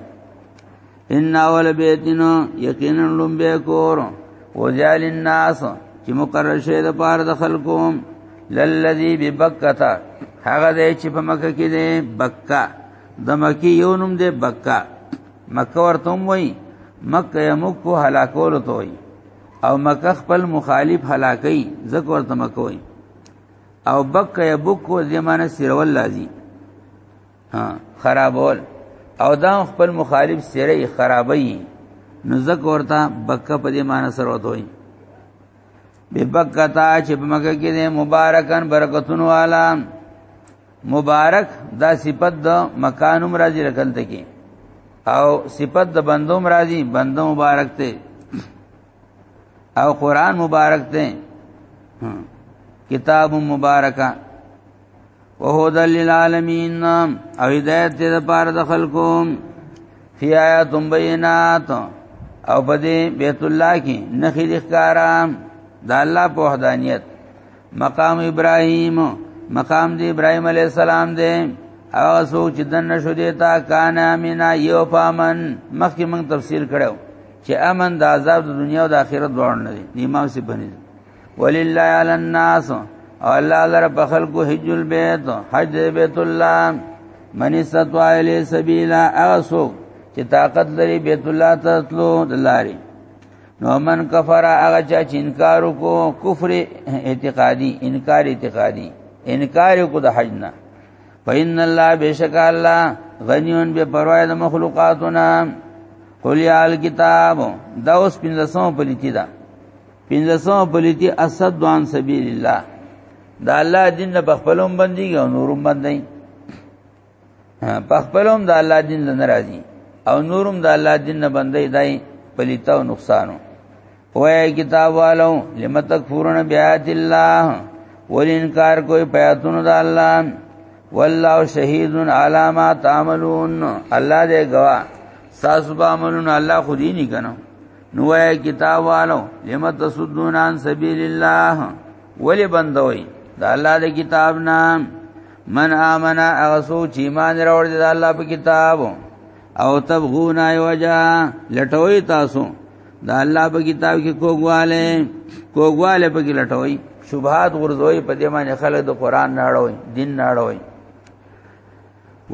ان اول بیتنا یقینا لومبه کور وجال الناس چې مقرر شوی د پاره د خلکو للذي ببکتا هغه دی چې په مکه کې دی بکا د مکی یو نوم دی بکا مکه ورته وای مکه یمکو هلاکول ته وای او مکه خپل مخالف هلاکای ذکر ورته مکه وای او بک یا بکو زمانه سیرول لازی ها خرابول او دا خپل مخالف سیره خرابوي نو زک ورته بک په دې معنی سره وتوي به بکتا چې په مګه کې مبارکان برکتون والا مبارک دا صفت د مکان مرضی رکل ته کې او صفت د بندو مرضی بندو مبارک ته او قران مبارک ته کتاب مبارکا وهدى للعالمین او هدایت دې لپاره د خلکو فی آیات بینات او په دې بیت الله کې نخې ښکارا د الله په وحدانیت مقام ابراهیم مقام دی ابراهیم علی السلام دی او سوچ دن شو دیتا کان امینا یو پامن مخکې موږ تفسیر کړو چې امن د عذاب د دنیا او د آخرت دوړ نه دی د امام سی بنی ولله علی الناس او الله لره په خلقو حج البیت حج بیت الله من استطاع الی سبیلا اسو چې طاقت لري بیت الله ته تلو د لاري نو من کفر هغه چا چې انکار کو کفر اعتقادي انکار اعتقادي انکار کو د حج نه فإن الله بشک الله غنیون به پروا د مخلوقاتنا قل یا الكتاب دا اوس پنځسو پلیتی دا پنځسو پلیتی اسد دوان سبیل الله دا الله دین په خپلوم باندې او نورم باندې په خپلوم دا الله دین نه راځي او نورم دا الله دین نه باندې دای پلیتاو نقصانو وای کتاب والو لم تکفرون بیات الله ول انکار کوئی پیاتون د الله والله شهید علی ما تعملون الله دې گواه ساس با عملون الله خودی نه کنه نو وای کتاب والو لم تصدون عن سبیل الله ول بندوي د الله د کتاب نام من آمنا اغسو چې ایمان راوړ دي د الله په کتاب او تبغون ایوجا لټوي تاسو دا الله په کتاب کې کوګواله کوګواله په کې لټوي شبهات غرزوي په دې باندې خلک د قران نه اړوي دین نه اړوي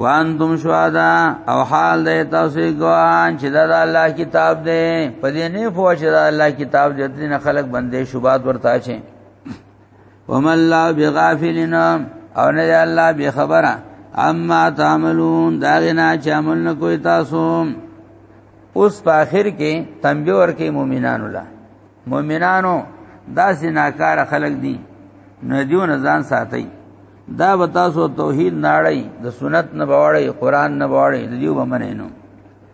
وانتم شهدا او حال د تاسو ګوان چې دا د الله کتاب دی په دې نه فوج دا الله کتاب دې نه خلک بندې شوبات ورته چي وما الله بغافلنا او نه الله به خبره اما تعملون دا غنا چې عمل نه کوي تاسو اوس په اخر کې تنبیه ورکې مؤمنانو لا مؤمنانو دا سناکار خلق دي نه دیو نه ځان ساتي دا به تاسو توحید ناړی د سنت نه بواړی قران نه بواړی دیو به منینو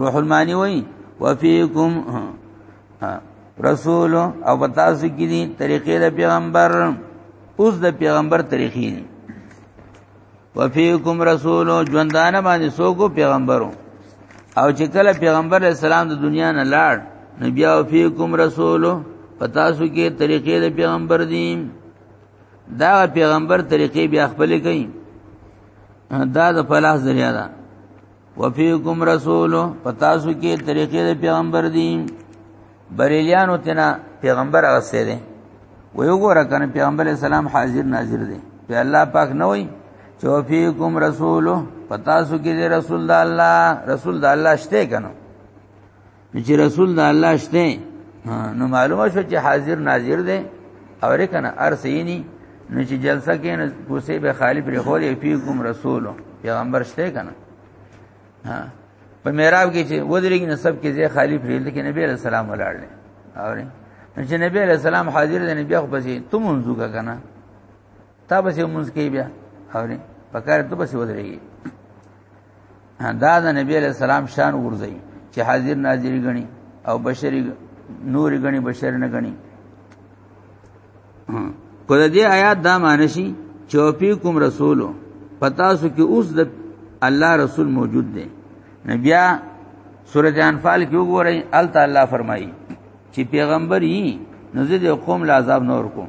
روح المانی وای وفیکم رسول او بتاسو کې دي طریقې د پیغمبر اوس د پیغمبر طریقې دي وفیکم رسول ژوندان باندې سوګو پیغمبرو او چې کله پیغمبر اسلام د دنیا نه لاړ نو بیا وفیکم رسول پتاسو کې طریقې د پیغمبر دي دا پیغمبر طریقې بیا خپل کوي دا د فلاح ذریعہ ده وفيكم رسول پتاسو کې طریقې د پیغمبر دي بریلیانو تینا پیغمبر اغسته دي وی وګوره کنه پیغمبر اسلام حاضر ناظر دي په الله پاک نه وي چې وفيكم رسول پتاسو کې رسول د الله رسول د الله شته کنه چې رسول د الله شته نو معلومه شو چې حاضر ناظر دی او رکنه ارسینی نو چې جلسه کې نو کوسه به خالی پر خو دی پیغام رسول پیغمبر شته کنه ها په میراب کې چې ودرېږي نو سب کې ځای خالی پر لکه نبی علیہ السلام ولاړ دی اوري چې نبی علیہ السلام حاضر دی نبی خو پسې تم منځو کنه تا به مونږ کې بیا اوري پکاره ته بس ودرېږي دا د نبی علیہ السلام شان ورځي چې حاضر ناظر غني او بشری نور غني بشر نه غني کو د دې آیات دا معنی شي چوپی کوم رسولو پتا سو کې اوس د الله رسول موجود دی نبیا سورۃ انفال کې وګورئ ال تعالی فرمایي چې پیغمبر یې نزد قوم لا عذاب نور کوم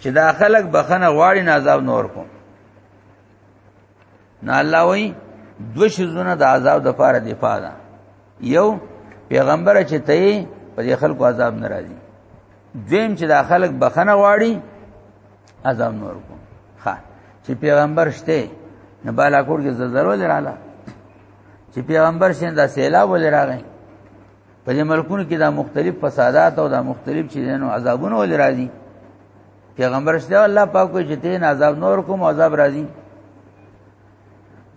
چې دا خلک بخنه غواړي نه عذاب نور کوم نه الله وای دو شزونه د عذاب د پاره دی پاده یو پیغمبر چې ته په دې خلکو عذاب ناراضي دویم چې دا خلک بخنه غواړي عذاب نور کوم ها چې پیغمبر شته نه بالا کور کې زلزلہ لراله چې پیغمبر شین دا سیلاب ولراغی په دې ملکونو کې دا مختلف فسادات او دا مختلف چې نو عذابونه ول راځي پیغمبر شته الله پاک کوئی چې تین عذاب نور کوم عذاب راځي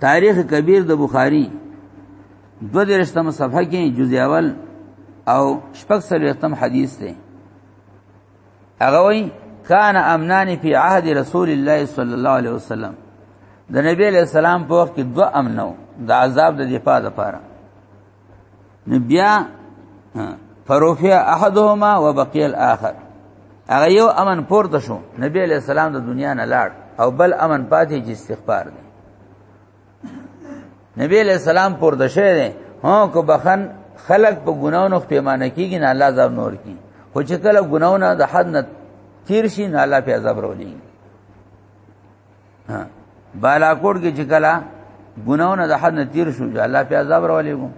تاریخ کبیر د بخاری دو درشتم صفحه کې جز اول او شپږ سلوختم حدیث دی هغه وایي کان امنان فی عهد رسول الله صلی الله علیه وسلم د نبی علیہ السلام په وخت کې دو امنو د عذاب د دفاع لپاره بیا فروفیا احدهما وبقي الاخر هغه یو امن پورته شو نبی علیہ السلام د دنیا نه لاړ او بل امن پاتې چې استغفار دی نبی علیہ السلام پورته شه دی هو کو بخن خلق په ګناونو پیمانه کیږي نه الله عذاب نور کی خو چې کله ګناونه د حد نه تیر شي نه الله په عذاب رولي بالا کوټ کې چې کلا ګناونه د حد نه تیر شو چې الله په عذاب راولې وو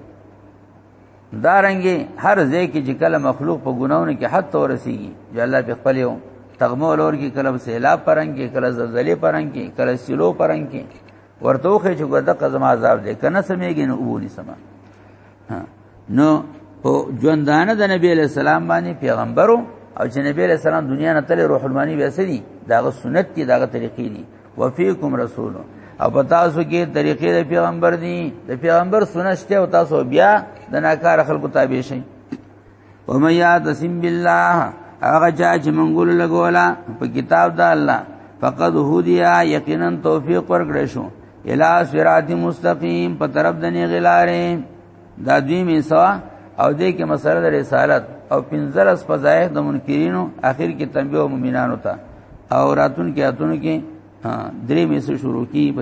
دارنګي هر ځای کې چې کله مخلوق په ګناونه کې حد تور رسیږي چې الله په خپل یو تغمو لور کې کله سیلاب پرنګ کې کله زلزلې پرنګ کې کله سیلو پرنګ کې ورته خو چې ګرده قزما عذاب دې کنه سمېږي نو وونی سما نو په ژوندانه د نبی له سلام باندې پیغمبرو او چې نبی له سلام دنیا نه تل روح المانی بیا سړي داغه سنت دي داغه طریقې دي وفيکم رسول او په تاسو کې طریقې د پیغمبر دي د پیغمبر سنت شته او تاسو بیا د ناکار خلکو تابع شئ و مې یاد سم بالله هغه چا چې منګول لګولا په کتاب د الله فقد هودیا یقینا توفیق ورکړې شو الی صراط مستقیم په طرف د نه غلارې دا دوی می سوا او دې کې مسله د رسالت او پنځلس فضایح د منکرینو اخر کې تنبیه او مؤمنانو ته او راتون کې اتون کې درې می شروع کی په